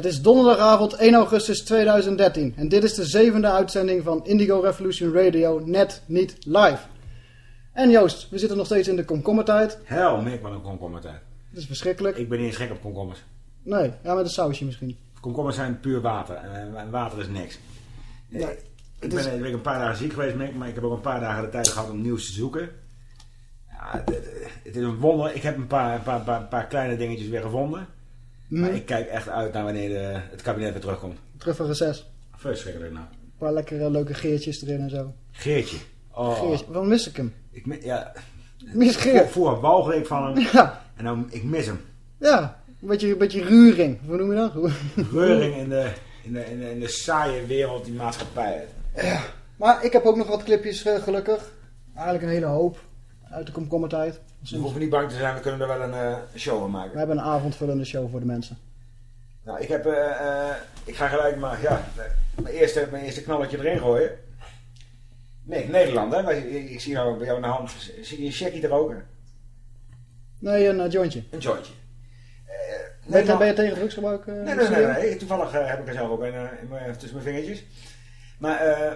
Het is donderdagavond 1 augustus 2013 en dit is de zevende uitzending van Indigo Revolution Radio net niet live. En Joost, we zitten nog steeds in de komkommertijd. Hel, meer van een komkommertijd. Dat is verschrikkelijk. Ik ben niet eens gek op komkommers. Nee, ja, met een sausje misschien. Komkommers zijn puur water en water is niks. Ik is- ben, ik ben een paar dagen ziek geweest, maar ik heb ook een paar dagen de tijd gehad om nieuws te zoeken. Ja, het, het is een wonder. Ik heb een paar, een paar, paar, paar kleine dingetjes weer gevonden. Maar Hm, ik kijk echt uit naar wanneer de, het kabinet weer terugkomt. terug van reces. Verschrikkelijk nou. Een paar lekkere leuke geertjes erin en zo. Geertje. Oh, Geertje, waarom mis ik hem? Ik, mi- ja, Mis Geert. voor ik van hem Ja, en nou, ik mis hem. ja. Een beetje, een beetje ruring. Hoe noem je dat? Reuring in de, in de, in de, in de saaie wereld die maatschappij heeft. Maar ik heb ook nog wat clipjes eh, gelukkig. Eigenlijk een hele hoop uit de komkommertijd. Dus we hoeven niet bang te zijn, we kunnen er wel een eh, show van maken. We hebben een avondvullende show voor de mensen. Nou, ik heb, eh, eh, ik ga gelijk maar, ja, mijn eerste, mijn eerste knalletje erin gooien. Nee, Nederland, hè. Ik, zie nou bij jou in de hand, zie je een checkie te roken? Nee, een jointje. Een jointje. Eh, Ben je, Nederland- ben je tegen drugsgebruik? Nee, nee, nee. Toevallig heb ik er zelf ook een tussen mijn vingertjes. Maar eh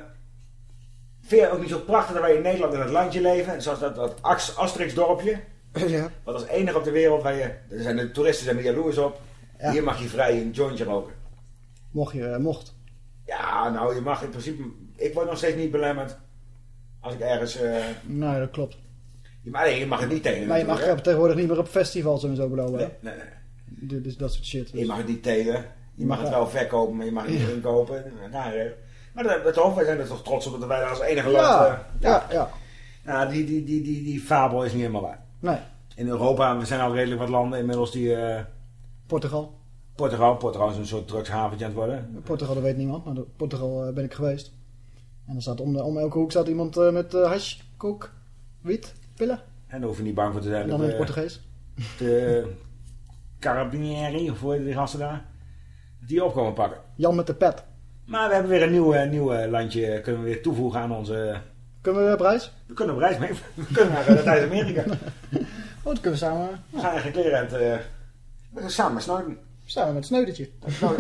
vind je ook niet zo prachtig dat wij in Nederland in het landje leven? Zoals dat, dat Asterix-dorpje. Ja. Wat als enige op de wereld waar je... Er zijn de toeristen zijn er jaloers op. Ja. Hier mag je vrij een jointje roken. Mocht je, eh, mocht. Ja, nou, je mag in principe... Ik word nog steeds niet belemmerd als ik ergens... eh Nee, dat klopt. maar nee, je mag het niet telen Maar je mag tegenwoordig niet meer op festivals en zo beloven. Nee, nee, is dat soort shit. Je mag het niet telen. Je mag het wel verkopen, maar je mag het niet inkopen. Nou, maar dat, dat hoofd, wij zijn er toch trots op dat wij daar als enige land... Ja, eh, ja, ja. Nou, die, die, die, die, die fabel is niet helemaal waar. Nee, In Europa, we zijn al redelijk wat landen inmiddels die... eh, Portugal. Portugal, Portugal is een soort drugshaventje aan het worden. Portugal, dat weet niemand. Maar Portugal eh, ben ik geweest. En er staat om, de, om elke hoek staat iemand met eh hash, kook, wiet, pillen. En daar hoef je niet bang voor te zijn. En dan in het Portugees. de Carabinieri, of hoe heet die gasten daar, die opkomen pakken. Jan met de pet. Maar we hebben weer een nieuw, eh, nieuw eh, landje, kunnen we weer toevoegen aan onze... Kunnen we op reis? We kunnen op reis mee, we kunnen naar eh, Zuid-Amerika. Oh, dan kunnen we samen, We gaan eigen kleren en eh, we gaan samen met Snowden. samen met sneudertje.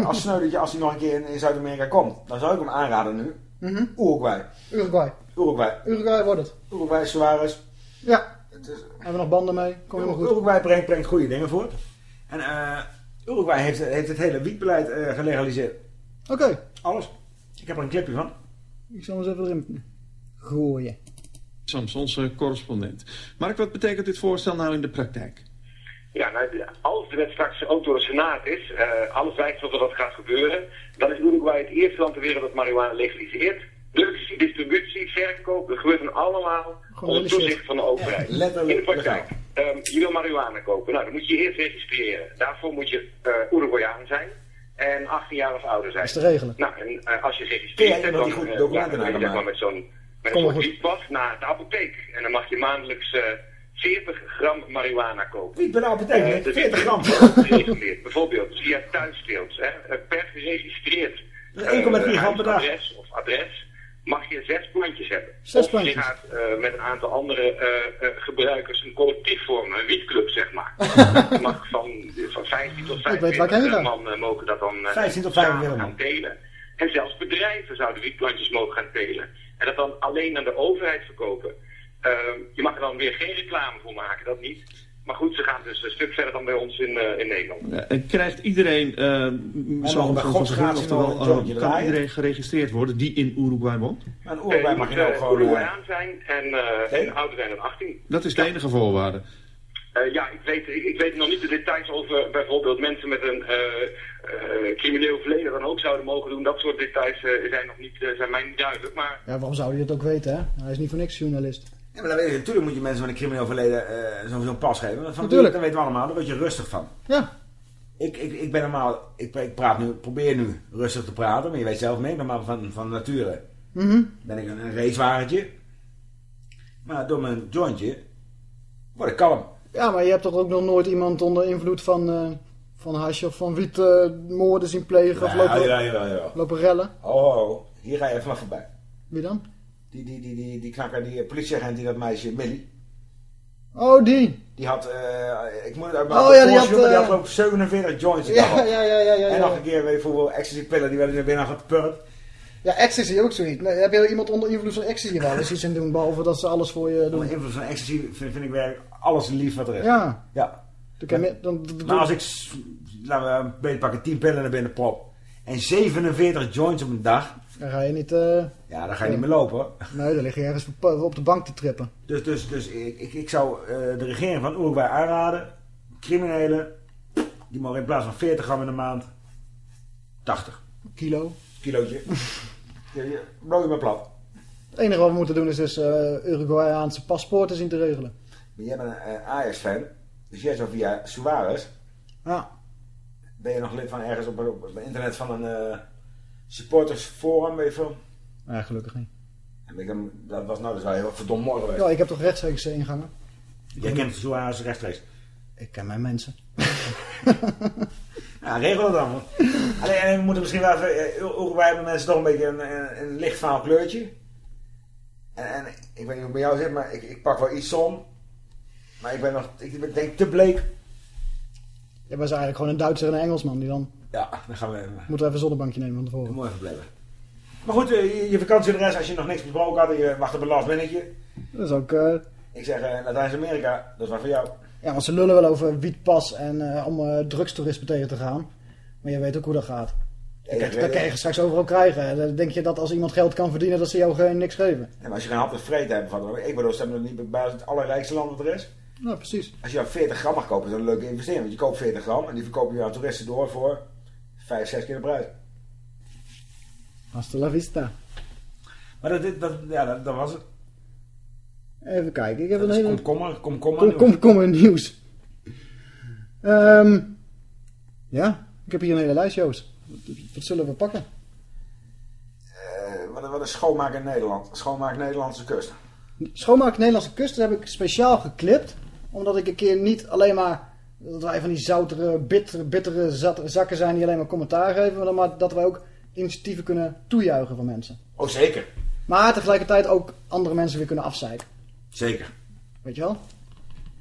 Als Snowden, als hij nog een keer in, in Zuid-Amerika komt, dan zou ik hem aanraden nu. Mhm. Uruguay. Uruguay. Uruguay. Uruguay wordt het. Uruguay, Suarez. Ja, Het is, hebben we nog banden mee. Kom helemaal goed. Uruguay brengt, brengt goede dingen voort. En eh, Uruguay heeft, heeft het hele wietbeleid eh, gelegaliseerd. Oké, Alles. Ik heb er een clipje van. ik zal hem eens even erin gooien. Sams, onze correspondent. Mark, wat betekent dit voorstel nou in de praktijk? Ja, nou, als de wet straks ook door de Senaat is, eh, alles wijst erop dat dat gaat gebeuren, dan is Uruguay het eerste land ter wereld dat marihuana legaliseert. Productie, distributie, verkoop, dat gebeurt dan allemaal Gewoon onder toezicht van de overheid. Ja, letterlijk In de praktijk. Ehm, je wil marihuana kopen, nou dan moet je je eerst registreren. Daarvoor moet je eh Uruguayaan zijn en 18 jaar of ouder zijn. Dat is te regelen. Nou, en eh, als je Ja, registreert, iemand hebt, dan die eh, documenten ja, dan ga je zeg maar met zo'n wietpas naar de apotheek. En dan mag je maandelijks eh 40 gram marihuana kopen. Wiet bij de apotheek, Eh, de 40 gram. wiet wordt gereguleerd. Bijvoorbeeld via thuissteels. Hè, eh, per geregistreerd Dat is 1,3 gram per dag. adres of adres mag je zes plantjes hebben. Zes of plantjes. je gaat eh, met een aantal andere eh, eh, gebruikers een collectief vormen, een wietclub zeg maar. je mag van, van 15 tot Ik weet waar ik heen 45 ga. man mogen dat dan eh, 15 tot samen 45 man. gaan delen. En zelfs bedrijven zouden wietplantjes mogen gaan delen. En dat dan alleen aan de overheid verkopen. Je mag er dan weer geen reclame voor maken, dat niet. Maar goed, ze gaan dus een stuk verder dan bij ons in, eh, in Nederland. Ja, en krijgt iedereen, eh zo'n godsgratie vergunning, nog oftewel, eh, kan draaien? iedereen geregistreerd worden die in Uruguay woont? Eh, Uruguay je mag je eh, gewoon... eh, Uruguayaan zijn en, eh, Nee? en ouder zijn dan 18. Dat is de enige voorwaarde. Eh, ja, ik weet, ik, weet nog niet de details over bijvoorbeeld mensen met een eh, eh, crimineel verleden dan ook zouden mogen doen. Dat soort details eh, zijn nog niet, eh, zijn mij niet duidelijk. Maar Ja, waarom zou hij dat ook weten, hè? Hij is niet voor niks journalist. Ja, maar dan weet je, natuurlijk moet je mensen met een crimineel verleden eh, zo'n zo'n pas geven. Van, Natuurlijk. Dat weten we allemaal, daar word je rustig van. Ja, Ik, ik, ik ben normaal, ik, ik praat nu, probeer nu rustig te praten, maar je weet zelf mee, normaal van, van nature mhm. ben ik een, een racewagentje. Maar door mijn jointje word ik kalm. ja, maar je hebt toch ook nog nooit iemand onder invloed van, eh van hash of van wiet eh, moorden zien plegen of Ja, lopen, ja, ja, ja. lopen rellen? Oh, oh, hier ga je even voorbij. Wie dan? Die, die, die, die, die knakker, die eh, politieagent die dat meisje, Millie. Oh, die. Die had, eh, ik moet het uit mijn Oh, ja, die had, die eh, had geloof ik 47 joints in Ja, ja, ja, ja, ja. En nog een keer, weet ik hoeveel ecstasy pillen, die werden er binnen gepurpt. ja ecstasy ook zoiets. Nee, heb je iemand onder invloed van ecstasy wel eens iets in doen, behalve dat ze alles voor je Onder doen? invloed van ecstasy vind, vind ik werkelijk alles lief wat er is. Ja. Ja. Dan je, dan, dan- Maar als ik, laten we een beetje pakken, 10 pillen naar binnen prop. En 47 joints op een dag. dan ga je niet... eh, Ja, dan ga je niet meer lopen. nee, dan lig je ergens op, op de bank te trippen. Dus, dus, dus ik, ik, ik zou eh, de regering van Uruguay aanraden. Criminelen, die mogen in plaats van 40 gram in de maand, 80 Kilo. kilootje. je, je, blow je maar plat. Het enige wat we moeten doen is dus eh Uruguayaanse paspoorten zien te regelen. Maar jij bent een eh, Ajax-fan. Dus jij zou via Suarez, Ja. ben je nog lid van ergens op, op, op het internet van een eh, supportersforum, weet je veel? Ja, gelukkig niet. En ik, dat was nou dus wel heel verdomd mooi geweest. Ja, ik heb toch rechtstreeks eh, ingangen. Jij kent Suarez rechtstreeks. Ik ken mijn mensen. Ja, regel het dan. man. Alleen, alleen we moeten misschien wel even... eh, Uruguay hebben mensen toch een beetje een, een, een licht vaal kleurtje. En, en ik weet niet hoe het bij jou zit, maar ik, ik pak wel iets zon. Maar ik ben nog, ik denk te bleek. Wij zijn eigenlijk gewoon een Duitser en een Engelsman. Die dan Ja, dan gaan we even, moeten we even een zonnebankje nemen van tevoren. mooi even blijven. Maar goed, eh, je, je vakantieadres, als je nog niks besproken had en je wacht op een last minnetje. Dat is ook... eh, Ik zeg eh, Latijns-Amerika, dat is waar voor jou. ja, want ze lullen wel over wietpas en om drugstoerisme tegen te gaan. Maar je weet ook hoe dat gaat. Dat kan, dat kan je straks overal krijgen. Dan denk je dat als iemand geld kan verdienen, dat ze jou geen niks geven. Ja, maar als je geen hap te vreten hebt van Ecuador, staan we niet bij het allerrijkste land wat er is. Nou, precies. Als je dan 40 gram mag kopen, is dat een leuke investering. Want je koopt 40 gram en die verkoop je aan toeristen door voor 5, 6 keer de prijs. Hasta la vista. Maar dat, dat, dat, ja, dat, dat was het. Even kijken. Ik heb Dat een hele... komkommer, komkommer. Kom, kom, kom in nieuws. Ehm, ja, ik heb hier een hele lijst, Joost. Wat, zullen we pakken? Eh, wat, is schoonmaak in Nederland? Schoonmaak Nederlandse kust. Schoonmaak Nederlandse kust heb ik speciaal geklipt. Omdat ik een keer niet alleen maar... Dat wij van die zoutere, bittere, bittere zakken zijn die alleen maar commentaar geven. Maar, maar dat wij ook initiatieven kunnen toejuichen van mensen. Oh, zeker. Maar tegelijkertijd ook andere mensen weer kunnen afzeiken. Zeker. Weet je wel?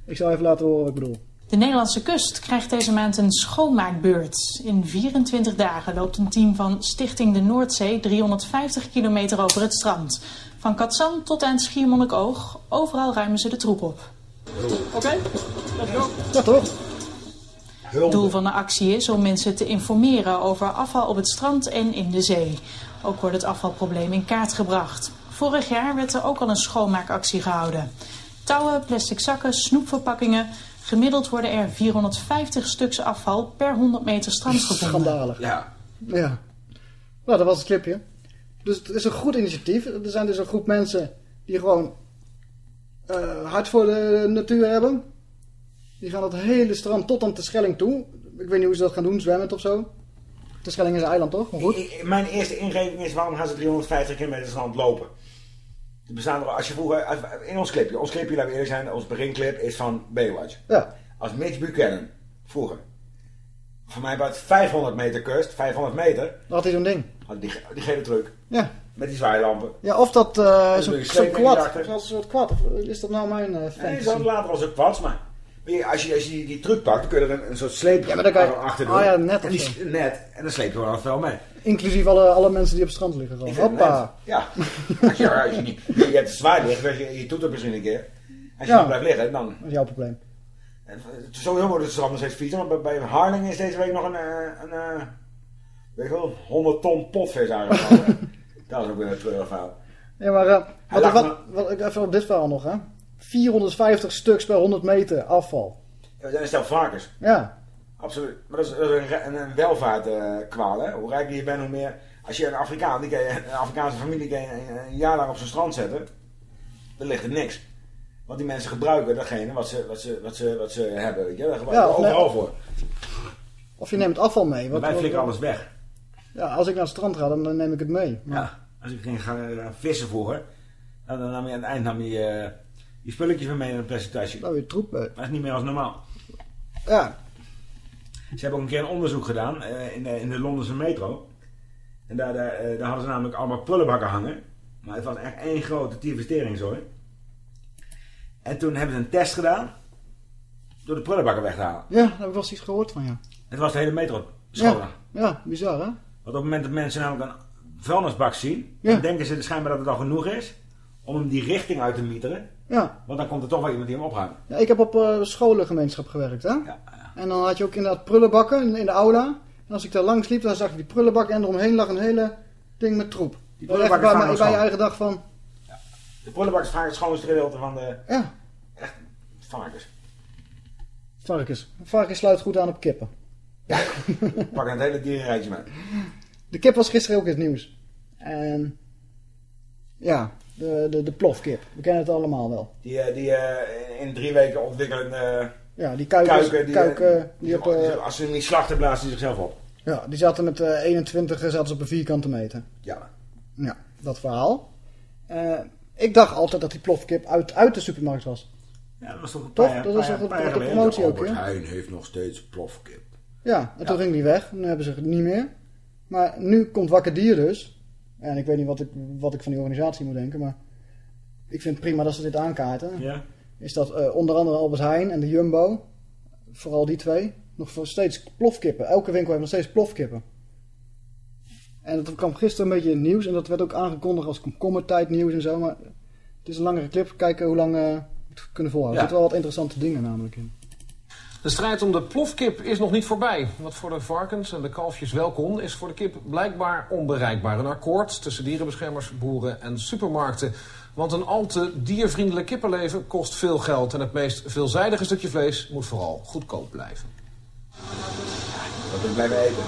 Ik zal even laten horen wat ik bedoel. De Nederlandse kust krijgt deze maand een schoonmaakbeurt. In 24 dagen loopt een team van Stichting de Noordzee 350 kilometer over het strand. Van Katzand tot aan Schiermonnikoog, overal ruimen ze de troep op. Oké, let's go. Ja, toch? Het doel van de actie is om mensen te informeren over afval op het strand en in de zee. Ook wordt het afvalprobleem in kaart gebracht. Vorig jaar werd er ook al een schoonmaakactie gehouden. Touwen, plastic zakken, snoepverpakkingen. Gemiddeld worden er 450 stuks afval per 100 meter strand gevonden. Schandalig. Ja. Ja. Nou, dat was het clipje. Dus het is een goed initiatief. Er zijn dus een groep mensen die gewoon eh, hard voor de natuur hebben. Die gaan het hele strand tot aan de Schelling toe. Ik weet niet hoe ze dat gaan doen, zwemmend of zo. De Schelling is een eiland toch? Maar goed. Ik- ik- mijn eerste ingeving is waarom gaan ze 350 kilometer strand lopen? Er bestaan er, als je vroeger, als- in ons clipje, ons clipje, laten we eerlijk zijn, ons beginclip is van Baywatch. Ja. Als Mitch Buchanan, vroeger, voor mij het 500 meter kust, 500 meter, had hij zo'n ding. had die, die gele truck, Ja. met die zwaailampen. Ja, of dat doe zo'n zo achter. Zo'n soort. Of is dat nou mijn En fantasy? zo later was het kwads, maar als je, als je die, die truck pakt, dan kun je er een, een soort sleep Ja, maar dan kan je- achter oh ja, net en, die, zo. net, en dan sleep je wel mee. Inclusief alle, alle mensen die op het strand liggen. Hoppa. net. Ja. Als je, als je, niet, je hebt het zwaar liggen, dus je, je doet het misschien een keer. Als je Ja. dan blijft liggen, dan... Dat is jouw probleem. en Sowieso wordt het strand nog steeds fietsen, maar bij, bij Harlingen is deze week nog een, eh, een, eh, weet ik wel, 100 ton potvis aangevallen. dat is ook weer een treurig verhaal. Ja, maar eh, wat, wat, wat, ik even op dit verhaal nog, hè. 450 stuks per 100 meter afval. Ja, we zijn stel varkens, Ja, absoluut. Maar dat is, dat is een, een, welvaartkwaal, hè. Hoe rijker je bent, hoe meer... Als je een Afrikaan, die kan je, een Afrikaanse familie kan je een, een jaar lang op zijn strand zetten, dan ligt er niks. Want die mensen gebruiken datgene wat ze, wat ze, wat ze, wat ze hebben, weet je. Daar gebruiken Ja, overal voor. of je neemt afval mee. Wat, wij flikkeren alles weg. Ja, als ik naar het strand ga, dan, neem ik het mee. Maar, Ja, als ik ging gaan eh, vissen vroeger, dan, dan nam je aan het eind nam je, je spulletjes weer mee in een plastic tasje. Nou, weer troep. dat is niet meer als normaal. Ja, Ze hebben ook een keer een onderzoek gedaan eh, in, de, in de Londense metro. En daar, daar, eh, daar hadden ze namelijk allemaal prullenbakken hangen. Maar het was echt één grote investering, hoor. En toen hebben ze een test gedaan. Door de prullenbakken weg te halen. Ja, daar heb ik wel eens iets gehoord van, ja. Het was de hele metro schoner. Ja, ja bizar, hè? Want op het moment dat mensen namelijk een vuilnisbak zien... Ja. dan denken ze schijnbaar dat het al genoeg is... om hem die richting uit te mieteren. Ja. Want dan komt er toch wel iemand die hem opruimt. ja ik heb op eh scholengemeenschap gewerkt, hè? Ja, ja. En dan had je ook inderdaad prullenbakken in, in de aula. En als ik daar langs liep, dan zag ik die prullenbakken en eromheen lag een hele ding met troep. Die echt prullenbakken bij, je eigen dag van, De prullenbak is vaak het schoonste gedeelte van de ja, varkens. varkens. Varkens sluit goed aan op kippen. We pakken het hele dierenrijtje mee. De kip was gisteren ook in het nieuws. En ja, de, de, de plofkip. We kennen het allemaal wel. Die, eh, die eh, in drie weken ontwikkelen eh, Ja, die kuikens, kuiken. Die, kuiken, die, op, als ze hem niet slachten, blazen die zichzelf op. ja, die zaten met eh 21 zaten ze op een vierkante meter. Ja. Ja, dat verhaal. Eh, ik dacht altijd dat die plofkip uit, uit de supermarkt was. Ja, dat was toch een Toch? paar, Dat paar is toch een- paar promotie ook, Albert? Heijn heeft nog steeds plofkip. Ja, en toen ging die weg. Nu hebben ze het niet meer. Maar nu komt Wakker Dier dus. En ik weet niet wat ik, wat ik van die organisatie moet denken, maar ik vind het prima dat ze dit aankaarten. Ja. Is dat eh, onder andere Albert Heijn en de Jumbo, vooral die twee, nog voor steeds plofkippen. Elke winkel heeft nog steeds plofkippen. En dat kwam gisteren een beetje in het nieuws en dat werd ook aangekondigd als komkommertijd nieuws en zo. Maar het is een langere clip, kijken hoe lang eh, we het kunnen volhouden. Ja. Er zitten wel wat interessante dingen namelijk in. De strijd om de plofkip is nog niet voorbij. Wat voor de varkens en de kalfjes wel kon, is voor de kip blijkbaar onbereikbaar. Een akkoord tussen dierenbeschermers, boeren en supermarkten. Want een al te diervriendelijk kippenleven kost veel geld. En het meest veelzijdige stukje vlees moet vooral goedkoop blijven. Dat we blijven eten.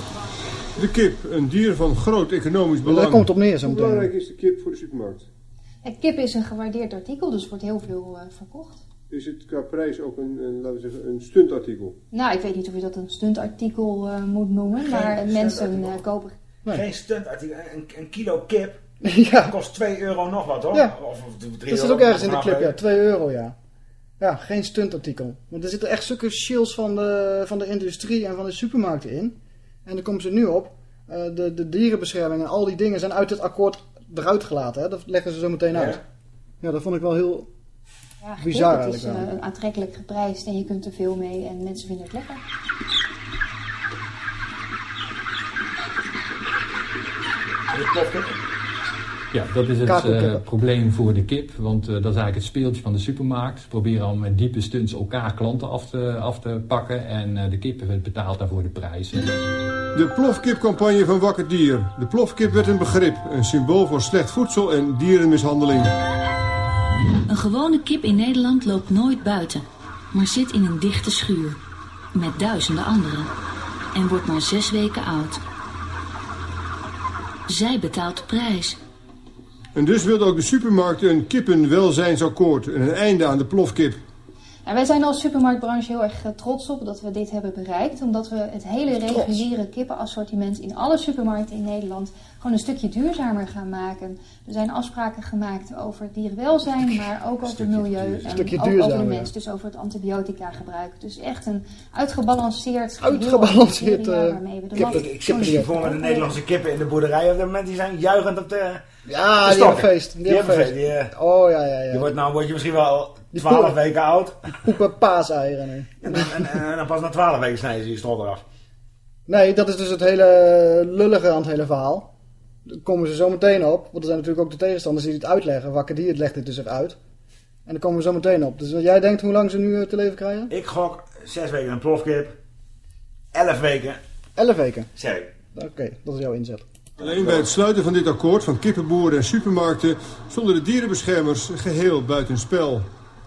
De kip, een dier van groot economisch belang. Daar komt op neer zo Hoe meteen. belangrijk is de kip voor de supermarkt? En kip is een gewaardeerd artikel, dus wordt heel veel eh, verkocht. Is het qua prijs ook een, een, laten we zeggen, een stuntartikel? Nou, ik weet niet of je dat een stuntartikel eh moet noemen, maar mensen eh, kopen... Nee. Geen stuntartikel. Een, een kilo kip ja, kost 2 euro nog wat, hoor. Ja. Of, of 3 dat euro. zit ook ergens in de clip, ja. 2 euro, ja. Ja, geen stuntartikel. Maar er zitten echt stukken shills van de, van de industrie en van de supermarkten in. En dan komen ze nu op. eh, de, de dierenbescherming en al die dingen zijn uit het akkoord eruit gelaten. Hè? Dat leggen ze zo meteen Ja. uit. Ja, dat vond ik wel heel... Ja, Bizar het is eh, aantrekkelijk geprijsd en je kunt er veel mee en mensen vinden het lekker. de plofkip. Ja, dat is het eh, probleem voor de kip. Want eh, dat is eigenlijk het speeltje van de supermarkt. Ze proberen al met diepe stunts elkaar klanten af te, af te pakken. En eh, de kip betaalt daarvoor de prijs. De plofkipcampagne van Wakker Dier. De plofkip werd een begrip, een symbool voor slecht voedsel en dierenmishandeling. Een gewone kip in Nederland loopt nooit buiten, maar zit in een dichte schuur. Met duizenden anderen. En wordt maar zes weken oud. Zij betaalt de prijs. En dus wilde ook de supermarkt een kippenwelzijnsakkoord en een einde aan de plofkip. En wij zijn als supermarktbranche heel erg eh, trots op dat we dit hebben bereikt. Omdat we het hele reguliere kippenassortiment in alle supermarkten in Nederland gewoon een stukje duurzamer gaan maken. Er zijn afspraken gemaakt over dierenwelzijn, maar ook over het milieu en over de mens. Dus over het antibiotica gebruik. Dus echt een uitgebalanceerd Uitgebalanceerd, criteria eh, waarmee we de Ik, ik voor me de Nederlandse kippen in de boerderij op dit moment. Die zijn juichend op de... Ja, de die hebben feest. Die, hebben feest. Die, eh, Oh, ja, ja, je ja. wordt nou word je misschien wel Die 12 poelen. weken oud. Poepen paaseieren nu. En, dan- en, en, en dan pas na 12 weken snijden ze je strot eraf. Nee, dat is dus het hele lullige aan het hele verhaal. Daar komen ze zo meteen op. Want er zijn natuurlijk ook de tegenstanders die het uitleggen. Wakker die het legt dit dus even uit. En daar komen we zo meteen op. Dus wat jij denkt hoe lang ze nu eh, te leven krijgen? Ik gok 6 weken een plofkip. 11 weken. Elf weken. Zeg ik. Oké, dat is jouw inzet. Alleen bij het sluiten van dit akkoord van kippenboeren en supermarkten stonden de dierenbeschermers geheel buitenspel.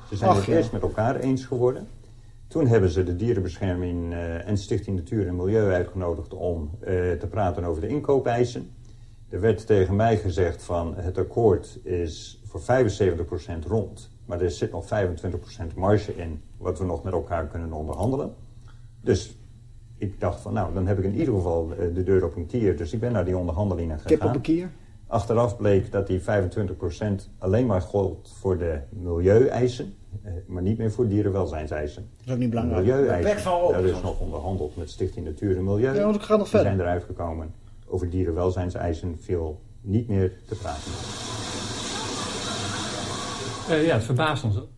Ze zijn Ach, het ja. eerst met elkaar eens geworden. Toen hebben ze de dierenbescherming eh, en Stichting Natuur en Milieu uitgenodigd om eh, te praten over de inkoopeisen. Er werd tegen mij gezegd van het akkoord is voor 75% rond, maar er zit nog 25% marge in wat we nog met elkaar kunnen onderhandelen. Dus ik dacht van nou, dan heb ik in ieder geval eh, de deur op een kier. Dus ik ben naar die onderhandelingen gegaan. Kip op een kier. Achteraf bleek dat die 25% alleen maar gold voor de milieueisen, eh, maar niet meer voor dierenwelzijnseisen. Dat is ook niet belangrijk. Van daar is nog onderhandeld met Stichting Natuur en Milieu. Ja, want ik ga nog Die verder. zijn eruit gekomen. Over dierenwelzijnseisen viel niet meer te praten. Eh, ja, het verbaast ons ook.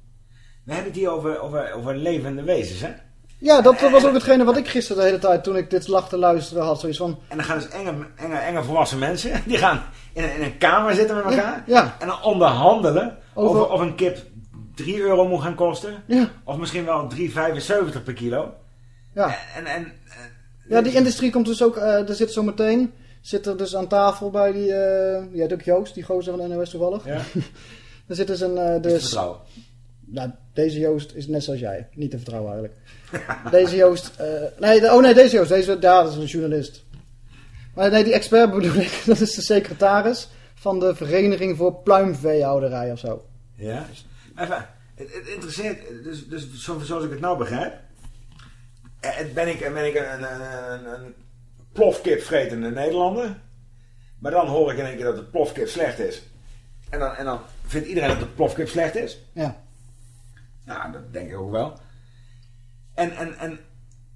We hebben het hier over, over, over levende wezens, hè? Ja, dat was ook hetgene wat ik gisteren de hele tijd toen ik dit lag te luisteren had. Zoiets van, En dan gaan dus enge, enge, enge volwassen mensen, die gaan in een, in een kamer zitten met elkaar. Ja. En dan onderhandelen over, Over- of een kip 3 euro moet gaan kosten. Ja. Of misschien wel 3,75 per kilo. ja. En, en, Ja, die industrie komt dus ook, eh er zit zo meteen, zit er dus aan tafel bij die, die heet ook Joost, die gozer van de NOS toevallig. Ja. er zit dus een, eh, dus, vertrouwen. nou, deze Joost is net zoals jij, niet te vertrouwen eigenlijk. deze Joost, nee, de- oh nee, deze Joost, deze, ja, dat is een journalist. Maar nee, die expert bedoel ik, dat is de secretaris van de Vereniging voor Pluimveehouderij of zo. Ja. Even, het, het interesseert, dus, dus zo- zoals ik het nou begrijp, ben ik, ben ik een, een, een, een plofkip vretende Nederlander. Maar dan hoor ik in één keer dat de plofkip slecht is. En dan, en dan vindt iedereen dat de plofkip slecht is. Ja. Nou, dat denk ik ook wel. En, en, en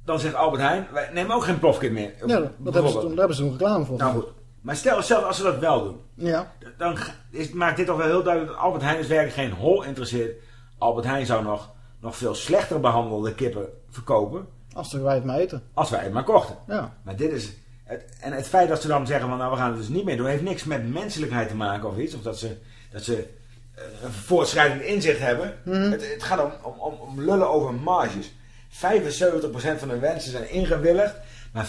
dan zegt Albert Heijn, wij nemen ook geen plofkip meer. Ja, dat, hebben ze toen, daar hebben ze toen reclame voor. Nou goed. Maar stel zelfs als ze dat wel doen. Ja. Dan is, maakt dit toch wel heel duidelijk dat Albert Heijn is werkelijk geen hol interesseert. Albert Heijn zou nog, nog veel slechter behandelde kippen verkopen. Als wij het maar eten. Als wij het maar kochten. Ja. Maar dit is... Het, en het feit dat ze dan zeggen van nou we gaan het dus niet meer doen. Heeft niks met menselijkheid te maken of iets. Of dat ze, dat ze eh, een voortschrijdend inzicht hebben. Mhm. Het, het gaat om, om, om, om lullen over marges. 75% van de wensen zijn ingewilligd. Maar 25%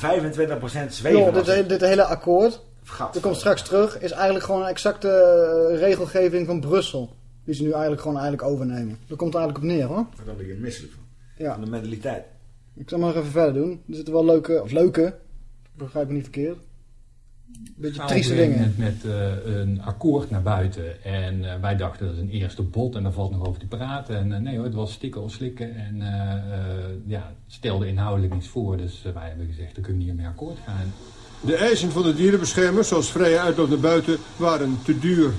zweven. Dit, he- dit hele akkoord, Gat. dat komt straks terug, is eigenlijk gewoon een exacte eh, regelgeving van Brussel. Die ze nu eigenlijk gewoon eigenlijk overnemen. Daar komt het eigenlijk op neer hoor. Daar ben ik er misselijk van. Ja. Van de mentaliteit. Ik zal maar nog even verder doen. Er zitten wel leuke, of leuke, begrijp me niet verkeerd. Beetje trieste we dingen. Met, met eh, een akkoord naar buiten. En eh, wij dachten dat is een eerste bod en daar valt nog over te praten. En eh, nee hoor, het was stikken of slikken. En eh, eh, ja, stelde inhoudelijk niets voor. Dus wij hebben gezegd, dan kunnen we niet meer akkoord gaan. De eisen van de dierenbeschermers, zoals vrije uitloop naar buiten, waren te duur.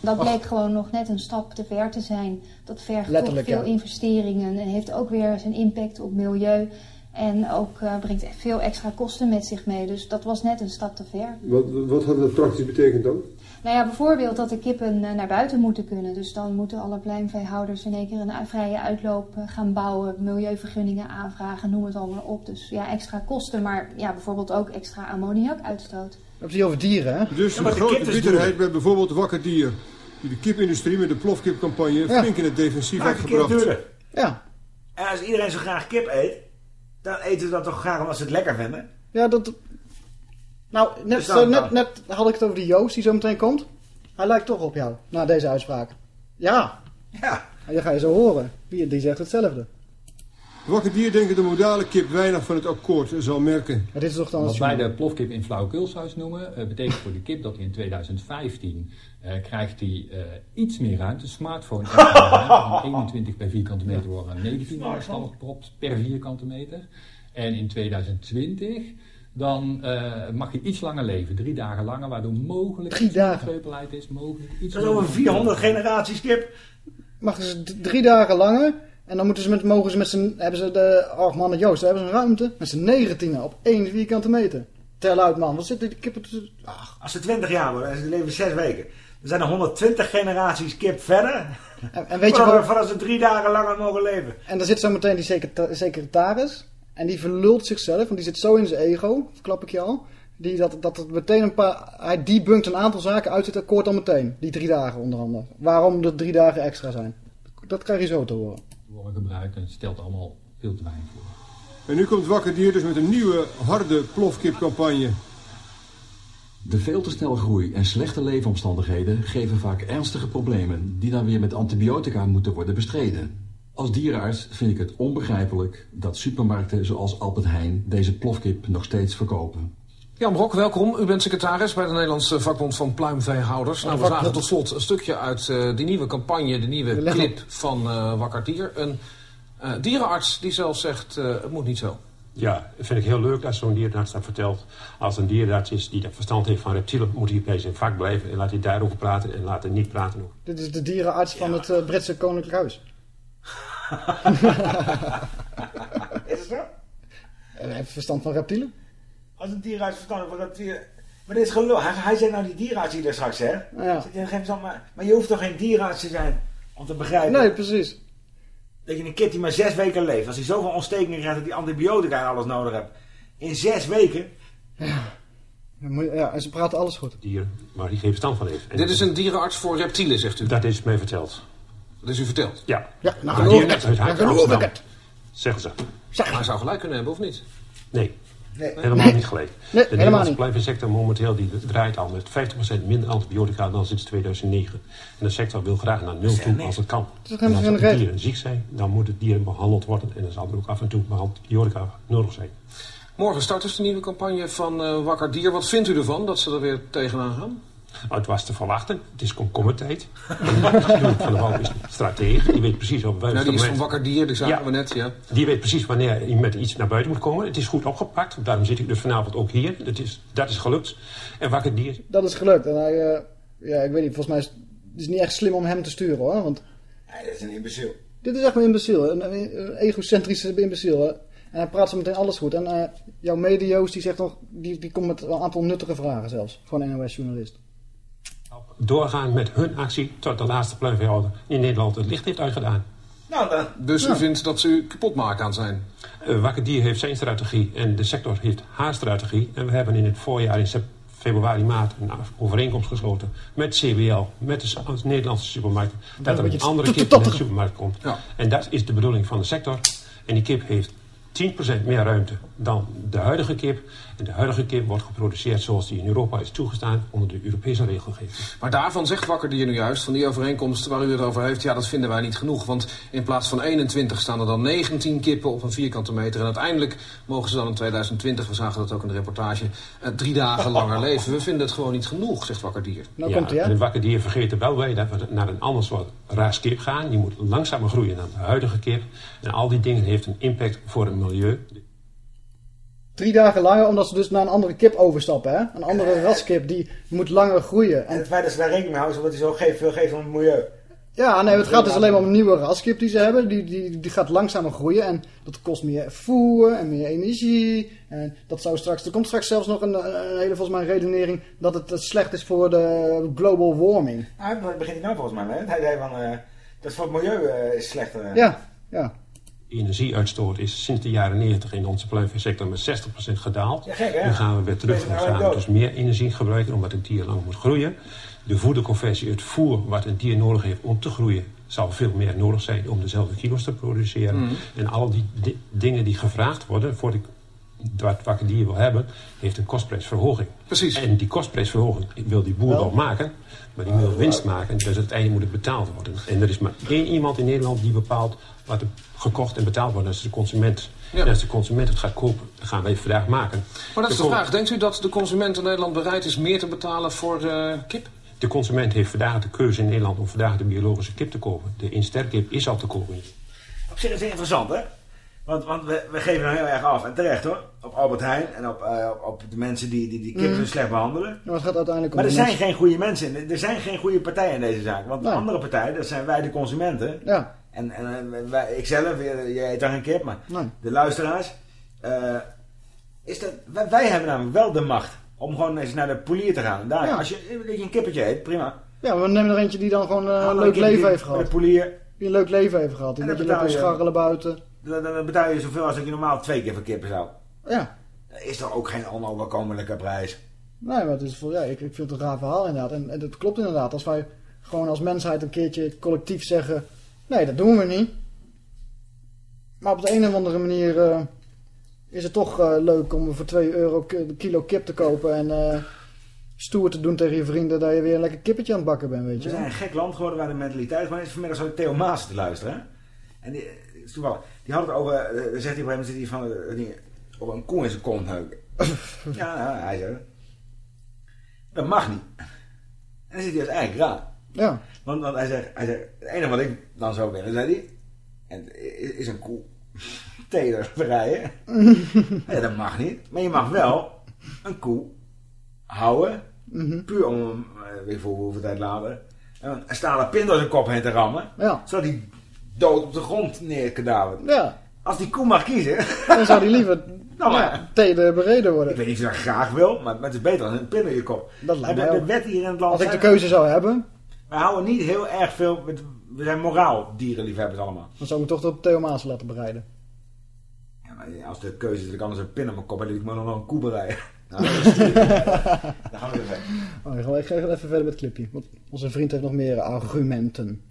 Dat bleek gewoon nog net een stap te ver te zijn. Dat vergt Letterlijk, toch veel ja. investeringen en heeft ook weer zijn impact op milieu. En ook eh, brengt echt veel extra kosten met zich mee. Dus dat was net een stap te ver. Wat, wat had dat praktisch betekend dan? Nou ja, bijvoorbeeld dat de kippen eh, naar buiten moeten kunnen. Dus dan moeten alle pluimveehouders in één keer een vrije uitloop eh, gaan bouwen. Milieuvergunningen aanvragen, noem het allemaal op. Dus ja, extra kosten, maar ja, bijvoorbeeld ook extra ammoniakuitstoot. Hebben het hier over dieren hè. Dus Ja, de grote bitterheid bij bijvoorbeeld Wakker Dier. Die de kipindustrie met de plofkipcampagne Ja. flink in het defensief Maak had een keer gebracht. Ja. En als iedereen zo graag kip eet, dan eten ze dat toch graag omdat ze het lekker vinden. Ja, dat... Nou, net, Dus dan- net, net had ik het over die Joost die zo meteen komt. Hij lijkt toch op jou, na deze uitspraak. Ja. Ja. En dan ga je zo horen. Die zegt hetzelfde. Wakker Dier denkt dat de modale kip weinig van het akkoord zal merken. Maar dit is toch dan Wat wij de plofkip in flauwekulsaus noemen, eh, betekent voor de kip dat hij in 2015 eh, krijgt hij eh, iets meer ruimte. Smartphone van 21 per vierkante meter worden 19 afstand gepropt per vierkante meter. En in 2020 dan eh, mag hij iets langer leven, drie dagen langer, waardoor mogelijk Drie iets meer dagen? kreupelheid is, mogelijk iets Dat is over meer- 400 generaties kip. Mag ze drie dagen langer. En dan moeten ze met, mogen ze met z'n, hebben ze de, oh man, Joost, daar hebben ze een ruimte. Met z'n negentienen op één vierkante meter. Tel uit man, wat zitten die kippen. Ach, Als ze 20 jaar worden en ze leven 6 weken. Dan zijn er 120 generaties kip verder. en, en weet je wat, voordat ze drie dagen langer mogen leven. en daar zit zo meteen die secreta- secretaris. En die verlult zichzelf, want die zit zo in zijn ego, verklap ik je al. Die, dat, dat het meteen een paar, hij debunkt een aantal zaken uit het akkoord al meteen. Die drie dagen onder andere. Waarom er drie dagen extra zijn. Dat krijg je zo te horen. Gebruikt en het stelt allemaal veel te weinig voor. En nu komt Wakker Dier dus met een nieuwe harde plofkipcampagne. De veel te snelle groei en slechte leefomstandigheden geven vaak ernstige problemen die dan weer met antibiotica moeten worden bestreden. Als dierenarts vind ik het onbegrijpelijk dat supermarkten zoals Albert Heijn deze plofkip nog steeds verkopen. Jan Brok, welkom. U bent secretaris bij de Nederlandse vakbond van pluimveehouders. Nou, we zagen tot slot een stukje uit eh, die nieuwe campagne, de nieuwe clip van eh Wakker Dier. Een eh, dierenarts die zelf zegt, eh, het moet niet zo. Ja, dat vind ik heel leuk als zo'n dierenarts dat vertelt. Als een dierenarts is die dat verstand heeft van reptielen, moet hij bij zijn vak blijven en laat hij daarover praten en laat hij niet praten over. Dit is de dierenarts van het Britse Koninklijk Huis. Is het zo? En hij heeft verstand van reptielen. Als een dierenarts verstandig wordt dat dier... Maar dit is gelul. Hij, hij zei nou die dierenarts die er straks zegt. Ja. Aan, maar, maar je hoeft toch geen dierenarts te zijn om te begrijpen. Nee, precies. Dat je een kip die maar zes weken leeft. Als hij zoveel ontstekingen krijgt dat hij antibiotica en alles nodig hebt. In zes weken. Ja, ja, en ze praten alles goed. Dieren waar die geen verstand van heeft. En Dit is een dierenarts voor reptielen, zegt u. Dat is mij verteld. Dat is u verteld? Ja. Ja, nou Maar geloof ik net het. Dan geloof. Zeggen ze. Maar hij zou gelijk kunnen hebben, of niet? Nee. Nee. Helemaal niet gelijk. Nee, de Nederlandse pluimveesector momenteel die draait al met 50% minder antibiotica dan sinds 2009. En de sector wil graag naar nul toe als het kan. En als de dieren ziek zijn, dan moet het dieren behandeld worden. En dan zal er ook af en toe antibiotica nodig zijn. Morgen start dus de nieuwe campagne van eh, Wakker Dier. Wat vindt u ervan dat ze er weer tegenaan gaan? Nou, het was te verwachten. Het is komkommertijd. Van der Wal is een stratege. Die weet precies op welk Nou, die is van Wakker Dier, die zagen Ja. we net, ja. Die weet precies wanneer hij met iets naar buiten moet komen. Het is goed opgepakt. Daarom zit ik dus vanavond ook hier. Dat is, dat is gelukt. En Wakker Dier Dat is gelukt. En hij, eh, ja, ik weet niet, volgens mij is het is niet echt slim om hem te sturen hoor. Want dat is een imbeciel. dit is echt een imbeciel. Een, een, een egocentrische imbeciel. Hè. En hij praat zo meteen alles goed. En eh, jouw medio's die zegt nog, die, die komt met een aantal nuttige vragen zelfs. Voor een NOS-journalist. Doorgaan met hun actie tot de laatste pluimveehouder in Nederland het licht heeft uitgedaan. Nou dan. Dus u vindt dat ze u kapot maken aan zijn? Uh, Wakker Dier heeft zijn strategie en de sector heeft haar strategie. En we hebben in het voorjaar, in februari, maart, een overeenkomst gesloten met CBL, met de Nederlandse supermarkt. Dat er een andere kip in de supermarkt komt. En dat is de bedoeling van de sector. En die kip heeft 10% meer ruimte dan de huidige kip. De huidige kip wordt geproduceerd zoals die in Europa is toegestaan onder de Europese regelgeving. Maar daarvan zegt Wakker Dier nu juist, van die overeenkomst waar u het over heeft... ja, dat vinden wij niet genoeg. Want in plaats van 21 staan er dan 19 kippen op een vierkante meter. En uiteindelijk mogen ze dan in 2020, we zagen dat ook in de reportage... eh, drie dagen langer leven. We vinden het gewoon niet genoeg, zegt Wakker Dier. Nou ja, komt hij en de wakker dier vergeet er wel bij dat we naar een ander soort raas kip gaan. Die moet langzamer groeien dan de huidige kip. En al die dingen heeft een impact voor het milieu. Drie dagen langer, omdat ze dus naar een andere kip overstappen. Hè? Een andere raskip die moet langer groeien. En het feit dat ze daar rekening mee houden, omdat hij zo geeft, veel geeft om het milieu. ja, nee, het gaat dus alleen maar om een nieuwe raskip die ze hebben. Die, die, die gaat langzamer groeien. En dat kost meer voer en meer energie. En dat zou straks, er komt straks zelfs nog een, een hele volgens mij redenering dat het eh, slecht is voor de global warming. Hij begint hij nou volgens mij mee. Hij zei van, eh, dat voor het milieu eh, is slechter. Ja, ja. Energieuitstoot is sinds de jaren 90 in onze pluimveesector met 60% gedaald. Ja, gek, hè? Nu gaan we weer terug. We nou gaan dood? dus meer energie gebruiken omdat het dier lang moet groeien. De voederconversie, het voer wat een dier nodig heeft om te groeien, zal veel meer nodig zijn om dezelfde kilo's te produceren. Mhm. En al die di- dingen die gevraagd worden voor de, wat, wat dier wil hebben, heeft een kostprijsverhoging. Precies. En die kostprijsverhoging wil die boer Wel. wel maken, maar die wil winst maken. Dus het einde moet het betaald worden. En er is maar één iemand in Nederland die bepaalt wat er gekocht en betaald wordt. Dat is de consument. Ja. En als de consument het gaat kopen, dan gaan wij het vandaag maken. Maar dat is de vraag. Denkt u dat de consument in Nederland bereid is meer te betalen voor eh, kip? De consument heeft vandaag de keuze in Nederland om vandaag de biologische kip te kopen. De insterkip is al te kopen. Op zich is het interessant, hè? Want, want we, we geven nou heel erg af. En terecht hoor. Op Albert Heijn en op, eh, op, de mensen die die, die kippen zo slecht behandelen. Maar het gaat uiteindelijk om Maar er zijn mensen. geen goede mensen in. Er zijn geen goede partijen in deze zaak. Want de Nee. andere partij, dat zijn wij de consumenten. Ja, En, en eh, wij, ikzelf, jij jij eet dan geen kip, maar nee. de luisteraars. eh, is dat, wij, wij hebben namelijk wel de macht om gewoon eens naar de polier te gaan. En daar, Ja. Als je, dat je een kippetje eet, prima. Ja, we nemen er eentje die dan gewoon eh, Haal een leuk leven heeft gehad. De polier, Die een leuk leven heeft gehad. Die En dan beetje lekker je- scharrelen buiten. Dan, betaal je zoveel als dat je normaal twee keer voor kippen zou. Ja. Is toch ook geen onoverkomelijke prijs. Nee, maar het is voor, ja, ik, ik vind het een raar verhaal inderdaad. En, en dat klopt inderdaad. Als wij gewoon als mensheid een keertje collectief zeggen... Nee, dat doen we niet. Maar op de een of andere manier eh, is het toch eh, leuk om voor 2 euro kilo kip te kopen... en eh, stoer te doen tegen je vrienden dat je weer een lekker kippetje aan het bakken bent, weet We je. zijn een gek land geworden waar de mentaliteit van is. Vanmiddag ik Theo Maas te luisteren. En die, is toevallig, die had het over, eh, zegt hij op een zit hij van, eh, die, over een koe in zijn kont neuken. ja, ja, hij zei dat. Mag niet. En dan zit hij als eigenlijk raar. Ja. Want, want hij, zegt, hij zegt, het enige wat ik dan zou willen, zei hij, en, is, is een koe teder rijden. ja, dat mag niet. Maar je mag wel een koe houden, Mhm. puur om hem, eh, weet ik veel hoeveel tijd later, een stalen pin door zijn kop heen te rammen, Ja. zodat hij dood op de grond neerkadaverd. Ja. Als die koe mag kiezen, Dan zou die liever Nou, ja, maar- teder bereden worden. ik weet niet of je dat graag wil, maar het is beter dan een pin in je kop. Dat lijkt En mij de, wet hier in het land... Als ik de keuze zou hebben... wij houden niet heel erg veel... Met, we zijn moraal dierenliefhebbers allemaal. Dan zou ik me toch op Theo Maas laten bereiden. Ja, maar als de keuze is dat ik anders een pin op mijn kop heb, dan ik me nog wel een koe bereiden. Nou, dat is Daar gaan we weer weg. Oh, ik ga ik ga even verder met het clipje. Want onze vriend heeft nog meer argumenten.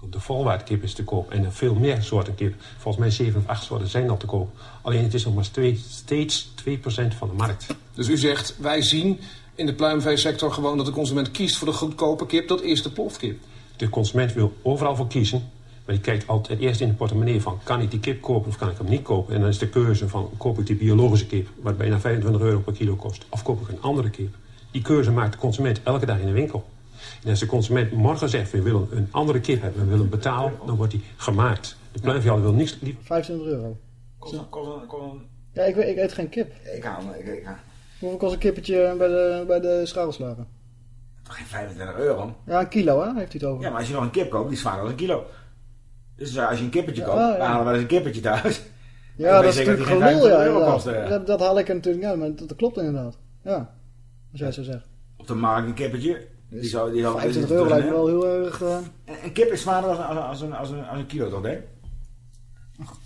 De volwaardkip is te koop en er veel meer soorten kip. Volgens mij 7 of 8 soorten zijn al te koop. Alleen het is nog maar twee, steeds 2% van de markt. Dus u zegt, wij zien in de pluimveesector gewoon dat de consument kiest voor de goedkope kip. Dat is de plofkip. De consument wil overal voor kiezen. Maar die kijkt altijd eerst in de portemonnee van... kan ik die kip kopen of kan ik hem niet kopen? En dan is de keuze van koop ik die biologische kip... wat bijna 25 euro per kilo kost... of koop ik een andere kip? Die keuze maakt de consument elke dag in de winkel. En als de consument morgen zegt... we willen een andere kip hebben, we willen betalen... dan wordt die gemaakt. De pluimveehouder wil niks... 25 euro. Kost, kost, kost, Ja, ik, ik eet geen kip. ik haal ik, ik, haal- Hoeveel kost een kippetje bij de, bij de toch geen 25 euro. Ja, een kilo hè, heeft hij het over. Ja, maar als je nog een kip koopt, die is zwaarder dan een kilo. Dus eh, als je een kippetje Ja, koopt, ja. dan halen we eens een kippetje thuis. Ja, dat is natuurlijk gelul, ja. 25 euro inderdaad. kost. Dat, dat haal ik er natuurlijk niet uit, maar dat, dat klopt inderdaad. Ja, als jij het zo zegt. Op de markt een kippetje. Die zou, die zou, 25 die- euro lijkt me die- wel heel erg... eh, Een, kip is zwaarder als, als, als, een, als, een, als een kilo, toch, denk ik?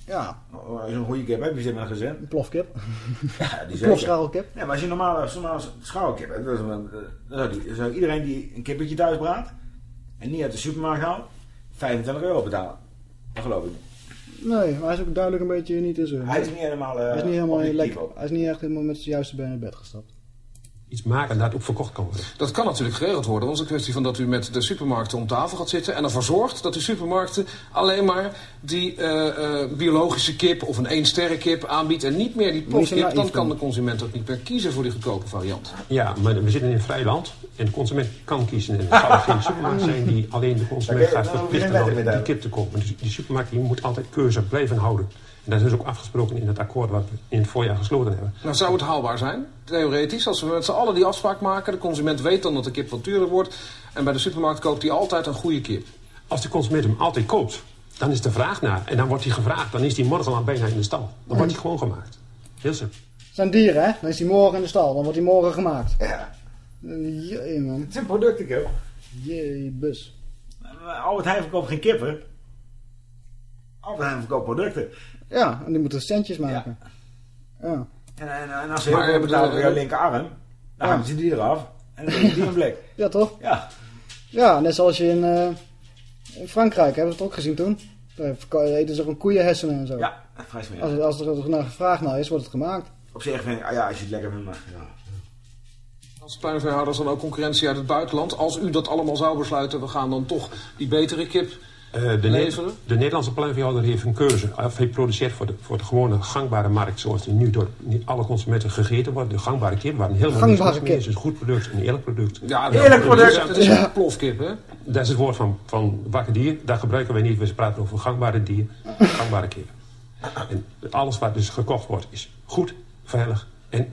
ja, Als je een goede kip hebt, wie zit met een gezin? een plofkip. Ja, die plofscharrelkip. Nee, maar als je normaal, als je normaal schouwkip hebt, dan zou, dan zou iedereen die een kippetje thuis braadt en niet uit de supermarkt haalt, 25 euro betalen. Dat geloof ik niet. Nee, maar hij is ook duidelijk een beetje niet in zijn. Hij is niet helemaal, eh, hij is niet helemaal lekker. Hij is niet echt helemaal met zijn juiste been in bed gestapt. Iets maken dat ook verkocht kan worden. Dat kan natuurlijk geregeld worden. Want het is een kwestie van dat u met de supermarkten om tafel gaat zitten... en ervoor zorgt dat de supermarkten alleen maar die eh, eh, biologische kip... of een één-sterrenkip aanbiedt en niet meer die plofkip. naïef Dan kan de consument ook niet meer kiezen voor die goedkope variant. Ja, maar we zitten in een vrij land en de consument kan kiezen. En er zal geen supermarkt zijn die alleen de consument gaat verplichten om die kip te kopen. Dus die supermarkt die moet altijd keuze blijven houden. En dat is ook afgesproken in het akkoord wat we in het voorjaar gesloten hebben. Nou, zou het haalbaar zijn, theoretisch, als we met z'n allen die afspraak maken... de consument weet dan dat de kip wat duurder wordt... en bij de supermarkt koopt hij altijd een goede kip. Als de consument hem altijd koopt, dan is de vraag naar. En dan wordt hij gevraagd, dan is die morgen al bijna in de stal. Dan wordt hij gewoon gemaakt. Heel simpel. Het zijn dieren, hè? Dan is hij morgen in de stal. Dan wordt hij morgen gemaakt. Ja. Jee, man. Het zijn producten, kip. Jee, bus. Albert Heijn verkoopt geen kippen. Albert Heijn verkoopt producten. Ja, en die moeten centjes maken. Ja. En, en als ze Maar, heel veel eh, betalen voor jouw linkerarm, dan Ja. gaan ze die eraf. En dan is die een blik. Ja, toch? Ja. Ja, net zoals je in, eh, in Frankrijk, hebben we het ook gezien toen. Daar verko- eten ze ook een koeienhersenen en zo. Ja, vrij smerig. Als, als er naar gevraagd naar is, wordt het gemaakt. Op zich vind ik, ah ja, als je het lekker vindt, maar ja. Als pluimveehouders dan ook concurrentie uit het buitenland... als u dat allemaal zou besluiten, we gaan dan toch die betere kip Eh, de, Ne- de Nederlandse pluimveehouder heeft een keuze. Of hij produceert voor de, voor de gewone gangbare markt, zoals die nu door niet alle consumenten gegeten wordt. De gangbare kip, waar een heel Gangbare Het is een goed product, een eerlijk product. Ja, Eerlijk product. Het is een plofkip, hè? Dat is het woord van, van wakker dier. Dat gebruiken wij niet. We praten over gangbare dier, gangbare kip. En alles wat dus gekocht wordt is goed, veilig en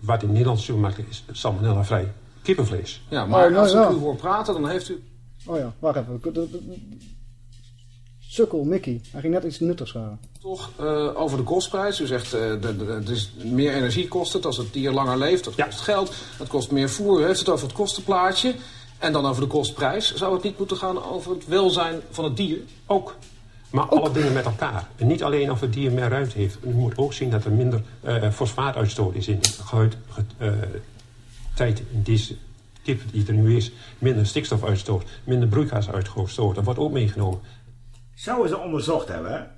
wat in Nederlandse supermarkten is, salmonella vrij kippenvlees. Ja, maar Oh, nou als ik u hoor praten, dan heeft u... Oh ja, wacht even. Sukkel, Mickey. Hij ging net iets nuttigs vragen. Toch eh, over de kostprijs. U zegt, eh de, de, het is meer energie kost het als het dier langer leeft. Dat kost geld, het kost meer voer. U heeft het over het kostenplaatje. En dan over de kostprijs. Zou het niet moeten gaan over het welzijn van het dier? Ook. Maar alle dingen met elkaar. En niet alleen of het dier meer ruimte heeft. U moet ook zien dat er minder eh fosfaatuitstoot is in de gehuid, ge- eh, tijd in deze kip die er nu is. Minder stikstofuitstoot, minder broeikasuitstoot. Dat wordt ook meegenomen. Zouden ze onderzocht hebben?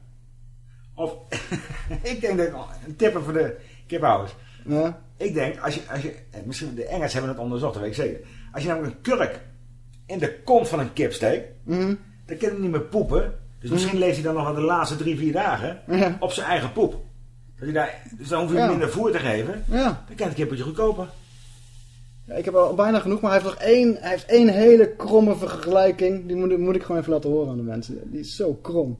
Of, ik denk dat, een tip voor de kiphouders. Ja. Ik denk, als je, als je, eh, misschien de Engels hebben het onderzocht, dat weet ik zeker. Als je namelijk een kurk in de kont van een kip steekt, Mhm. dan kan hij niet meer poepen. Dus misschien leeft hij dan nog aan de laatste drie, vier dagen Ja. op zijn eigen poep. Dat hij daar, dus dan hoef je Ja. minder voer te geven. Ja. Dan kan het kippetje goed kopen. Ja, ik heb al bijna genoeg, maar hij heeft nog één, hij heeft één hele kromme vergelijking. Die moet, moet ik gewoon even laten horen aan de mensen. Die is zo krom.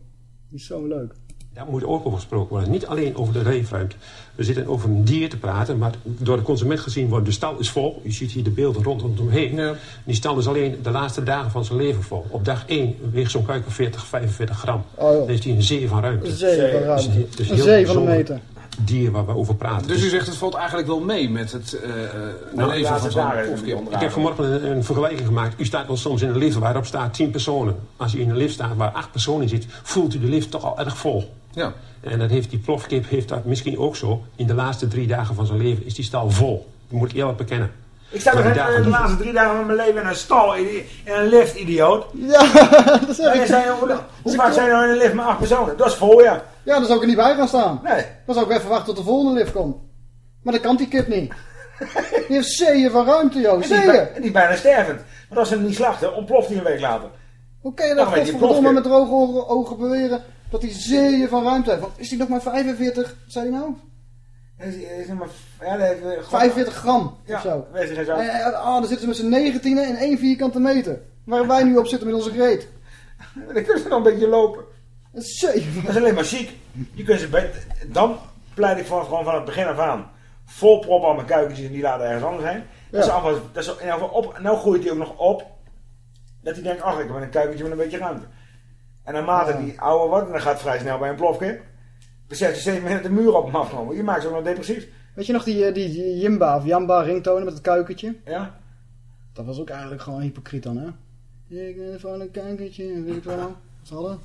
Die is zo leuk. Daar moet ook over gesproken worden. Niet alleen over de leefruimte. We zitten over een dier te praten, maar door de consument gezien wordt de stal is vol. U ziet hier de beelden rondomheen. Die stal is alleen de laatste dagen van zijn leven vol. Op dag 1 weegt zo'n kuiken 40, 45 gram. Oh. Dan heeft hij een zee van ruimte. Een zee van ruimte. Dus- dus Een zee van een meter. Dier waar we over praten. Dus u zegt het valt eigenlijk wel mee met het eh, eh, Nou, leven van zo'n Ik heb vanmorgen een, een vergelijking gemaakt. U staat wel soms in een lift waarop staat 10 personen. Als u in een lift staat waar 8 personen in zit, voelt u de lift toch al erg vol. Ja. En dat heeft die plofkip heeft dat misschien ook zo. In de laatste drie dagen van zijn leven is die stal vol. Dat moet ik eerlijk bekennen. Ik sta nog de niet. laatste drie dagen van mijn leven in een stal, in, een lift, idioot. Ja, dat zeg ik. zijn, hoe vaak zijn er in een lift met acht personen? Dat is vol, ja. Ja, dan zou ik er niet bij gaan staan. Nee. Dan zou ik even wachten tot de volgende lift komt. Maar dat kan die kip niet. Die heeft zeeën van ruimte, joh. En die, is bij- Zeeën. en die is bijna stervend. Want als ze hem niet slachten, ontploft hij een week later. Hoe kan je Dan dat godverdomme met droge ogen, ogen beweren dat hij zeeën van ruimte heeft? Want is die nog maar 45, wat zei hij nou? Hij is- hij is nog maar- Ja, heeft, eh, 45 gram Ja, of zo. geen zo. En, en, oh, dan zitten ze met z'n 19 in één vierkante meter. Waar wij nu op zitten met onze greet. Dan kunnen ze nog een beetje lopen. Een van Dat is alleen maar ziek. Je kunt ze dan pleit ik voor gewoon van het begin af aan. Vol prop al mijn kuikentjes en die laten ergens anders zijn. Dat is allemaal, dat is in op. Nou groeit hij ook nog op. Dat hij denkt, ach ik heb een kuikentje met een beetje ruimte. En naarmate Ja. die ouder wordt, en dat gaat vrij snel bij een plofkip. Beseft hij steeds meer de muur op hem afkomen. Je maakt ze ook nog depressief. Weet je nog die, eh, die, die Jimba of Jamba ringtonen met het kuikentje? Ja? Dat was ook eigenlijk gewoon hypocriet dan, hè? Ik ben van een kuikentje, weet ik wel. Wat hadden.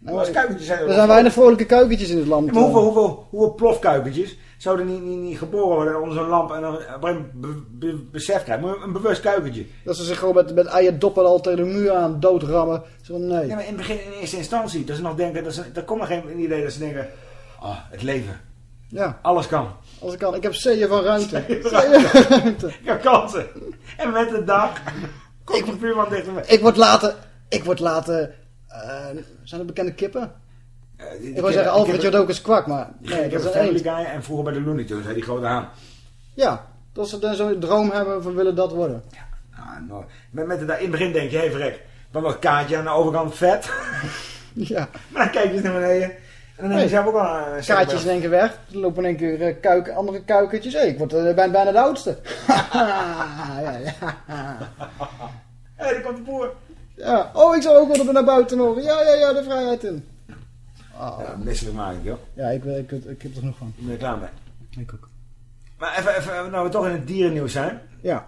Nou, als kuikentjes zijn er er zijn weinig vrolijke kuikentjes in het land. Ja, maar hoeveel, eh. hoeveel, hoeveel plofkuikentjes zouden niet, niet, niet geboren worden onder zo'n lamp en dan op een be- be-? Maar bewust kuikentje. Dat ze zich gewoon met, met eieren doppen al tegen de muur aan doodrammen. Zo nee. Ja, maar in, begin, in eerste instantie, dat ze nog denken, dat ze, er komt nog geen idee dat ze denken, ah, het leven, Ja, alles kan. ik kan. Ik heb zeeën van ruimte. Zeeën van ruimte. Ik heb kansen. En met de dag komt de buurman dichterbij. Ik word later... Ik word later... eh, zijn er bekende kippen? Ik wil zeggen Alfred Jodokus kwak, maar... Nee, ik dat heb is een Family. Guy en vroeger bij de Looney Tunes, hè, die grote haan. Ja, dat ze dan zo'n droom hebben van willen dat worden. Ah, nou, met, met de, in het begin denk je, hé hey, verrek, dan een kaartje aan de overkant vet. Ja. Maar dan kijk je naar beneden. En dan denk je Hey, zelf ook al een Kaartjes in één keer weg. Er lopen in één keer eh, kuiken, andere kuikentjes. Hé, ik word eh, bijna, bijna de oudste. ja, ja. Hé, daar komt de boer. Ja. Oh, ik zou ook wel naar buiten mogen. Ja, ja, ja, de vrijheid in. Oh. Ja, misselijk maak ik, joh. Ja, ik, ik, ik, ik heb er genoeg van. Ik ben er klaar mee. Ik ook. Maar even, even, nou we toch in het dierennieuws zijn. Ja.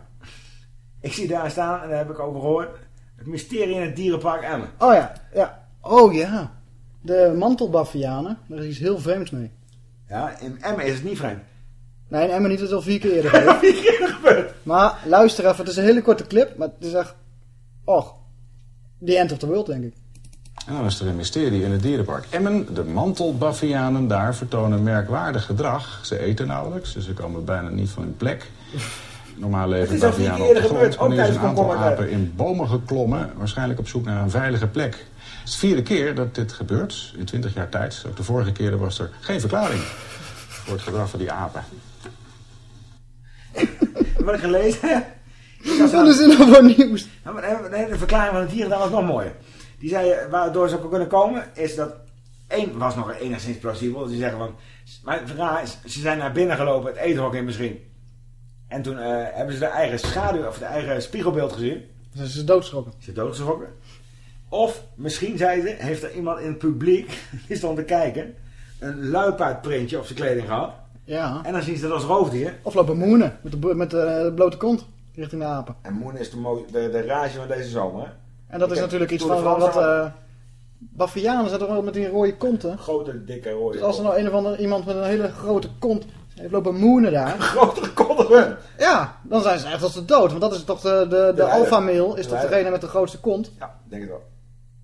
Ik zie daar staan, en daar heb ik over gehoord, het mysterie in het dierenpark Emmen. Oh ja, ja. Oh ja. De mantelbaffianen, daar is iets heel vreemds mee. Ja, in Emmen is het niet vreemd. Nee, in Emmen niet, het is al vier keer eerder gebeurd. vier keer gebeurd. Maar luister even, het is een hele korte clip, maar het is echt... Och, the end of the world, denk ik. En dan is er een mysterie in het dierenpark Emmen. De mantelbavianen daar vertonen merkwaardig gedrag. Ze eten nauwelijks, dus ze komen bijna niet van hun plek. Normaal leven bavianen op de grond. Maar nu is een aantal apen in bomen geklommen. Waarschijnlijk op zoek naar een veilige plek. Het is de vierde keer dat dit gebeurt, in twintig jaar tijd. Ook de vorige keren was er geen verklaring voor het gedrag van die apen. Wat gelezen. Wat is er nou voor nieuws? Maar de- verklaring van het dier was nog mooier. Die zei, waardoor ze op kunnen komen, is dat... één was nog enigszins plausibel. Die zeggen van... Maar is, ze zijn naar binnen gelopen, het eethok in misschien. En toen eh, hebben ze de eigen schaduw, of de eigen spiegelbeeld gezien. Ze is doodgeschrokken. Ze doodgeschrokken. Of, misschien, zei ze, heeft er iemand in het publiek, die stond te kijken, een luipaardprintje op zijn kleding gehad. Ja. En dan zien ze dat als roofdier. Of lopen moenen met de, met de blote kont richting de apen. En Moen is de, de, de rage van deze zomer. En dat is Ik natuurlijk iets van wat... eh Baffianen zijn toch wel met die rode konten? Grote, dikke, rode Dus als er nou een of ander iemand met een hele grote kont heeft lopen moenen daar... Grotere kont dan hun. Ja, dan zijn ze echt als de dood. Want dat is toch de, de, de, alpha male, is toch degene met de grootste kont. Ja, denk het wel.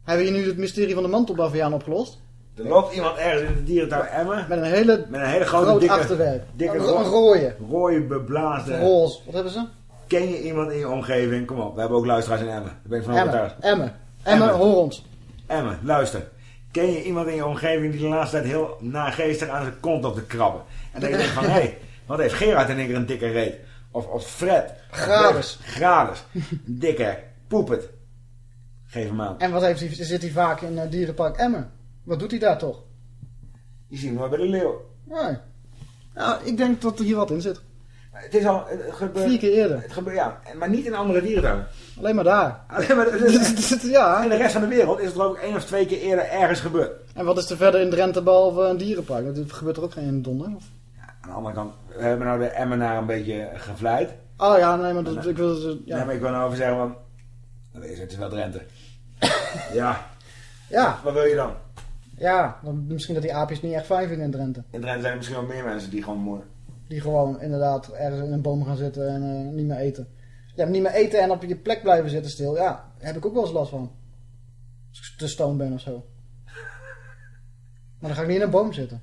Hebben we hier nu het mysterie van de mantelbaviaan opgelost? Er loopt iemand ergens in de dierentuin Emmen. Met een hele Met een hele grote, groot dikke, achterwerk. dikke een, ro- een rode. rode beblaasde. Roze. Wat hebben ze? Ken je iemand in je omgeving? Kom op, we hebben ook luisteraars in Emmen. Daar ben ik van Emmen. overtuigd. Emmen. Emmen, hoor ons. Emmen, luister. Ken je iemand in je omgeving die de laatste tijd heel nageestig aan zijn kont op te krabben? En dan denk je van, hé, hey, wat heeft Gerard in één keer een dikke reet? Of, of Fred. Grades. Grades. Dikke. Poep het. Geef hem aan. En wat heeft hij, zit hij vaak in het dierenpark Emmen? Wat doet hij daar toch? Die zien we nooit bij de leeuw. Nee. Nou, ik denk dat er hier wat in zit. Het is al... Het gebeurt, Vier keer eerder. Het gebeurt, ja, maar niet in andere dierentuinen. Alleen maar daar. Alleen maar, ja. In de rest van de wereld is het ik één of twee keer eerder ergens gebeurd. En wat is er verder in Drenthe behalve een dierenpark? Want er gebeurt er ook geen donder? Of? Aan de andere kant, we hebben nou de Emmenaar een beetje gevleid. Oh ja, nee, maar dat, ik wil... Ja. Nee, maar ik wil nou over zeggen, van, wees, het is wel Drenthe. ja. Ja. Wat wil je dan? Ja, dan misschien dat die aapjes niet echt fijn vinden in Drenthe. In Drenthe zijn er misschien wel meer mensen die gewoon mooi... Die gewoon inderdaad ergens in een boom gaan zitten en eh, niet meer eten. Ja, niet meer eten en op je plek blijven zitten stil. Ja, daar heb ik ook wel eens last van. Als ik te stoned ben of zo. Maar dan ga ik niet in een boom zitten.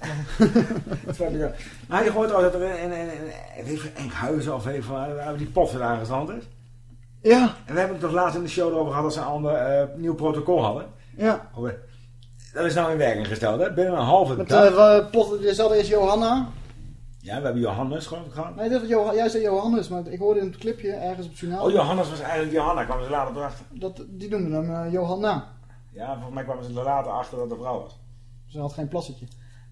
Maar je hoort ook dat er in, in, in, Enkhuizen of even waar die pot weer aangestand is. Ja. En we hebben het toch laatst in de show erover gehad dat ze een ander eh, nieuw protocol hadden. Ja. Oh, Dat is nou in werking gesteld, hè? Binnen een halve Met, dag. uh, pot, je zat eerst Johanna. Ja, we hebben Johannes geloof ik gehad. Nee, dat was Johan, jij zei Johannes, maar ik hoorde in het clipje ergens op het journaal. Oh, Johannes was eigenlijk Johanna, kwamen ze later erachter. Dat, die noemden hem uh, Johanna. Ja, volgens mij kwamen ze er later achter dat het een vrouw was. Ze had geen plassetje.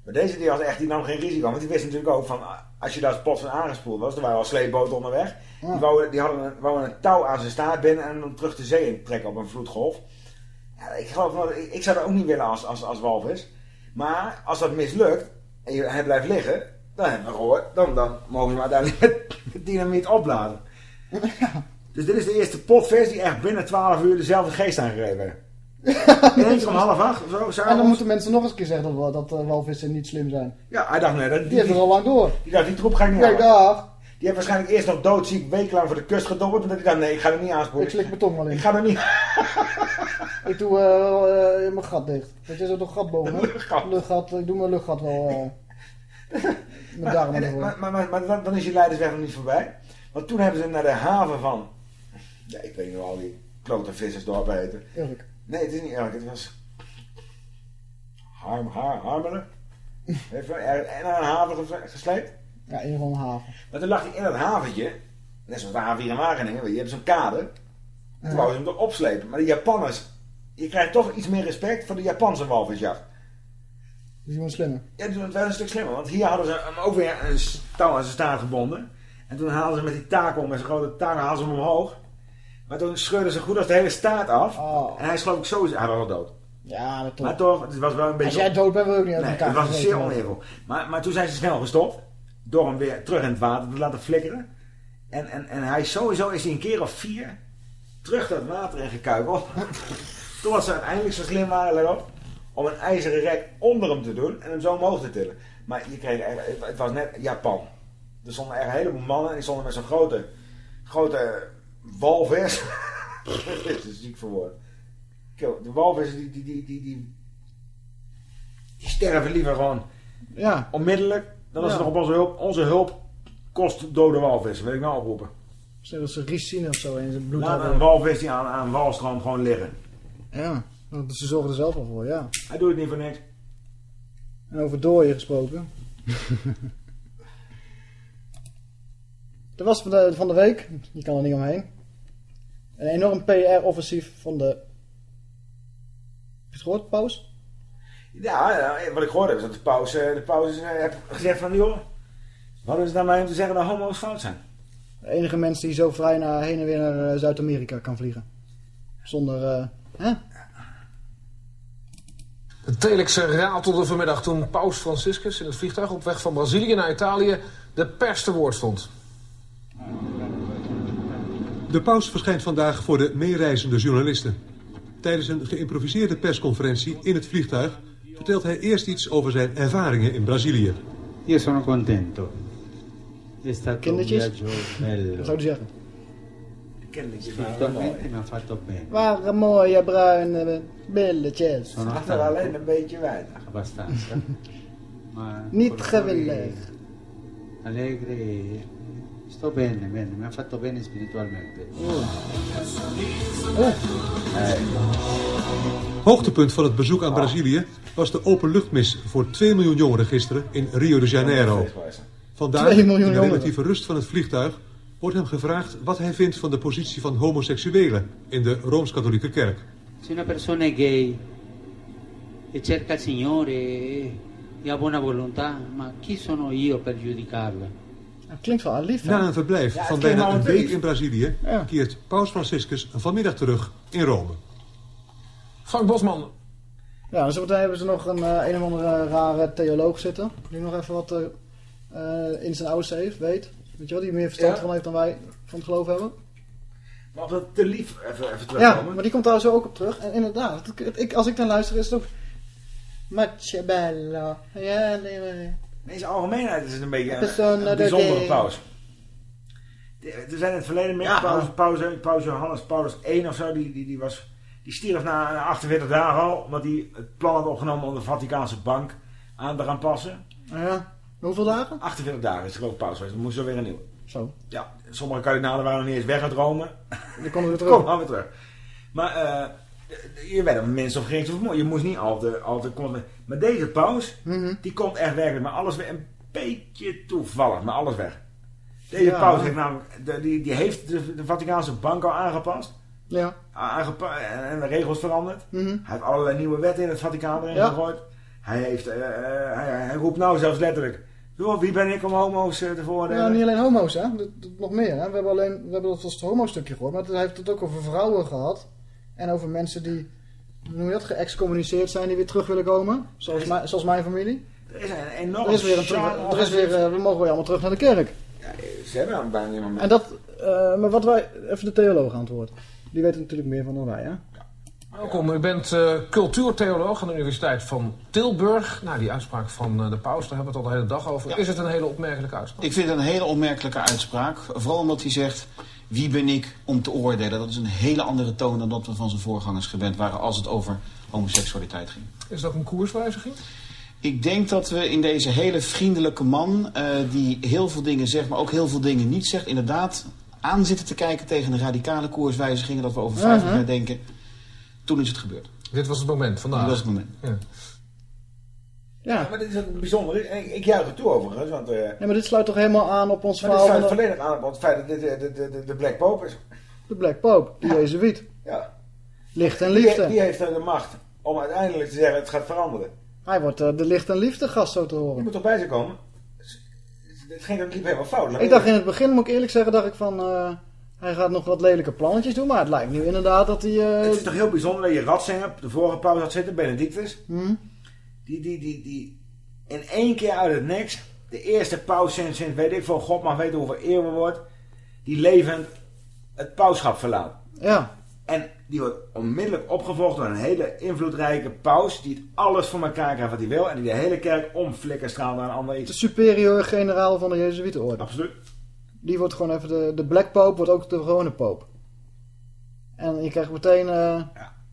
Maar deze die had echt, die nam geen risico. Want die wist natuurlijk ook van, als je daar pot van aangespoeld was, er waren al sleepboten onderweg. Ja. Die, wouden, die hadden een, wouden een touw aan zijn staart binnen en dan terug de zee in trekken op een vloedgolf. Ja, ik geloof ik, ik zou dat ook niet willen als, als, als walvis. Maar als dat mislukt en je, hij blijft liggen, dan hebben we gehoord, dan, dan mogen ze hem uiteindelijk met, dynamiet opladen. Dus dit is de eerste potvis die echt binnen 12 uur dezelfde geest aangegeven heeft. Ineens om half acht of zo. En dan moeten mensen nog eens een keer zeggen dat, dat uh, walvissen niet slim zijn. Ja, hij dacht nee. Dat, die, die heeft er al lang door. Die dacht, die troep ga ik niet Kijk daar. Die heeft waarschijnlijk eerst nog doodziek wekenlang voor de kust gedobberd. En dat hij dacht, nee, ik ga er niet aanspoelen. Ik slik mijn tong wel in. Ik ga er niet... ik doe uh, uh, mijn gat dicht. Dat is ook nog gat boven. Luchtgat. luchtgat. Ik doe mijn luchtgat wel... Maar, maar, maar, maar dan, dan is je leidersweg nog niet voorbij. Want toen hebben ze naar de haven van... Ja, ik weet niet hoe al die klote vissersdorpen heten. Urk. Nee, het is niet Urk. Het was... Harm, har, Harmelen. Heeft en naar een haven gesleept. Ja, in een haven. Maar toen lag hij in dat haventje. Net zoals de haven hier in Wageningen. Je hebt zo'n kade. En toen ja. wou ze hem erop slepen. Maar de Japanners... Je krijgt toch iets meer respect voor de Japanse walvisjacht. Wel slimmer. Ja, doen het wel een stuk slimmer. Want hier hadden ze hem ook weer een touw aan zijn staart gebonden. En toen haalden ze met die takel, met zijn grote tang, haalden ze hem omhoog. Maar toen scheurden ze goed als de hele staart af. Oh. En hij is geloof ik zo... Hij was al dood. Ja, maar toch. Maar toch, het was wel een beetje... Als jij dood bent, wil ik niet uit nee, elkaar het was zeer oneervol. Maar, maar toen zijn ze snel gestopt. Door hem weer terug in het water te laten flikkeren. En, en, en hij sowieso is hij een keer of vier terug dat water in gekuikeld. Totdat ze uiteindelijk zo slim waren, let op, om een ijzeren rek onder hem te doen en hem zo omhoog te tillen. Maar je kreeg, het was net Japan. Er stonden er een heleboel mannen en die stonden met zo'n grote, grote walvis. Dit is ziek voor woorden. De walvissen die, die, die, die, die, die sterven liever gewoon ja. onmiddellijk dan als ja. ze nog op onze hulp, onze hulp kost dode walvissen. Wil ik nou oproepen. Dat ze ricine of zo in zijn bloed Laat een walvis die aan, aan een walstroom gewoon liggen. Ja, want ze zorgen er zelf al voor, ja. Hij doet het niet voor niks. En over dooien gesproken. er was van de, van de week, je kan er niet omheen, een enorm PR-offensief van de... Heb je het gehoord, Paus? Ja, ja, wat ik gehoord heb is dat de Paus, de paus heeft gezegd van, joh, wat is het nou mij om te zeggen dat homo's fout zijn? De enige mens die zo vrij naar, heen en weer naar Zuid-Amerika kan vliegen. Zonder, uh, hè? De Telex ratelde vanmiddag toen Paus Franciscus in het vliegtuig op weg van Brazilië naar Italië de pers te woord stond. De paus verschijnt vandaag voor de meereizende journalisten. Tijdens een geïmproviseerde persconferentie in het vliegtuig vertelt hij eerst iets over zijn ervaringen in Brazilië. Io sono contento. Kindertjes? zou je zeggen? Ha fatto bene. Waren mooie bruine belletjes. Sono Achter alleen een beetje weinig. abbastanza. Niet gewillig. Allegri. Sto bene, bene, mi ha fatto bene spiritualmente. Hoogtepunt van het bezoek aan Brazilië was de openluchtmis voor 2 miljoen jongeren gisteren in Rio de Janeiro. Vandaar, 2 in miljoen de relatieve rust van het vliegtuig, wordt hem gevraagd wat hij vindt van de positie van homoseksuelen in de Rooms-Katholieke Kerk. Se una persona è gay e cerca il Signore e- ha buona volontà, ma chi sono io per giudicarla? Dat klinkt wel lief. hè? Na een verblijf Ja, van bijna een week in Brazilië... keert Paus Franciscus vanmiddag terug in Rome. Frank Bosman. Ja, en zometeen hebben ze nog een, eh, een of andere rare theoloog zitten. Die nog even wat eh, eh, in zijn oude heeft, weet. Weet je wel, die meer verstand Ja. van heeft dan wij van het geloof hebben. Maar op dat te lief even, even Ja, terugkomen. maar die komt daar zo ook op terug. En inderdaad, het- het- ik, als ik dan luister is het ook... Macho bello. Ja, nee, maar... In zijn algemeenheid is het een beetje een, een bijzondere de- paus. De- Er zijn in het verleden meer Ja. paus, paus, paus Johannes Paulus I of zo, die, die, die, was, die stierf na 48 dagen al, omdat hij het plan had opgenomen om de Vaticaanse bank aan te gaan passen. Ja, hoeveel dagen? 48 dagen is geloof ik paus geweest, dan moest er weer een nieuwe. Zo. Ja, sommige kardinalen waren nog niet eens weg aan het Rome. Die komen weer terug. Kom, weer terug. Maar eh, je werd op of geen vermoord. Je moest niet altijd, altijd komen. Maar deze paus, Mhm. die komt echt werkelijk. Maar alles weer een beetje toevallig. Maar alles weg. Deze Ja. paus heeft namelijk, de- die, die heeft de, de Vaticaanse bank al aangepast. Ja. Aangepa en, en de regels veranderd. Mhm. Hij heeft allerlei nieuwe wetten in het Vaticaan erin Ja. gegooid. Hij, heeft, eh, eh, hij, hij roept nou zelfs letterlijk. "Joh, wie ben ik om homo's eh, te veroordelen? Ja, niet alleen homo's, hè. Dat, dat- nog meer, hè. We hebben alleen... We hebben dat als het homo-stukje gehoord. Maar hij heeft het ook over vrouwen gehad. En over mensen die... Hoe noem je dat? Geëxcommuniceerd zijn die weer terug willen komen. Zoals, mijn, zoals mijn familie. Er is een enorm Er is weer een terug, er is weer, eh, we mogen weer allemaal terug naar de kerk. Ze hebben bijna niemand meer. En dat, eh, maar wat wij, even de theoloog antwoord. Die weet er natuurlijk meer van dan wij, hè? Welkom, u bent eh, cultuurtheoloog aan de Universiteit van Tilburg. Nou, die uitspraak van eh, de paus, daar hebben we het al de hele dag over. Is het een hele opmerkelijke uitspraak? Ik vind het een hele opmerkelijke uitspraak. Vooral omdat hij zegt, wie ben ik om te oordelen? Dat is een hele andere toon dan dat we van zijn voorgangers gewend waren als het over homoseksualiteit ging. Is dat een koerswijziging? Ik denk dat we in deze hele vriendelijke man, eh, die heel veel dingen zegt, maar ook heel veel dingen niet zegt, inderdaad aan zitten te kijken tegen de radicale koerswijzigingen, dat we over 50 Mhm. jaar denken. Toen is het gebeurd. Dit was het moment vandaag. Dit was het moment. Ja. Ja. maar dit is een bijzonder. Ik, ik juich er toe overigens. Want, eh, Ja, maar dit sluit toch helemaal aan op ons maar dit verhaal sluit de, volledig aan op het feit dat dit eh, de, de, de, de Black Pope is. de Black Pope, de Jezuïet. Ja. Licht en Die, liefde. die heeft eh, de macht om uiteindelijk te zeggen het gaat veranderen. Hij wordt eh, de licht en liefde gast, zo te Je horen. moet toch bij ze komen? Het ging ook niet helemaal fout. Ik dacht in het begin, moet ik eerlijk zeggen, dacht ik van... eh, hij gaat nog wat lelijke plannetjes doen, maar het lijkt nu inderdaad dat hij... eh, Het is toch heel bijzonder dat je Ratzinger, de vorige paus had zitten, Benedictus. hm? Die, die, die, die in één keer uit het niks, de eerste paus sinds, weet ik veel, God mag weten hoeveel eeuwen wordt, die levend het pauschap verlaat. Ja. En die wordt onmiddellijk opgevolgd door een hele invloedrijke paus, die het alles voor elkaar krijgt wat hij wil, en die de hele kerk omflikker straalt naar een ander De iets. superieur generaal van de Jezuïetenorde. Absoluut. Die wordt gewoon even de, de Black Pope, wordt ook de gewone Pope. En je krijgt meteen eh,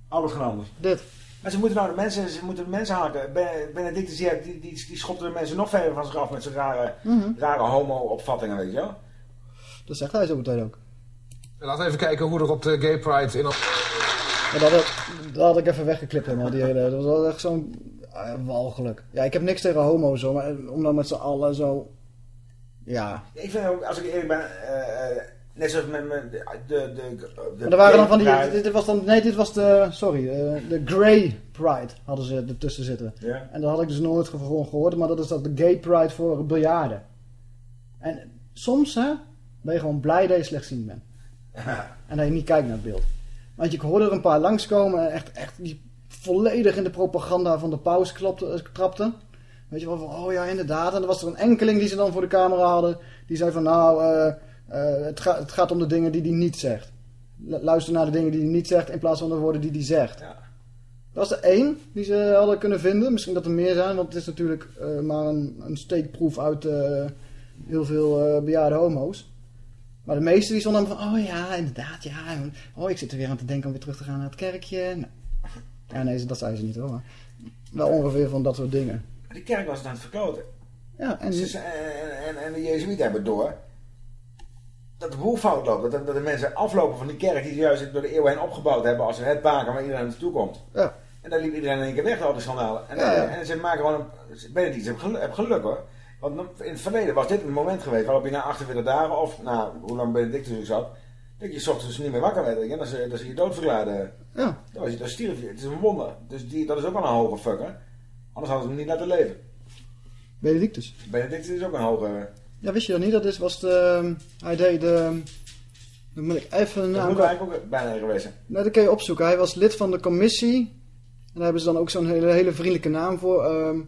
Alles gaan anders. dit. Maar ze moeten nou de mensen, ze moeten de mensen haken. Ben- Benedictus die, die, die, die schopte de mensen nog verder van zich af met zijn rare, Mhm. rare homo-opvattingen, weet je wel. Dat zegt hij zo meteen ook. Laten we even kijken hoe er op de Gay Pride in... Maar dat, had- dat had ik even weggeklipt helemaal. Die hele, dat was wel echt zo'n ah, walgelijk. Ja, ik heb niks tegen homo's hoor, maar om dan met z'n allen zo... Ja. Ik vind ook, als ik eerlijk ben, eh, net zoals met, met de, de, de, de er waren dan van die... Dit, dit was dan, nee, dit was de... Sorry, eh, de Grey Pride hadden ze ertussen zitten. Ja. En dat had ik dus nooit ge- gewoon gehoord, maar dat is dat de Gay Pride voor biljarden. En soms, hè, ben je gewoon blij dat je slechtziend bent. En dat je niet kijkt naar het beeld. Want je hoorde er een paar langskomen en echt, echt die volledig in de propaganda van de paus klopte, trapten. Weet je wel, van, oh ja, inderdaad. En er was er een enkeling die ze dan voor de camera hadden. Die zei van, nou, eh, eh, het, gaat het gaat om de dingen die hij niet zegt. Lu- Luister naar de dingen die hij niet zegt in plaats van de woorden die hij zegt. Dat was er één die ze hadden kunnen vinden. Misschien dat er meer zijn, want het is natuurlijk eh, maar een, een steekproef uit heel veel bejaarde homo's. Maar de meeste die stonden dan van, oh ja, inderdaad, ja. Oh, ik zit er weer aan te denken om weer terug te gaan naar het kerkje. Nou, ja, nee, dat zei ze niet hoor. Maar wel ongeveer van dat soort dingen. Die kerk was het aan het verkloten. Ja, en, Ze- en, en, en de Jezuïeten hebben door dat de boel fout loopt. Dat, dat de mensen aflopen van die kerk die ze juist door de eeuwen heen opgebouwd hebben als het baken waar iedereen naartoe komt. Ja. En daar liep iedereen in één keer weg, al die schandalen. En, Ja, ja. en ze maken gewoon een... Benedict heeft geluk, heeft geluk hoor. Want in het verleden was dit een moment geweest waarop je na 48 dagen, of na hoe lang Benedictus ook zat, dat je 's ochtends niet meer wakker werd. Dat ze, dat ze je dood verklaarden. Ja. Dat, was, je- dat stierf je. Het is een wonder. Dus die, dat is ook wel een hoge fucker. Anders hadden ze hem niet laten leven. Benedictus. Benedictus is ook een hoge... Ja, wist je dat niet? Dat is, was de... Hij deed de... Dan moet ik even Dat naam... moet eigenlijk ook bijna geweest zijn. Nee, dat kun je opzoeken. Hij was lid van de commissie. En daar hebben ze dan ook zo'n hele, hele vriendelijke naam voor. ehm,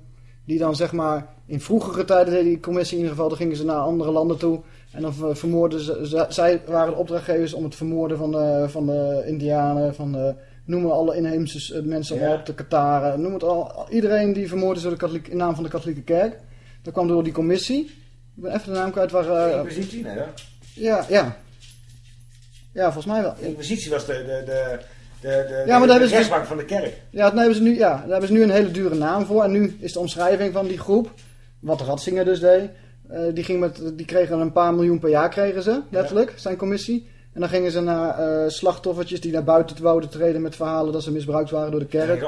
die dan zeg maar... In vroegere tijden deed die commissie in ieder geval. Dan gingen ze naar andere landen toe. En dan ver- vermoorden ze... ze- zij waren de opdrachtgevers om het vermoorden van de, van de indianen. Van de, noem maar alle inheemse eh, mensen Ja. op. De Kataren. Noem het al. Iedereen die vermoorden ze door de in naam van de katholieke kerk. Dat kwam door die commissie. Ik ben even de naam kwijt. Waar, eh, Inquisitie, nee, ja, ja. Ja, volgens mij wel. Inquisitie was de, de, de, de, de, Ja, maar daar de ze- rechtsbank van de kerk. Ja, daar hebben, ze nu, ja, daar hebben ze nu een hele dure naam voor. En nu is de omschrijving van die groep, wat Ratzinger dus deed, eh, die, ging met, die kregen een paar miljoen per jaar, kregen ze, letterlijk, zijn commissie. En dan gingen ze naar eh, slachtoffertjes die naar buiten wouden treden met verhalen dat ze misbruikt waren door de Ja, kerk.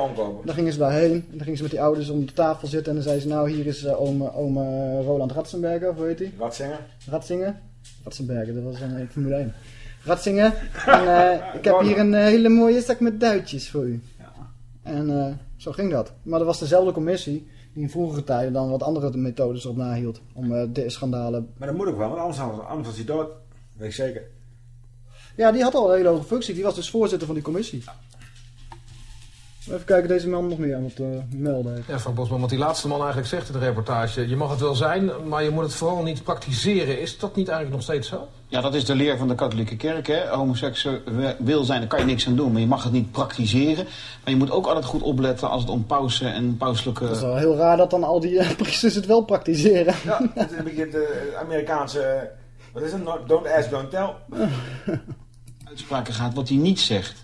Dan gingen ze daarheen. En dan gingen ze met die ouders om de tafel zitten. En dan zeiden ze, nou hier is eh, oom, oom eh, Roland Ratzenberger, of hoe heet hij? Ratzinger. Ratzinger? Ratzenberger, dat was een Formule 1. Ratzinger. En ik heb hier een hele mooie zak met duitjes voor u. En eh, zo ging dat. Maar dat was dezelfde commissie die in vroegere tijden dan wat andere methodes op nahield. Om de schandalen... Maar dat moet ook wel, want anders, anders was hij dood. Weet ik zeker. Ja, die had al een hele hoge functie. Die was dus voorzitter van die commissie. Even kijken, deze man nog meer aan het eh, melden heeft. Ja, Frank Bosman, wat die laatste man eigenlijk zegt in de reportage. Je mag het wel zijn, maar je moet het vooral niet praktiseren. Is dat niet eigenlijk nog steeds zo? Ja, dat is de leer van de katholieke kerk. Hè? Homoseksueel zijn, daar kan je niks aan doen. Maar je mag het niet praktiseren. Maar je moet ook altijd goed opletten als het om pausen en pauselijke... Het is wel heel raar dat dan al die eh, priesters het wel praktiseren. Ja, het is een beetje de Amerikaanse... Wat is het? Don't ask, don't tell. uitspraken gaat wat hij niet zegt.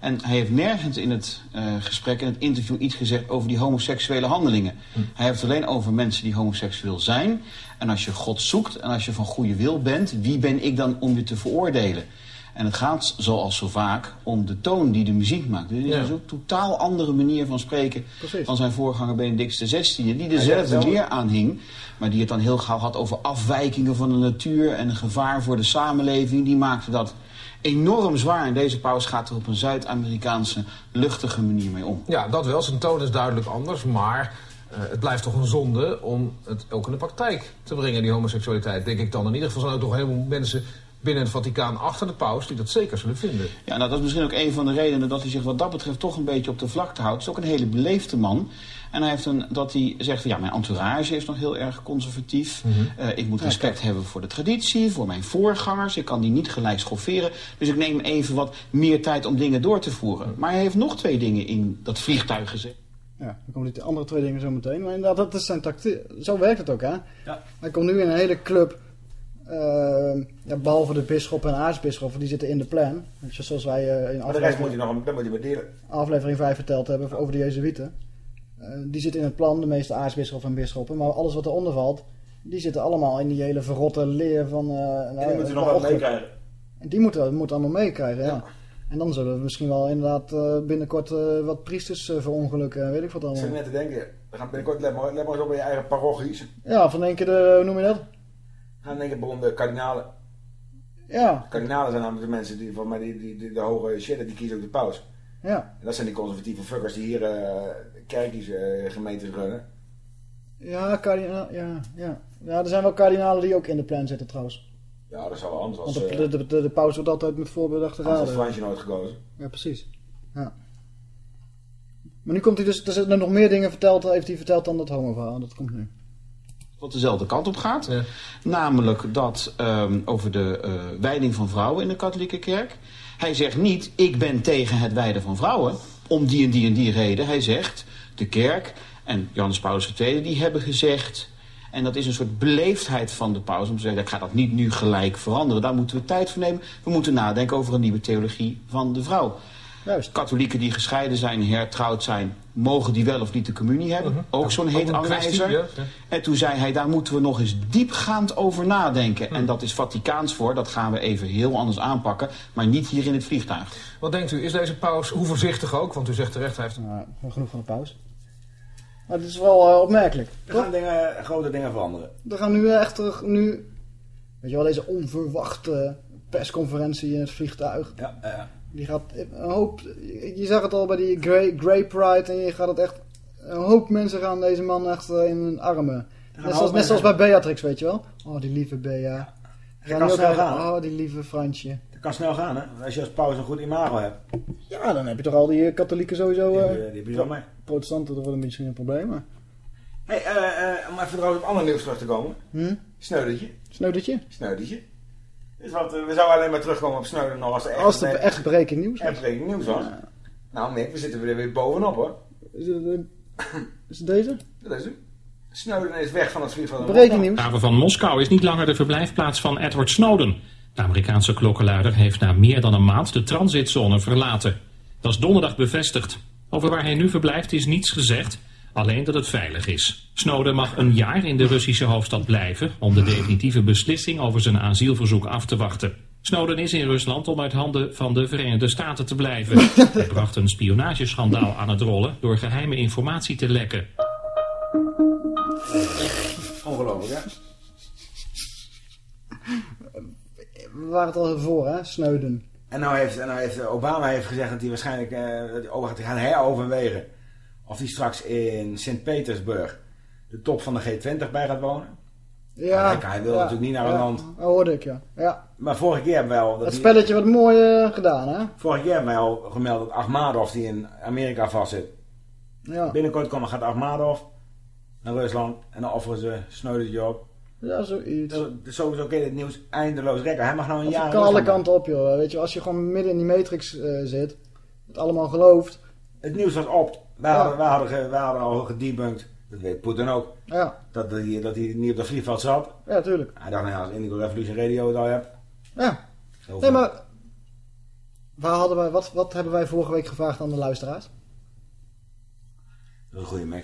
En hij heeft nergens in het eh, gesprek, in het interview, iets gezegd over die homoseksuele handelingen. Hij heeft alleen over mensen die homoseksueel zijn. En als je God zoekt en als je van goede wil bent, wie ben ik dan om je te veroordelen? En het gaat, zoals zo vaak, om de toon die de muziek maakt. Dit is een totaal andere manier van spreken Precies. van zijn voorganger Benedictus XVI. Die dezelfde leer aanhing, maar die het dan heel gauw had over afwijkingen van de natuur en een gevaar voor de samenleving. Die maakte dat enorm zwaar. En deze paus gaat er op een Zuid-Amerikaanse luchtige manier mee om. Ja, dat wel. Zijn toon is duidelijk anders. Maar eh, het blijft toch een zonde om het ook in de praktijk te brengen, die homoseksualiteit. Denk ik dan. In ieder geval zijn er toch helemaal mensen binnen het Vaticaan achter de paus die dat zeker zullen vinden. Ja, nou, dat is misschien ook een van de redenen dat hij zich wat dat betreft toch een beetje op de vlakte houdt. Het is ook een hele beleefde man. En hij heeft een, dat hij zegt van ja, mijn entourage is nog heel erg conservatief. Eh, ik moet respect hebben voor de traditie, voor mijn voorgangers. Ik kan die niet gelijk schofferen. Dus ik neem even wat meer tijd om dingen door te voeren. Maar hij heeft nog twee dingen in dat vliegtuig gezet. Ja, dan komen die andere twee dingen zo meteen. Maar inderdaad, dat is zijn tactiek. Zo werkt het ook, hè? Ja. Hij komt nu in een hele club. eh, ja, behalve de bisschop en aartsbisschoppen, die zitten in de plan. Je, Zoals wij eh, in Maar de rest moet aflevering, hij nog, dat moet delen. aflevering 5 verteld hebben over de Jezuïeten. Eh, die zitten in het plan, de meeste aartsbisschoppen en bisschoppen. Maar alles wat eronder valt, die zitten allemaal in die hele verrotte leer van... eh, nou, die moet hij nog wel meekrijgen. En die moeten, moeten allemaal meekrijgen, ja. En dan zullen we misschien wel inderdaad eh, binnenkort wat priesters verongelukken en weet ik wat Ik allemaal. zit net te denken, we gaan binnenkort, let maar, let maar eens op bij je eigen parochies. Ja, van één keer de, hoe noem je dat? Gaan in één keer begonnen de kardinalen. Ja, Kardinalen zijn namelijk de mensen die, van mij die, die, die de hoge shit, die kiezen ook de paus. ja. En dat zijn die conservatieve fuckers die hier eh kerkjes, eh gemeentes runnen. Ja, kardinaal, ja, ja. Ja, er zijn wel kardinalen die ook in de plan zitten trouwens. Ja, dat zou wel anders Want als, de, eh, de, de, de, de paus wordt altijd met voorbedachte anders had raden. Fransje nooit gekozen. Ja, precies. Ja. Maar nu komt hij dus, er zijn er nog meer dingen verteld, heeft hij verteld dan dat homo-verhaal. Dat komt nu. wat dezelfde kant op gaat. Namelijk dat ehm, over de eh, wijding van vrouwen in de katholieke kerk. Hij zegt niet, ik ben tegen het wijden van vrouwen. Om die en die en die reden. Hij zegt, de kerk en Johannes Paulus II, die hebben gezegd... En dat is een soort beleefdheid van de paus om te zeggen... ik ga dat niet nu gelijk veranderen. Daar moeten we tijd voor nemen. We moeten nadenken over een nieuwe theologie van de vrouw. Juist. Katholieken die gescheiden zijn, hertrouwd zijn... mogen die wel of niet de communie hebben. Ook zo'n heet Mhm. een aanwijzer. ja. En toen zei hij, daar moeten we nog eens diepgaand over nadenken. En dat is Vaticaans voor, dat gaan we even heel anders aanpakken. Maar niet hier in het vliegtuig. Wat denkt u, is deze paus, hoe voorzichtig ook, want u zegt terecht, hij heeft... Nou, genoeg van de paus. Maar het is wel eh, opmerkelijk. Er gaan dingen, grote dingen veranderen. Er gaan nu echt terug, nu... Weet je wel, deze onverwachte persconferentie in het vliegtuig. Ja, ja. Die gaat een hoop... Je zag het al bij die Grey, Grey Pride en je gaat het echt... Een hoop mensen gaan deze man echt eh, in hun armen Net zoals, net zoals bij Beatrix, weet je wel. Oh, die lieve Bea. Dat Gaan kan die ook snel gaan. Oh, die lieve Fransje. Dat kan snel gaan, hè? Als je als paus een goed imago hebt. Ja, dan heb je toch al die eh, katholieken sowieso... Die, eh, heb je- die Protestanten, dat wordt misschien een probleem, maar... Hey, eh, eh, om even trouwens op ander nieuws terug te komen. Hm? Sneudertje. Sneudertje? Sneudertje. Dus wat, eh, we zouden alleen maar terugkomen op Snowden nog als er echt, Als het echt breaking nieuws echt breaking nieuws was. Nou Mick, we zitten er weer bovenop hoor. Is het, eh, is het deze? Dat is het. Snowden is weg van het vliegveld. Breaking De haven van Moskou is niet langer de verblijfplaats van Edward Snowden. De Amerikaanse klokkenluider heeft na meer dan een maand de transitzone verlaten. Dat is donderdag bevestigd. Over waar hij nu verblijft is niets gezegd, alleen dat het veilig is. Snowden mag een jaar in de Russische hoofdstad blijven om de definitieve beslissing over zijn asielverzoek af te wachten. Snowden is in Rusland om uit handen van de Verenigde Staten te blijven. Hij bracht een spionageschandaal aan het rollen door geheime informatie te lekken. Ongelooflijk hè? We waren het al voor, hè? Snowden. En nou heeft, en nou heeft Obama heeft gezegd dat hij waarschijnlijk over gaat gaan heroverwegen. Of hij straks in Sint-Petersburg de top van de G20 bij gaat wonen. Ja. Hij wil ja, natuurlijk niet naar een ja, land. Dat hoorde ik, ja. ja. Maar vorige keer hebben al... Dat Het spelletje wordt mooi eh, gedaan, hè? Vorige keer hebben wij al gemeld dat Ahmadov die in Amerika vastzit. Ja. Binnenkort komen, gaat Ahmadov naar Rusland en dan offeren ze Snowden op. Ja, zoiets. Sowieso kun je het nieuws eindeloos rekken. Hij mag nou een Het jaar kan alle kanten op, joh. Weet je, als je gewoon midden in die matrix eh, zit, het allemaal gelooft. Het nieuws was op. Wij, Ja. hadden, hadden, hadden al gedebunked, dat weet Poetin ook, Ja, dat hij, dat hij niet op dat vliegveld zat. ja, tuurlijk. Hij dacht, nou ja, als Indigo Revolution Radio het al hebt. Ja. Nee, maar... Waar hadden wij, wat, wat hebben wij vorige week gevraagd aan de luisteraars? Dat is een goede Mac.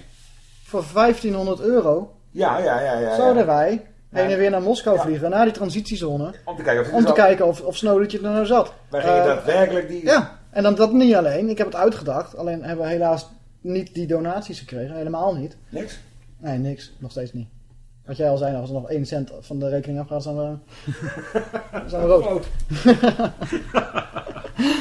Voor 1500 euro Ja, ja, ja. ja, zouden wij heen en weer naar Moskou vliegen, naar die transitiezone. Om te kijken of Om er te kijken of, of er nou zat. Wij gingen Eh, daadwerkelijk die... Ja, en dan dat niet alleen. Ik heb het uitgedacht. Alleen hebben we helaas niet die donaties gekregen. Helemaal niet. Niks? Nee, niks. Nog steeds niet. Wat jij al zei, als er nog 1 cent van de rekening afgaat, zijn we, dan zijn we rood.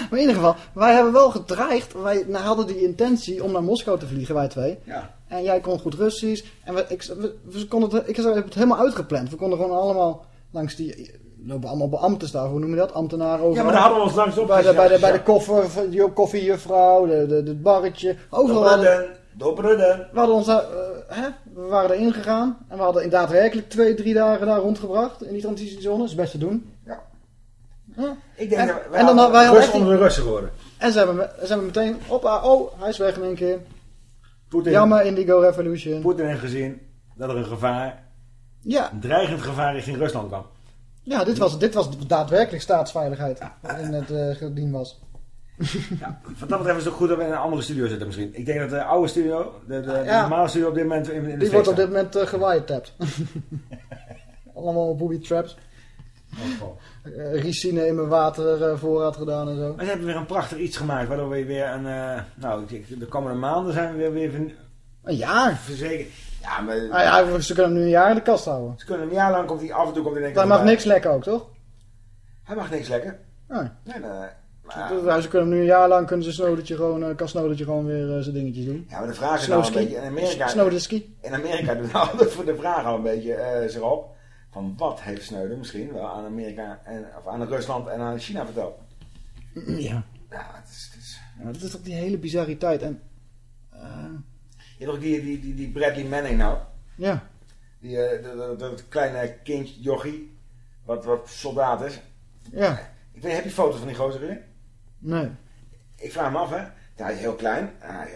maar in ieder geval, wij hebben wel gedreigd. Wij nou, hadden die intentie om naar Moskou te vliegen, wij twee. Ja. En jij kon goed Russisch. En we, ik, we, we konden het, ik heb het helemaal uitgepland. We konden gewoon allemaal langs die... lopen allemaal beambten daar, hoe noem je dat? Ambtenaren overal. Ja, maar daar hadden we ons langs op Bij de, bij de, bij de koffer, de koffiejuffrouw, de, de, het barretje. Overal dobreden. we hadden ons daar, eh, hè, we waren erin gegaan. En we hadden in daadwerkelijk twee, drie dagen daar rondgebracht. In die transitiezone. Dat is best te doen. Ja. Ik denk En- dat wij en dan hadden wij Rus echt onder de Russen geworden. En ze hebben, ze hebben meteen, hoppa, oh, hij is weg in één keer. Jammer, Indigo Revolution. Poetin heeft gezien dat er een gevaar, Ja, een dreigend gevaar richting Rusland kwam. ja dit, was, dit was daadwerkelijk staatsveiligheid. Waarin het gediend was. Wat dat betreft is het ook goed dat we in een andere studio zitten misschien. Ik denk dat de oude studio, de, de, de Ja. normale studio op dit moment in, in de Die wordt op dit moment uh, gewiretapt. Allemaal booby traps. Eh, ricine in mijn watervoorraad gedaan en zo. Maar ze hebben weer een prachtig iets gemaakt, waardoor we weer een, eh, nou, de komende maanden zijn we weer, weer Een jaar? verzekerd. Ja, maar ja, ze kunnen hem nu een jaar in de kast houden. ze kunnen een jaar lang, komt hij af en toe komt hij Hij mag niks lekken ook, toch? Hij mag niks lekker. Nee. Nee, nee, nee. Ze, ja, ze kunnen hem nu een jaar lang, kunnen ze Snowdertje gewoon, eh, kan Snowdertje gewoon weer eh, zijn dingetjes doen. Ja, maar de vraag is nou een beetje, in Amerika, Snowderski. in Amerika doet nou de, vraag al een beetje eh zich op. Van wat heeft Snowden misschien wel aan Amerika, en, of aan Rusland en aan China verteld? Ja. Ja, het is, het is... ja. Dat is toch die hele bizarriteit. En, eh, Je hebt ook die, die, die, die Bradley Manning nou. ja. Die, eh, dat, kleine kindje, jochie, wat, wat soldaat is. Ja. Ik weet, heb je foto's van die gozer gezien? Nee. Ik vraag me af, hè. Ja, hij is heel klein. Hij,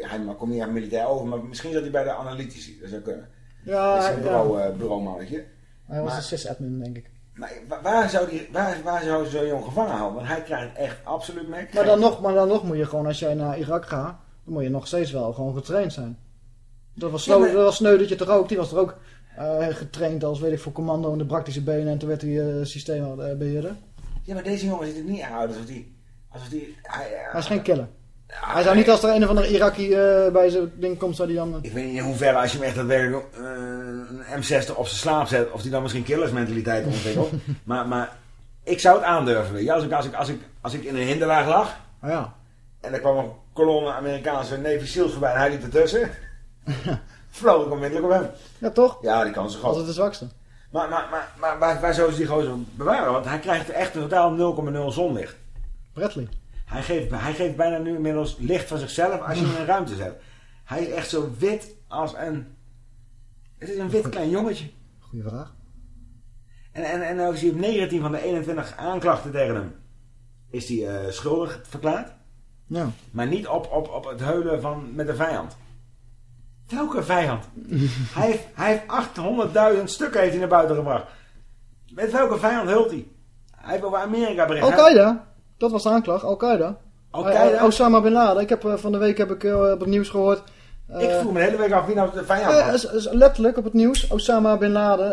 hij, komt niet echt militair over, maar misschien zat hij bij de analytici. Dat zou kunnen. Ja, dat is een ja. bureau, eh, bureaumannetje. Hij was Maar- een sysadmin, denk ik. Maar wa- waar zou, die, waar, waar zou zo'n jong gevangen houden? Want hij krijgt echt absoluut mee. Maar dan, nog, maar dan nog moet je gewoon, als jij naar Irak gaat, dan moet je nog steeds wel gewoon getraind zijn. Dat was, Ja, maar- dat was Sneudertje toch ook? Die was er ook eh, getraind als, weet ik, voor commando en de praktische benen. En toen werd hij uh, systeembeheerder. Ja, maar deze jongen ziet er niet uit alsof die... Alsof die hij, Hij is geen killer. Hij zou niet als er een of andere Iraki eh, bij zijn ding komt, zou die dan... Ik weet niet in hoeverre als je hem echt daadwerkelijk eh, een M60 op zijn slaap zet... of die dan misschien killersmentaliteit ontwikkelt. maar, maar ik zou het aandurven. je. Als, ik, als, ik, als, ik, als ik in een hinderlaag lag... Oh ja. en er kwam een kolonne Amerikaanse Navy Seals voorbij en hij liep ertussen... vloog ik onmiddellijk op hem. Ja, toch? Ja, die kan ze Als gewoon. het de zwakste. Maar, maar, maar, maar waar, waar zou ze die gozer bewaren? Want hij krijgt echt totaal 0,0 zonlicht. Bradley. Hij geeft, hij geeft bijna nu inmiddels licht van zichzelf als je hem in een ruimte zet. Hij is echt zo wit als een... Het is een wit klein jongetje. Goeie vraag. En, en, en ook zie je op 19 van de 21 aanklachten tegen hem. Is hij eh, schuldig verklaard. Ja. Maar niet op, op, op het heulen van, met de vijand. Welke vijand? hij heeft, hij heeft 800.000 stukken heeft hij naar buiten gebracht. Met welke vijand hult hij? Hij heeft over Amerika bericht. Al-Qaeda. Dat was de aanklacht. Al-Qaeda. Al-Qaeda? Eh, Osama Bin Laden. Ik heb eh, van de week heb ik eh, op het nieuws gehoord. Ik vroeg me de hele week af wie nou de vijand was. letterlijk op het nieuws. Osama Bin Laden.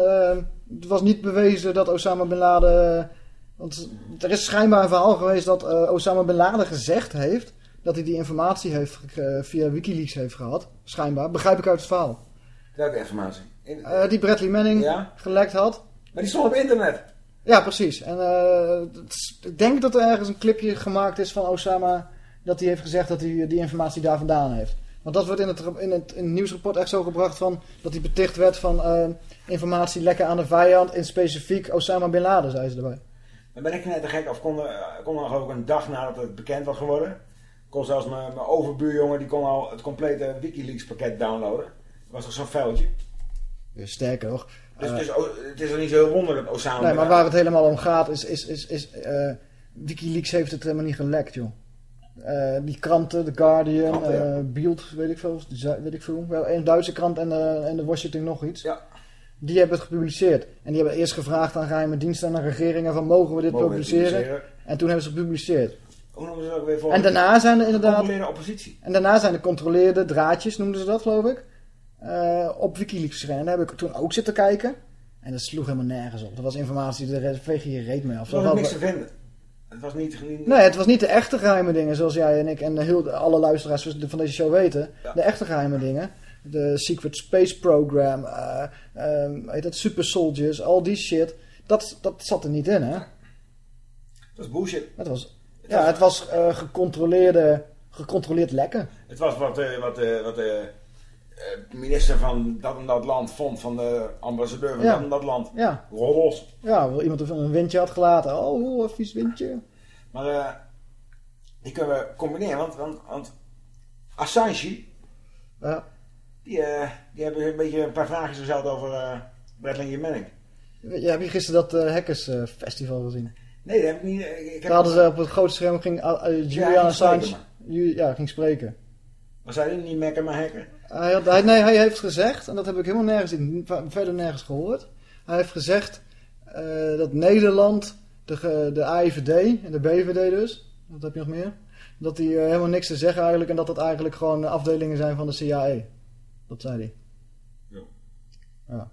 het was niet bewezen dat Osama Bin Laden... want er is schijnbaar een verhaal geweest dat Osama Bin Laden gezegd heeft... dat hij die informatie heeft, via Wikileaks heeft gehad. Schijnbaar. Begrijp ik uit het verhaal. Welke informatie? In- die Bradley Manning Ja? gelekt had. Maar die stond op internet. Ja, precies. En eh, is- ik denk dat er ergens een clipje gemaakt is van Osama... dat hij heeft gezegd dat hij die informatie daar vandaan heeft. Want dat wordt in het, in het, in het nieuwsrapport echt zo gebracht van... dat hij beticht werd van eh, informatie lekken aan de vijand... in specifiek Osama Bin Laden, zei ze erbij. Dan ben ik net te gek of kon er, kon er ik een dag nadat het bekend was geworden. Kon zelfs mijn, mijn overbuurjongen die kon al het complete Wikileaks pakket downloaden. Dat was toch zo'n vuiltje. Ja, sterker nog. Dus het, is, o- het is er niet zo heel wonderlijk Osama... nee, maar waar het helemaal om gaat is... is, is, is eh, Wikileaks heeft het helemaal niet gelekt, joh. Eh, die kranten, The Guardian, Kranten, ja. eh, Bild, weet ik veel, weet ik veel. Wel een Duitse krant en, en de Washington nog iets. Ja. Die hebben het gepubliceerd. En die hebben eerst gevraagd aan geheime diensten en aan regeringen van mogen we dit Mogen publiceren? publiceren? En toen hebben ze het gepubliceerd. Hoe ze dat weer voor? En daarna zijn er inderdaad... Oppositie. En daarna zijn de controleerde draadjes, noemden ze dat geloof ik, eh, op Wikileaks verschenen. En daar heb ik toen ook zitten kijken. En dat sloeg helemaal nergens op. Dat was informatie, veeg je je reet mee. Er was Dat ook was- niks te vinden. Het was niet... niet Nee, het was niet de echte geheime dingen zoals jij en ik en heel, alle luisteraars van deze show weten. Ja. De echte geheime dingen. De Secret Space Program, ehm, heet het, Super Soldiers, al die shit. Dat, dat zat er niet in, hè? Dat was bullshit. Het was, ja, het was eh, gecontroleerde, gecontroleerd lekken. Het was wat, wat, wat de minister van dat en dat land vond, van de ambassadeur van Ja. dat en dat land. Ja. Roddels. Ja, wel iemand een windje had gelaten. Oh, een vies windje. Maar eh, die kunnen we combineren, want, want, want Assange, Ja. die, eh, die hebben een beetje een paar vragen gesteld over eh Bradley Manning. Ja, heb je gisteren dat eh, Hackers eh, Festival gezien? Nee, dat heb ik niet. eh, Ik heb hadden ze op het grote scherm, ging uh, uh, Julian Assange, ja, ging spreken. Maar zei hij niet mekken, maar hacken? Hij, had, hij, nee, hij heeft gezegd, en dat heb ik helemaal nergens in, verder nergens gehoord. Hij heeft gezegd eh, dat Nederland, de, de AIVD en de BVD dus, wat heb je nog meer? Dat die eh, helemaal niks te zeggen eigenlijk en dat dat eigenlijk gewoon afdelingen zijn van de CIA. Dat zei hij. Ja. Ja.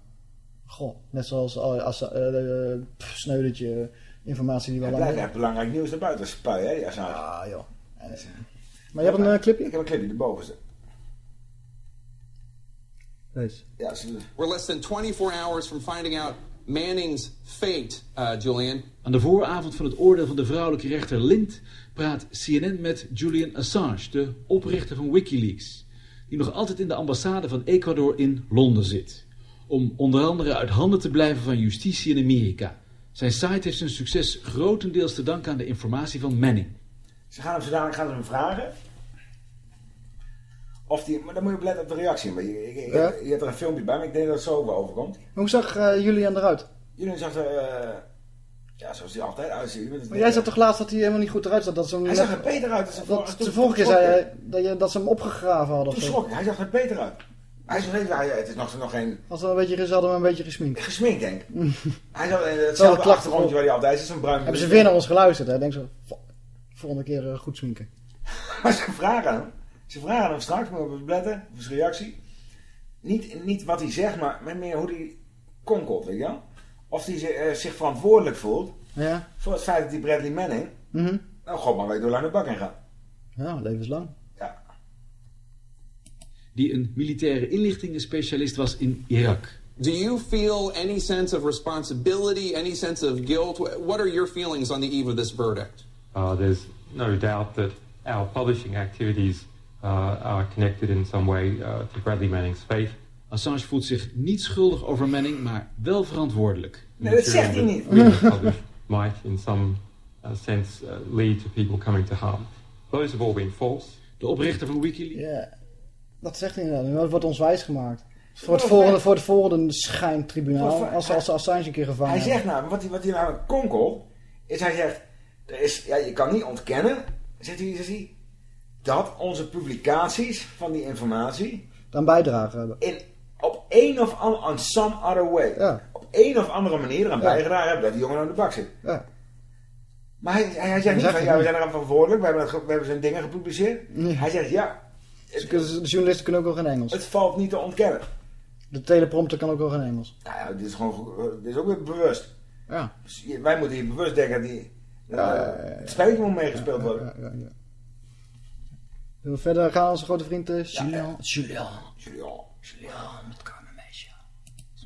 Goh, net zoals al als, eh, eh, pff, sneudertje informatie die we al blijft echt belangrijk nieuws naar buiten spuien, hè, Assange. Ah, joh. Maar je hebt een eh, clipje? Ik heb een clipje, de bovenste. Deze. Ja, ze- We're less than 24 hours from finding out Manning's fate, uh, Julian. Aan de vooravond van het oordeel van de vrouwelijke rechter Lind praat CNN met Julian Assange, de oprichter van Wikileaks, die nog altijd in de ambassade van Ecuador in Londen zit. Om onder andere uit handen te blijven van justitie in Amerika. Zijn site heeft zijn succes grotendeels te danken aan de informatie van Manning. Ze gaan hem zo dadelijk gaan ze hem vragen. Of die, maar dan moet je opletten op de reactie. Maar je, je, je, Ja. je hebt er een filmpje bij, maar ik denk dat het zo ook overkomt. Hoe zag eh, Julian eruit? Jullie zag er, eh, ja, zoals hij altijd uitziet. Maar jij zag toch laatst dat hij helemaal niet goed eruit zat? Dat ze hem Hij zag er beter uit. Dat, vorige- de vorige keer zei hij dat, je, dat ze hem opgegraven hadden. Toen schrok. Hij zag er beter uit. Hij zag even, hij, het is nog, nog geen Als een beetje, ze hadden hem een beetje gesminkt. gesminkt, denk ik. Hij in Wel hetzelfde een achtergrondje waar hij altijd is, zo'n bruin. Hebben ze weer naar ons geluisterd, hè? Denk zo, "Fuck, volgende keer eh, goed sminken. Maar ze vragen hem, ze vragen hem straks, moet je op letten, op zijn reactie. Niet, niet wat hij zegt, maar maar meer hoe hij konkelt, weet je wel? Of hij zich, eh, zich verantwoordelijk voelt Ja. voor het feit dat die Bradley Manning, Mhm. nou god maar weet hoe lang de bak in gaat. Ja, levenslang. Die een militaire inlichtingenspecialist was in Irak. Do you feel any sense of responsibility, any sense of guilt? Wh- What are your feelings on the eve of this verdict? Uh, there's no doubt that our publishing activities uh, are connected in some way uh, to Bradley Manning's fate. Assange voelt zich niet schuldig over Manning, maar wel verantwoordelijk. Nee, dat zegt hij niet. Might in some sense lead to people coming to harm. Those have all been false. De oprichter van Wikileaks. Ja, dat zegt hij inderdaad. Dat wordt ons wijs gemaakt. Voor het volgende, voor het volgende schijntribunaal, als, als Assange een keer gevangen Hij zegt nou, wat hij, wat hij nou konkelt, is hij zegt, er is, ja, je kan niet ontkennen, zegt hij, zegt hij, dat onze publicaties van die informatie Dan bijdragen hebben. in, op een of andere, on some other way, op een of andere manier eraan Ja. bijgedragen hebben dat die jongen aan de bak zit. Ja. Maar hij, hij, hij zegt niet van, het ja, we zijn eraan verantwoordelijk, we hebben, het we hebben zijn dingen gepubliceerd. Nee. Hij zegt, ja, kunnen- De journalisten kunnen ook wel geen Engels. het valt niet te ontkennen. De teleprompter kan ook wel geen Engels. Nou ja, dit is gewoon, goed- dit is ook weer bewust. Ja. Dus wij moeten hier bewust denken dat die, Ja, ja, ja, eh, ja. het spelletje moet meegespeeld worden. Ja, ja, ja. Zullen we verder gaan onze grote vriend uh, Julien. Julien. Julien.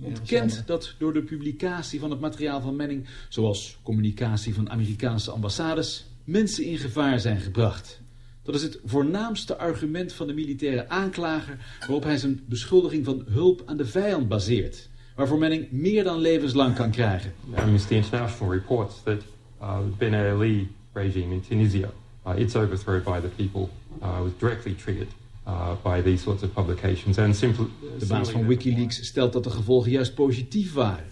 ontkent dat door de publicatie van het materiaal van Manning, zoals communicatie van Amerikaanse ambassades, mensen in gevaar zijn gebracht. Dat is het voornaamste argument van de militaire aanklager waarop hij zijn beschuldiging van hulp aan de vijand baseert. Waarvoor Manning meer dan levenslang kan krijgen. Amnesty International reports that uh, Ben Ali regime in Tunisia, uh, its overthrow by the people uh, was directly triggered uh, by these sorts of publications. And simply, De baas van Wikileaks stelt dat de gevolgen juist positief waren.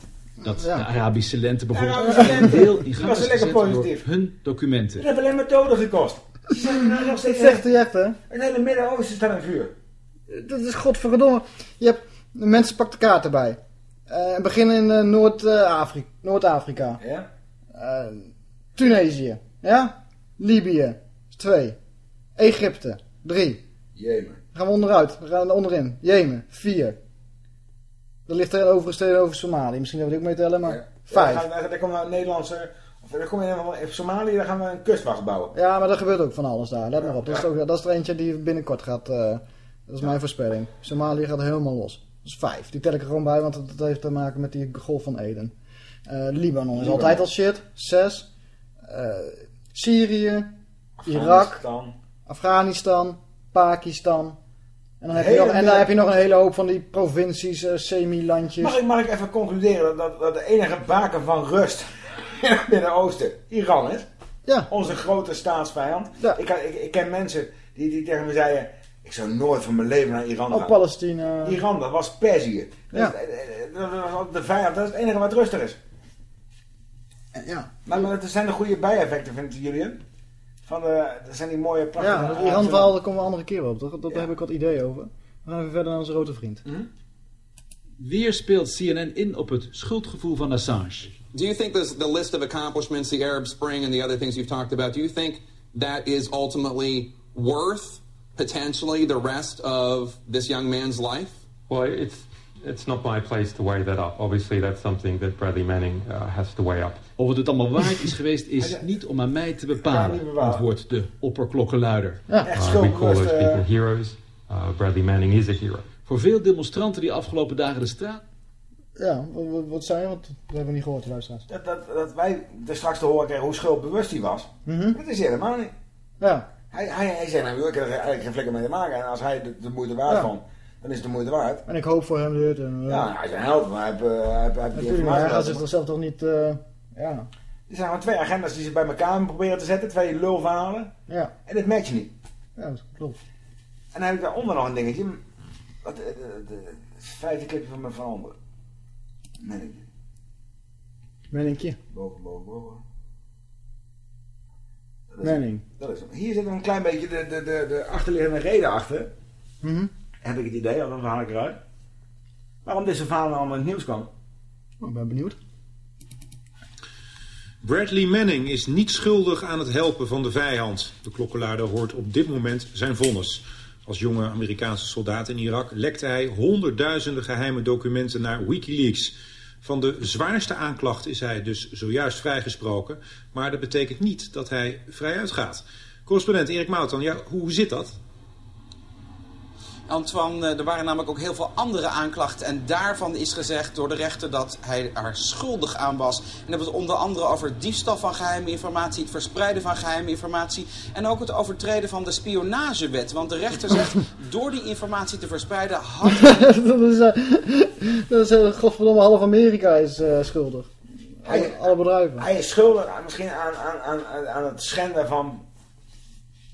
Dat Ja. de Arabische lente bijvoorbeeld Arabische een in gang was is lekker gezet door positief. hun documenten. Het heeft alleen methoden gekost. Ze zijn nou nog steeds... Dat zegt hij echt, hè? Het hele Midden-Oosten staat in vuur. Dat is godverdomme. Je hebt mensen pakken de kaart erbij. Eh beginnen in eh, Noord-Afrika. Noord-Afrika. Ja? Eh, Tunesië. Ja? Libië. 2. Egypte. 3. Jemen. Dan gaan we onderuit. we gaan onderin. Jemen. 4. Er ligt er overige steden over Somalië. Misschien hebben we het ook mee tellen, maar... 5. Ja, daar, komen we Nederlandse... Of daar komen helemaal... In Somalië, daar gaan we een kustwacht bouwen. Ja, maar dat gebeurt ook van alles daar. Let maar op. Dat is, ook, dat is er eentje die binnenkort gaat... Eh, dat is mijn voorspelling. Somalië gaat helemaal los. Dat is 5. Die tel ik er gewoon bij, want dat, heeft te maken met die golf van Eden. Eh, Libanon is altijd al shit. 6. Syrië. Irak. Afghanistan. Afghanistan. Pakistan. En dan, heb je nog, en dan heb je nog een hele hoop van die provincies, eh, semi-landjes. Mag ik, mag ik even concluderen dat, dat, dat de enige baken van rust in het Midden-Oosten Iran is? Ja. Onze grote staatsvijand. Ik, ik, ik ken mensen die, die tegen me zeiden... Ik zou nooit van mijn leven naar Iran Ook gaan. Palestina. Iran, dat was Perzië. Dat, Ja. is, eh, dat was de vijand, dat is het enige wat rustig is. Ja. Maar, maar dat zijn de goede bijeffecten, vindt Julian? Van de, dat zijn die mooie prachtige... Ja, dat Iran-verhaal, daar komen we een andere keer op. Daar, daar heb ik wat ideeën over. We gaan even verder naar onze grote vriend. Weer speelt CNN in op het schuldgevoel van Assange. Do you think this, the list of accomplishments, the Arab Spring and the other things you've talked about, do you think that is ultimately worth potentially the rest of this young man's life? Well, it's it's not my place to weigh that up. Obviously, that's something that Bradley Manning uh, has to weigh up. Of het het allemaal waard is geweest, is niet om aan mij te bepalen, antwoordt de opperklokkenluider. Uh, we call those people heroes. Uh, Bradley Manning is a hero. Voor veel demonstranten die afgelopen dagen de straat... Ja, wat, zei je? Want dat hebben we niet gehoord, luisteraars. Dat, dat, dat wij er straks te horen kregen hoe schuldbewust hij was. Mhm. Dat is hij helemaal niet. Ja. Hij, hij, hij zei, nou, ik heb er eigenlijk geen flikker mee te maken. En als hij de, de moeite waard Ja. vond, dan is het de moeite waard. En ik hoop voor hem dit. En, Ja, hij is een held, maar hij heeft, uh, hij heeft, hij heeft die Natuurlijk, maar hij gaat zichzelf toch niet... eh, ja. Er zijn maar twee agendas die ze bij elkaar proberen te zetten. Twee lulverhalen. Ja. En dat merk je niet. Ja, dat klopt. En dan heb ik daaronder nog een dingetje. Wat, de, de, de- het vijfde clipje van me van onder. Nee, Menningje. boven, boven, boven. Dat is- Menning. Dat is hem. Hier zit een klein beetje de, de, de, de achterliggende reden achter. Mhm. Heb ik het idee, al dan verhaal ik eruit. Waarom deze verhaal nou allemaal in het nieuws kwam. Ik ben benieuwd. Bradley Manning is niet schuldig aan het helpen van de vijand. De klokkenluider hoort op dit moment zijn vonnis. Als jonge Amerikaanse soldaat in Irak lekte hij honderdduizenden geheime documenten naar Wikileaks. Van de zwaarste aanklacht is hij dus zojuist vrijgesproken. Maar dat betekent niet dat hij vrij uitgaat. Correspondent Erik Moutan, ja, hoe zit dat? Antoine, eh, er waren namelijk ook heel veel andere aanklachten. En daarvan is gezegd door de rechter dat hij er schuldig aan was. En dat hebben we het onder andere over diefstal van geheime informatie, het verspreiden van geheime informatie. En ook het overtreden van de spionagewet. Want de rechter zegt, door die informatie te verspreiden had dat is, eh, dat is uh, godverdomme half Amerika is eh, schuldig. Alle, Hij- alle bedrijven. Hij is schuldig aan, misschien aan, aan, aan, aan- aan het schenden van...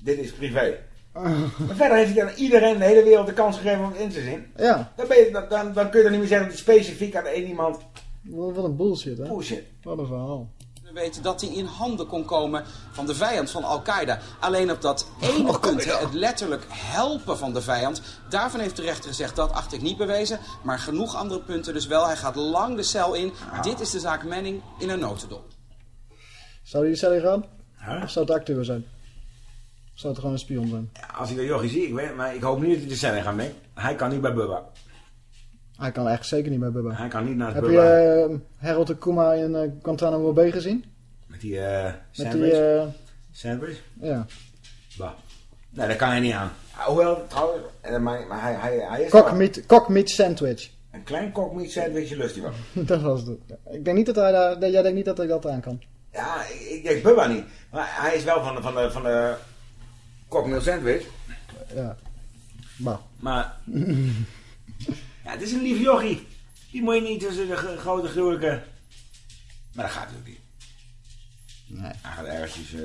Dit is privé. Maar verder heeft hij aan iedereen de hele wereld de kans gegeven om het in te zien. Ja, Dan, ben je, dan, dan, dan kun je er niet meer zeggen dat specifiek aan één iemand... wat wat een bullshit, hè? Bullshit. Wat een verhaal. weten dat hij in handen kon komen van de vijand van Al-Qaeda. Alleen op dat ene punt, het letterlijk helpen van de vijand, daarvan heeft de rechter gezegd dat acht ik niet bewezen. Maar genoeg andere punten dus wel. Hij gaat lang de cel in. Dit is de zaak Manning in een notendop. Zou hij die cel in gaan? Of zou het acteur zijn? Zou het gewoon een spion zijn? Als ik dat jochie zie, ik weet maar ik hoop niet dat hij de cellen gaat mee. Hij kan niet bij Bubba. Hij kan echt zeker niet bij Bubba. Hij kan niet naar Heb Bubba. je eh, Harold de Kuma in uh, Guantanamo Bay gezien? Met die eh Met sandwich. die, Sandwich? ja. Bah. Nee, daar kan hij niet aan. Hoewel, trouwens, maar, maar hij, hij, hij is Cock wel- meat, cock meat sandwich. Een klein cockmeat sandwichje lust hij wel. dat was het. Ik denk niet dat hij daar... Jij denkt niet dat hij dat aan kan. Ja, ik, ik denk Bubba niet. Maar hij is wel van de, van de, van de cockmeal sandwich. Ja. Maar. Maar, ja, het is een lief jochie. Die moet je niet tussen de grote gruwelijke... Maar dat gaat natuurlijk niet. Nee. Hij gaat ergens iets... eh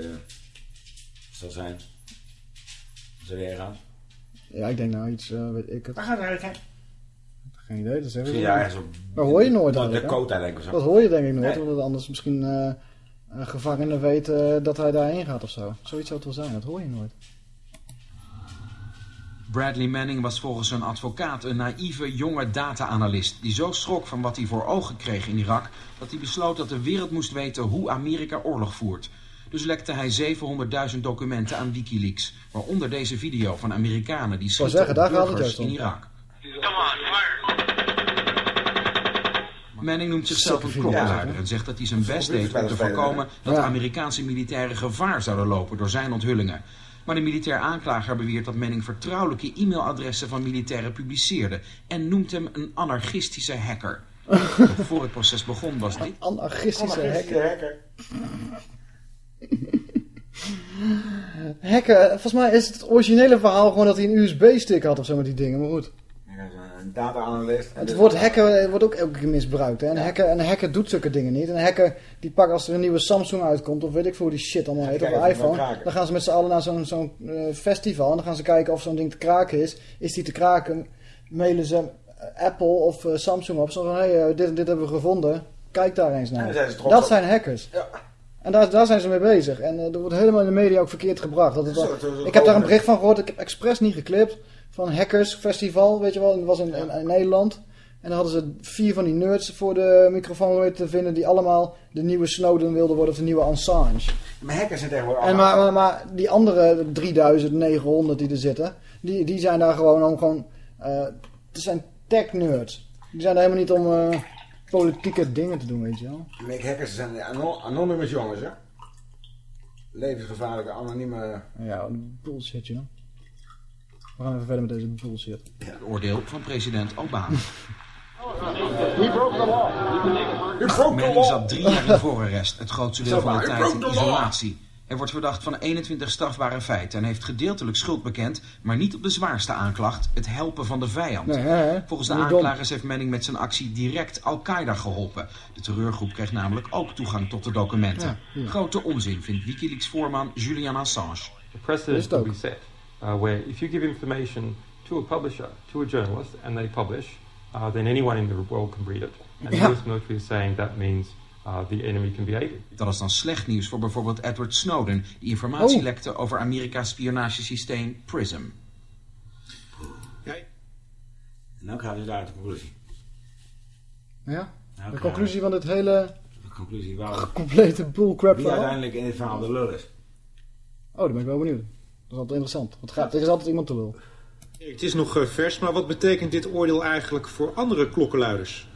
zal zijn. Zal hij gaan? Ja, ik denk nou iets, eh, weet ik het. Waar gaat hij eigenlijk heen? Geen idee, dat zeggen we ja, niet. ergens op Dat hoor je nooit de eigenlijk? Dakota, denk ik of zo. Dat hoor je denk ik nooit, Nee. omdat anders misschien eh een gevangene weet eh, dat hij daarheen gaat of zo. Zoiets zou het wel zijn, dat hoor je nooit. Bradley Manning was volgens zijn advocaat een naïeve jonge data-analyst... die zo schrok van wat hij voor ogen kreeg in Irak... dat hij besloot dat de wereld moest weten hoe Amerika oorlog voert. Dus lekte hij 700.000 documenten aan Wikileaks... waaronder deze video van Amerikanen die schieten zeggen, daar gaat het burgers juist in om. Irak. Manning noemt zichzelf een klokkenluider en zegt dat hij zijn best deed om te voorkomen dat. Amerikaanse militairen gevaar zouden lopen door zijn onthullingen. Maar de militair aanklager beweert dat Manning vertrouwelijke e-mailadressen van militairen publiceerde en noemt hem een anarchistische hacker. Voor het proces begon was dit... Anarchistische Anarchistische hacker. hacker. Hacken, volgens mij is het originele verhaal gewoon dat hij een USB-stick had of zo met die dingen, maar goed. Een data-analyst. Het woord hacken wordt ook elke keer misbruikt. Hè? Een, hacker, een hacker doet zulke dingen niet. Een hacker die pakt als er een nieuwe Samsung uitkomt, of weet ik veel hoe die shit allemaal heet, of iPhone. Dan gaan ze met z'n allen naar zo'n zo'n eh, festival en dan gaan ze kijken of zo'n ding te kraken is. Is die te kraken, mailen ze eh, Apple of eh, Samsung op. Zo van, hé, hey, dit, dit hebben we gevonden. Kijk daar eens naar. zijn Dat op. zijn hackers. Ja. En daar, daar zijn ze mee bezig. En eh, er wordt helemaal in de media ook verkeerd gebracht. Dat het Zo, wel- zo, zo ik heb daar een bericht van gehoord. Ik heb expres niet geklipt. Van Hackers Festival, weet je wel. Dat was in, in, in Nederland. En dan hadden ze vier van die nerds voor de microfoon weten te vinden... die allemaal de nieuwe Snowden wilden worden of de nieuwe Assange. Maar hackers zijn tegenwoordig En maar, maar, maar die andere 3900 die er zitten... die, die zijn daar gewoon om gewoon... eh het zijn tech-nerds. Die zijn er helemaal niet om eh, politieke dingen te doen, weet je wel. Make hackers zijn ano- anonymous jongens, hè? Levensgevaarlijke, anonieme... Ja, bullshit, joh. We gaan even verder met deze bullshit. Het oordeel van president Obama. He broke the law. He broke the Manning law. zat drie jaar in voorarrest, het grootste deel van de tijd in isolatie. Hij wordt verdacht van 21 strafbare feiten en heeft gedeeltelijk schuld bekend, maar niet op de zwaarste aanklacht, het helpen van de vijand. Nee, hè, hè? Volgens de aanklagers heeft Manning met zijn actie direct Al-Qaeda geholpen. De terreurgroep kreeg namelijk ook toegang tot de documenten. Ja, ja. Grote onzin vindt Wikileaks-voorman Julian Assange. Will be set uh, where if you give information to a publisher, to a journalist, and they publish, uh, then anyone in the world can read it. And Ja. the US military is saying that means uh, the enemy can be aided. Dat is dan slecht nieuws voor bijvoorbeeld Edward Snowden, die informatie Oh. lekte over Amerika's spionagesysteem PRISM. En dan gaat hij daar uit de conclusie. Ja? Nou, De oké. conclusie van dit hele De conclusie waar... complete bullcrap Wie uiteindelijk in dit verhaal de lul is. Oh, daar ben ik wel benieuwd. Dat is altijd interessant. Want gaat, er is altijd iemand te lul. Het is nog eh, vers, maar wat betekent dit oordeel eigenlijk voor andere klokkenluiders?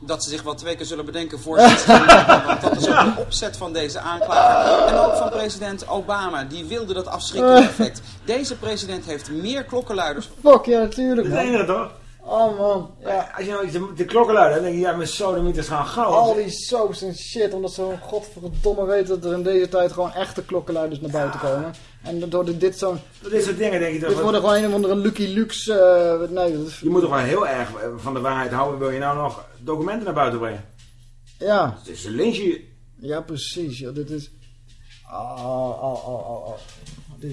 Dat ze zich wel twee keer zullen bedenken voor ze want dat is ook de opzet van deze aanklager. En ook van president Obama. Die wilde dat afschrikkende effect. Deze president heeft meer klokkenluiders. Fuck, ja, natuurlijk. Enige toch? Oh man, ja. Als je nou de, de klokken dan denk je, ja, mijn sodemieters gaan gauw. Al die soaps en shit, omdat ze godverdomme weten dat er in deze tijd gewoon echte klokkenluiders naar buiten komen. En door dit, dit zo'n... Door dit soort dingen denk je toch... Dit worden gewoon een of andere Lucky Lux... eh nee, dat is- Je moet toch wel heel erg eh, van de waarheid houden, wil je nou nog documenten naar buiten brengen? Ja. Het is een lynchje. Ja, precies. Ja, dit is... Oh, oh, oh, oh,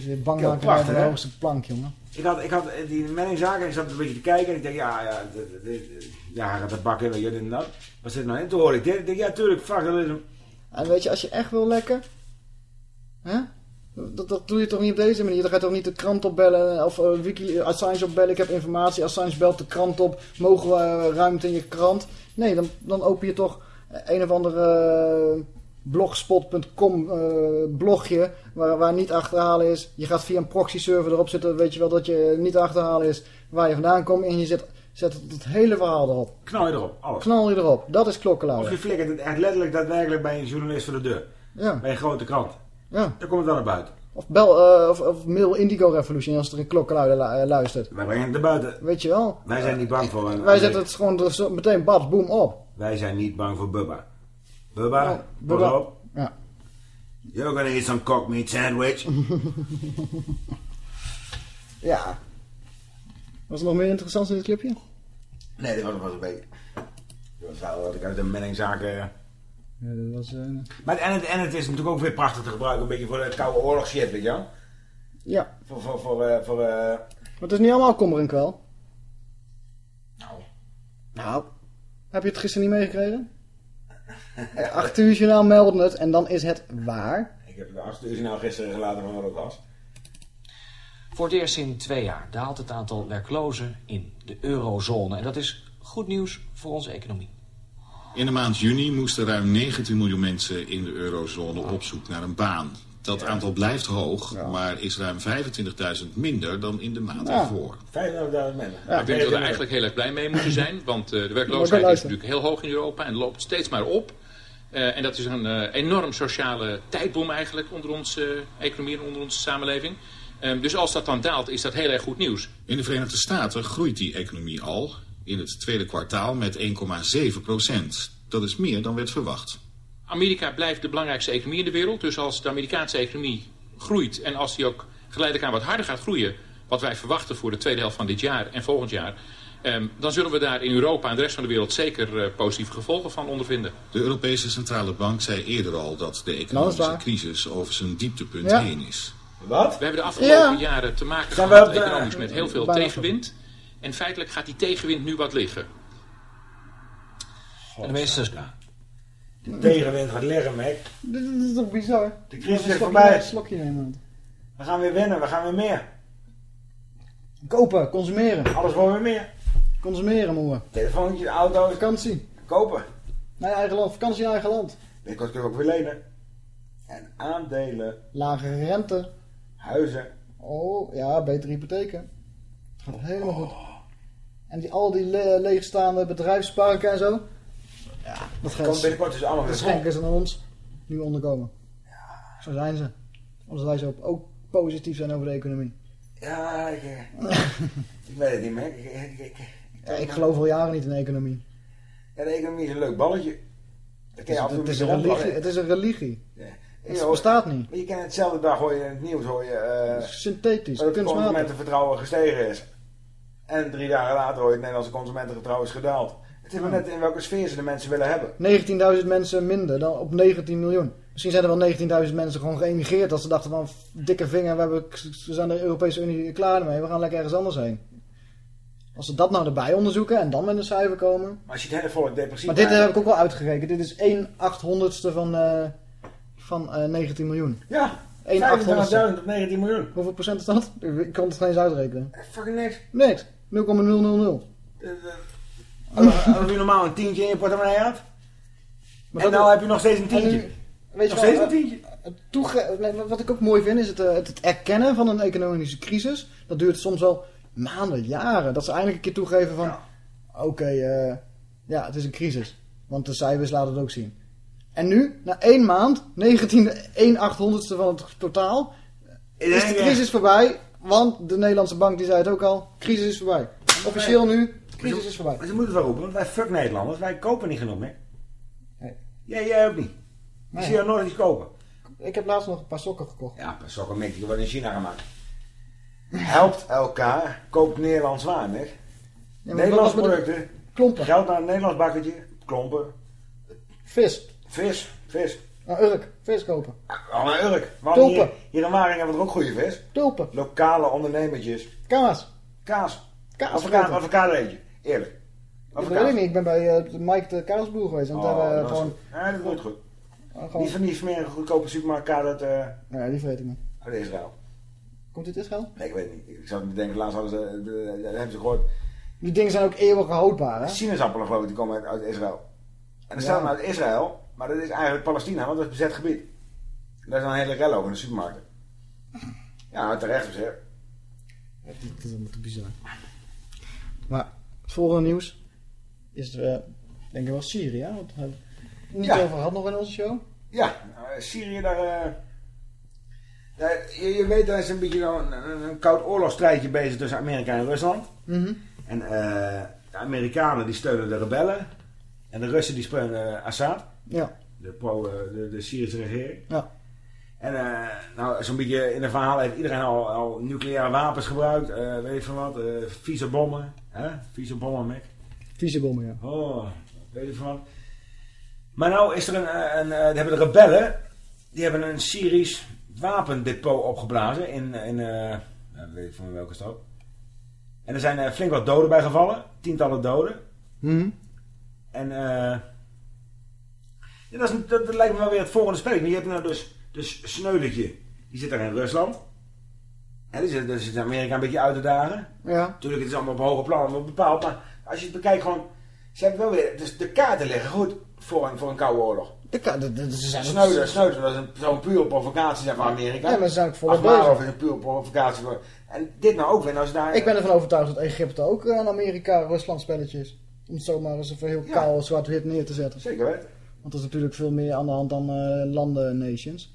weer bang maken de hoogste plank, jongen. Ik had, ik had eh, die menningzaken, ik zat een beetje te kijken en ik dacht, ja, ja, dit- dit- ja, gaat de bak in, weet je, dit en dat. Wat zit er nou in? Toen hoorde ik dit. Ik dacht, ja, tuurlijk, fuck, dat is hem. En weet je, als je echt wil lekken... Hè? Dat, dat doe je toch niet op deze manier? Dan ga je toch niet de krant opbellen of uh, Wiki, Assange opbellen. Ik heb informatie. Assange belt de krant op. Mogen we eh, ruimte in je krant? Nee, dan, dan open je toch een of andere eh, blogspot.com eh, blogje waar, waar niet achterhalen is. Je gaat via een proxy server erop zitten. Weet je wel dat je niet achterhalen is waar je vandaan komt. En je zet, zet het, het hele verhaal erop. Knal je erop, alles. Knal je erop. Dat is Of klokkenluiden. je flikkert het echt letterlijk daadwerkelijk bij een journalist voor de deur. Ja. Bij een grote krant. Ja. Dan komt het wel naar buiten. Of bel eh, of, of mail Indigo Revolution als er een klokkenluider lu- eh, luistert. Wij brengen het naar buiten. Weet je wel? Wij zijn niet bang voor een... Wij zetten het gewoon er zo meteen bad, boom op. Wij zijn niet bang voor Bubba. Bubba, Bubba. op. Ja. You're gonna eat some cock meat sandwich. ja. Was er nog meer interessants in dit clipje? nee, dat was, was een beetje... Dat was wel wat ik uit de menningzaken... Ja, dat was... eh, Maar, en, het, en het is natuurlijk ook weer prachtig te gebruiken, een beetje voor de koude oorlog shit, weet je wel? ja. Voor, voor, voor, eh, voor eh, Maar het is niet allemaal kommer en kwel. Nou. Nou. Heb je het gisteren niet meegekregen? Acht uur journaal melden het en dan is het waar. Ik heb de achtste uur nou gisteren gelaten van wat het was. Voor het eerst in twee jaar daalt het aantal werklozen in de eurozone. En dat is goed nieuws voor onze economie. In de maand juni moesten ruim 19 miljoen mensen in de eurozone op zoek naar een baan. Dat aantal blijft hoog, maar is ruim 25.000 minder dan in de maand Ja. ervoor. 35.000 mensen. ik denk dat we er eigenlijk heel erg blij mee moeten zijn. Want eh, de werkloosheid is natuurlijk heel hoog in Europa en loopt steeds maar op. Eh, en dat is een eh, enorm sociale tijdbom eigenlijk onder onze economie en onder onze samenleving. Eh, dus als dat dan daalt, is dat heel erg goed nieuws. In de Verenigde Staten groeit die economie al in het tweede kwartaal met 1,7 procent. Dat is meer dan werd verwacht. Amerika blijft de belangrijkste economie in de wereld. Dus als de Amerikaanse economie groeit en als die ook geleidelijk aan wat harder gaat groeien... wat wij verwachten voor de tweede helft van dit jaar en volgend jaar... ehm, dan zullen we daar in Europa en de rest van de wereld zeker eh, positieve gevolgen van ondervinden. De Europese Centrale Bank zei eerder al dat de economische crisis over zijn dieptepunt Ja. heen is. Wat? We hebben de afgelopen Ja. jaren te maken Zijn gehad de- economisch met heel veel tegenwind. En feitelijk gaat die tegenwind nu wat liggen. En de meeste... De tegenwind gaat liggen, Mac. Dit, is toch bizar? De crisis is voorbij. Slokje nemen. We gaan weer winnen, we gaan weer meer. Kopen, consumeren. Alles wordt weer meer. Consumeren, moe. Telefoontjes, auto's. Vakantie. Kopen. Je eigen land. Vakantie in eigen land. Binnenkort kunnen we ook weer lenen. En aandelen, Lage rente. huizen. Oh, ja, betere hypotheken. Het gaat helemaal goed. En die, al die le- leegstaande bedrijfsparken en zo. Ja, dat Komt gaat binnenkort dus allemaal weer schenken ze aan ons. Nu onderkomen. Zo zijn ze. Omdat wij zo ook positief zijn over de economie. Ja, ik, eh, ik weet het niet meer. Ik, ik, ik, Ja, ik geloof al jaren niet in de economie. ja, de economie is een leuk balletje. Daar Het is, het is een religie. Het is een religie. Ja. Het hoort- bestaat niet. Maar je kan hetzelfde dag hoor je in het nieuws hoor je... eh, Synthetisch, dat het consumentenvertrouwen gestegen is. En drie dagen later hoor je het Nederlandse consumentenvertrouwen is gedaald. Het is maar net in welke sfeer ze de mensen willen hebben. 19.000 mensen minder dan op 19 miljoen. Misschien zijn er wel 19.000 mensen gewoon geëmigreerd. Dat ze dachten van dikke vinger, we, hebben, we zijn de Europese Unie klaar mee. We gaan lekker ergens anders heen. Als ze dat nou erbij onderzoeken en dan met een cijfer komen. Maar als je het hele volk depressief Maar dit maakt- heb ik ook wel uitgerekend. Dit is 1 achthonderdste van, eh, van eh 19 miljoen. Ja, 1 achthonderdste. 25.000 op 19 miljoen. Hoeveel procent is dat? Ik kan het geen eens uitrekenen. Fucking niks. Niks. 0,000. Als je normaal een tientje in je portemonnee had. en nou heb je nog steeds een En tientje. nu- Weet je nog steeds een eh, tientje. toege- maar wat ik ook mooi vind is het, eh, het, het erkennen van een economische crisis. Dat duurt soms wel maanden, jaren. Dat ze eindelijk een keer toegeven van... Oké, eh, ja, het is een crisis. Want de cijfers laten het ook zien. En nu, na één maand, 19e, 1 800ste van het totaal, is de crisis voorbij. Want de Nederlandse bank die zei het ook al, crisis is voorbij. Officieel nu, crisis is voorbij. Maar ze moeten het wel roepen, want wij fuck Nederlanders. Wij kopen niet genoeg meer. Nee. Jij, jij ook niet. Ik zie jou nooit iets kopen. Ik heb laatst nog een paar sokken gekocht. Ja, een paar sokken Mick, die worden in China gemaakt. Helpt elkaar, koopt Nederlands waar, maar Nederlands producten. Klompen. Geld naar een Nederlands bakketje. Klompen. Vis. Vis. Vis. Een urk. Vis kopen. Al een urk. Want Tulpen. hier, hier in Waringen hebben we er ook goede vis. Tulpen. Lokale ondernemertjes. Kaas. Kaas. Kaas Avocado, vreten. avocado eet je. Eerlijk. Dat weet ik niet. Ik ben bij eh, Mike de kaasboer geweest. En Oh, daar we dat is gewoon... Ja, dat doet goed. Oh, gewoon- Niet van die smerige goedkope supermarkt uit, eh Nee, die vreet ik niet. uit Israël. Komt dit Israël? Nee, ik weet het niet. Ik zou denken, laatst hadden ze, de, de- hebben ze gehoord. Die dingen zijn ook eeuwig houdbaar, hè? Sinaasappelen geloof ik, die komen uit, uit Israël. En Ja. er staan uit Israël, maar dat is eigenlijk Palestina, want dat is bezet gebied. En daar is dan een hele rel over in de supermarkten. Ja, terecht gezegd. Dat is- dat is allemaal te bizar. Maar het volgende nieuws is, eh, denk ik wel Syrië. hè? Want we hebben het niet Ja. over gehad nog in onze show. Ja, nou, Syrië, daar, eh, daar- je, je weet, daar is een beetje een, een, een koud oorlogsstrijdje bezig tussen Amerika en Rusland. Mhm. En eh, de Amerikanen die steunen de rebellen. En de Russen die steunen eh, Assad. Ja. De, pro, eh, de, de Syrische regering. Ja. En eh, nou, zo'n beetje in het verhaal heeft iedereen al, al nucleaire wapens gebruikt. eh, weet ik van wat. eh vieze bommen. Hè? Vieze bommen, Mick. Vieze bommen, ja. Oh, weet ik van wat. Maar nou is er een, een, hebben de rebellen, die hebben een Syrisch wapendepot opgeblazen in, in eh, ja, weet ik van welke stad. En er zijn eh, flink wat doden bij gevallen, tientallen doden. Mhm. En eh ja, dat, is, dat, dat lijkt me wel weer het volgende. Maar je hebt nou dus, dus Sneuletje, die zit daar in Rusland. En die zit, daar zit Amerika een beetje uit te dagen. Ja. Natuurlijk, het is allemaal op hoge plan wel bepaald. Maar als je het bekijkt, gewoon. Ze hebben wel weer. Dus de kaarten liggen goed voor een, voor een koude oorlog. De de- de- ze zijn ook- Sneuder, Sneuder, dat een- zo'n puur provocatie zeg maar Amerika. Ja, maar ze zijn ook voor is een puur provocatie voor. En dit nou ook weer. Als daar, Ik ben ervan overtuigd dat Egypte ook een Amerika-Rusland spelletje is. Om het zomaar eens even heel kaal zwart-wit neer te zetten. Zeker weten. Want er is natuurlijk veel meer aan de hand dan eh, landen nations.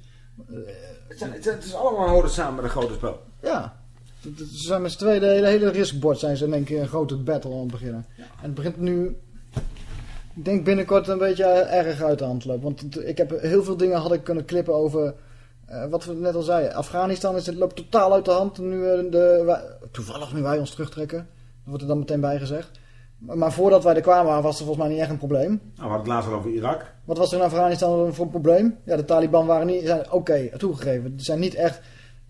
Het, zijn- het, het is allemaal horen samen met een grote spel. Ja. Ze zijn met z'n tweeën de hele, hele riskbord zijn ze in één keer een grote battle aan het beginnen. En het begint nu... Ik denk binnenkort een beetje erg uit de hand lopen. Want ik heb heel veel dingen had ik kunnen klippen over... eh, wat we net al zeiden. Afghanistan is, het loopt totaal uit de hand. Nu, eh, de, wij- toevallig nu wij ons terugtrekken. Dat wordt er dan meteen bij gezegd. Maar, maar voordat wij er kwamen was er volgens mij niet echt een probleem. Nou, we hadden het laatst al over Irak. Wat was er in Afghanistan voor een probleem? Ja, de Taliban waren niet, zijn oké toegegeven. Het zijn niet echt,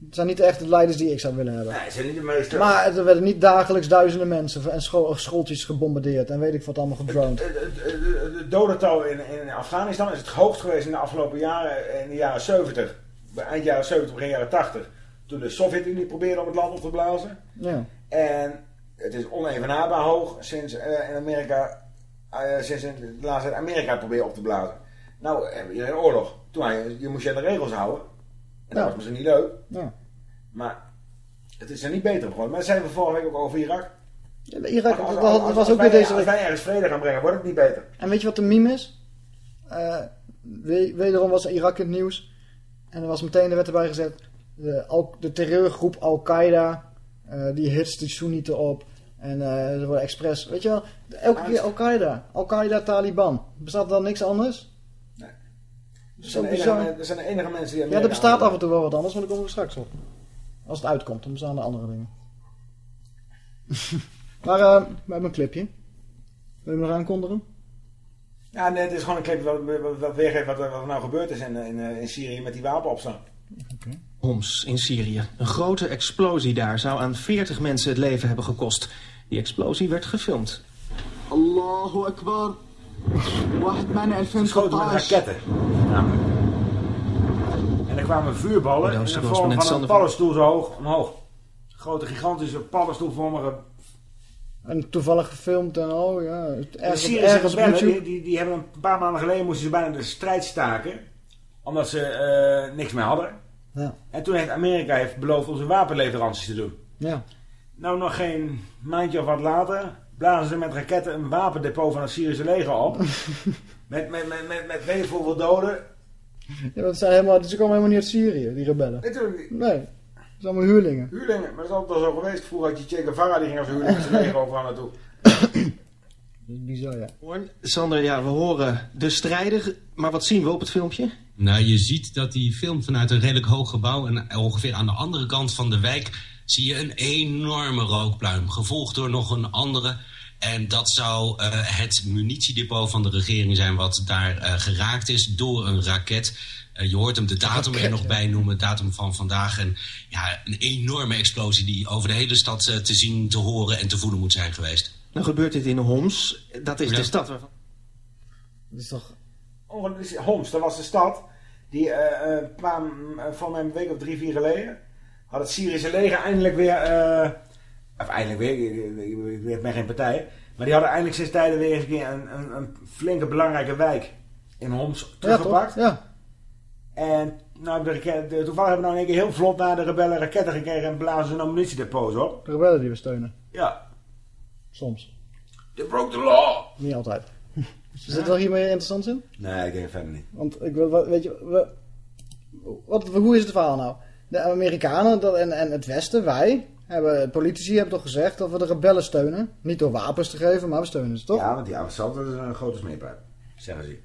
het zijn niet echt de leiders die ik zou willen hebben. Nee, zijn niet de meeste. Maar er werden niet dagelijks duizenden mensen en school, schooltjes gebombardeerd en weet ik wat allemaal gedroned. Het, het, het, het- het dodental in, in Afghanistan is het hoogst geweest in de afgelopen jaren, in de jaren 70. Bij Eind jaren 70, begin jaren 80. Toen de Sovjet-Unie probeerde om het land op te blazen. Ja. En het is onevenaarbaar hoog sinds eh, in Amerika, eh, sinds in de laatste tijd Amerika probeert op te blazen. Nou, hier een oorlog. Toen je, je moest je aan de regels houden. En dat was misschien niet leuk. Maar het is er niet beter geworden. Maar dat zeiden we vorige week ook over Irak. Ja, Irak, Als- was ook weer deze Als wij ergens vrede gaan brengen, wordt het niet beter. En weet je wat de meme is? Eh, we- wederom was Irak in het nieuws. En er was meteen, er werd erbij gezet, de, Al- de terreurgroep Al-Qaeda, eh, die hitst die Soenieten op. En eh er wordt expres, weet je wel, elke keer Al-Qaeda. Al-Qaeda, Taliban. Bestaat er dan niks anders? Zo zijn, enige, bizar. zijn de enige mensen die Ja, er bestaat af en toe wel wat anders, maar daar komen we straks op. Als het uitkomt, dan bestaan er andere dingen. maar eh, we hebben een clipje. Wil je hem nog aankondigen? Ja, nee, het is gewoon een clip wat, wat, wat weergeeft wat, er- wat er nou gebeurd is in, in, in Syrië met die wapenopstand. Homs in Syrië. Een grote explosie daar zou aan 40 mensen het leven hebben gekost. Die explosie werd gefilmd. Allahu Akbar. واحد مانع Geschoten met 2013 raketten. Namelijk. En er kwamen vuurballen in de Oosten vorm van correspondent een Sander van- paddenstoel zo hoog omhoog. Grote, gigantische paddenstoelvormige... En toevallig gefilmd en oh ja, het De ergens, Syrische ergens op rebellen, die, YouTube. die, die hebben een paar maanden geleden moesten ze bijna de strijd staken. Omdat ze eh, niks meer hadden. Ja. En toen heeft Amerika heeft beloofd om zijn wapenleveranties te doen. Ja. Nou, nog geen maandje of wat later blazen ze met raketten een wapendepot van het Syrische leger op. met, met, met, met, met weet ik hoeveel doden. Ja, dat zijn helemaal, ze komen helemaal niet uit Syrië, die rebellen. Natuurlijk niet. Nee, dat zijn allemaal huurlingen. Huurlingen, maar dat is altijd al zo geweest. Vroeger had je Che Guevara, die ging als huurling zijn leger overal naartoe. Dat is bizar, ja. Sander, ja, we horen de strijder, maar wat zien we op het filmpje? Nou, je ziet dat hij filmt vanuit een redelijk hoog gebouw. En ongeveer aan de andere kant van de wijk zie je een enorme rookpluim. Gevolgd door nog een andere. En dat zou eh, het munitiedepot van de regering zijn wat daar eh, geraakt is door een raket. Eh, je hoort hem de datum er nog bij noemen, datum van vandaag. En ja, een enorme explosie die over de hele stad te zien, te horen en te voelen moet zijn geweest. Nou gebeurt dit in Homs. Dat is Ja. de stad waarvan... Dat is toch... Homs, dat was de stad die een paar, van een week of drie, vier geleden had het Syrische leger eindelijk weer, eh, of eindelijk weer, ik, ben geen partij, maar die hadden eindelijk sinds tijden weer eens een keer een, een, een flinke belangrijke wijk in Homs teruggepakt. Ja, toch? Ja. En nou, de, toevallig hebben we nou in één keer heel vlot naar de rebellen raketten gekregen en blazen ze een ammunitiedepots op. De rebellen die we steunen. Ja. Soms. They broke the law! Niet altijd. Zit er nog hier meer interessants in? Nee, ik denk verder niet. Want ik wil, wat- weet je, we, wat, hoe is het verhaal nou? De Amerikanen dat- en, en het Westen, wij, hebben, politici hebben toch gezegd dat we de rebellen steunen. Niet door wapens te geven, maar we steunen ze toch? Ja, want die Assad dat is een grote smeerpijp, zeggen ze.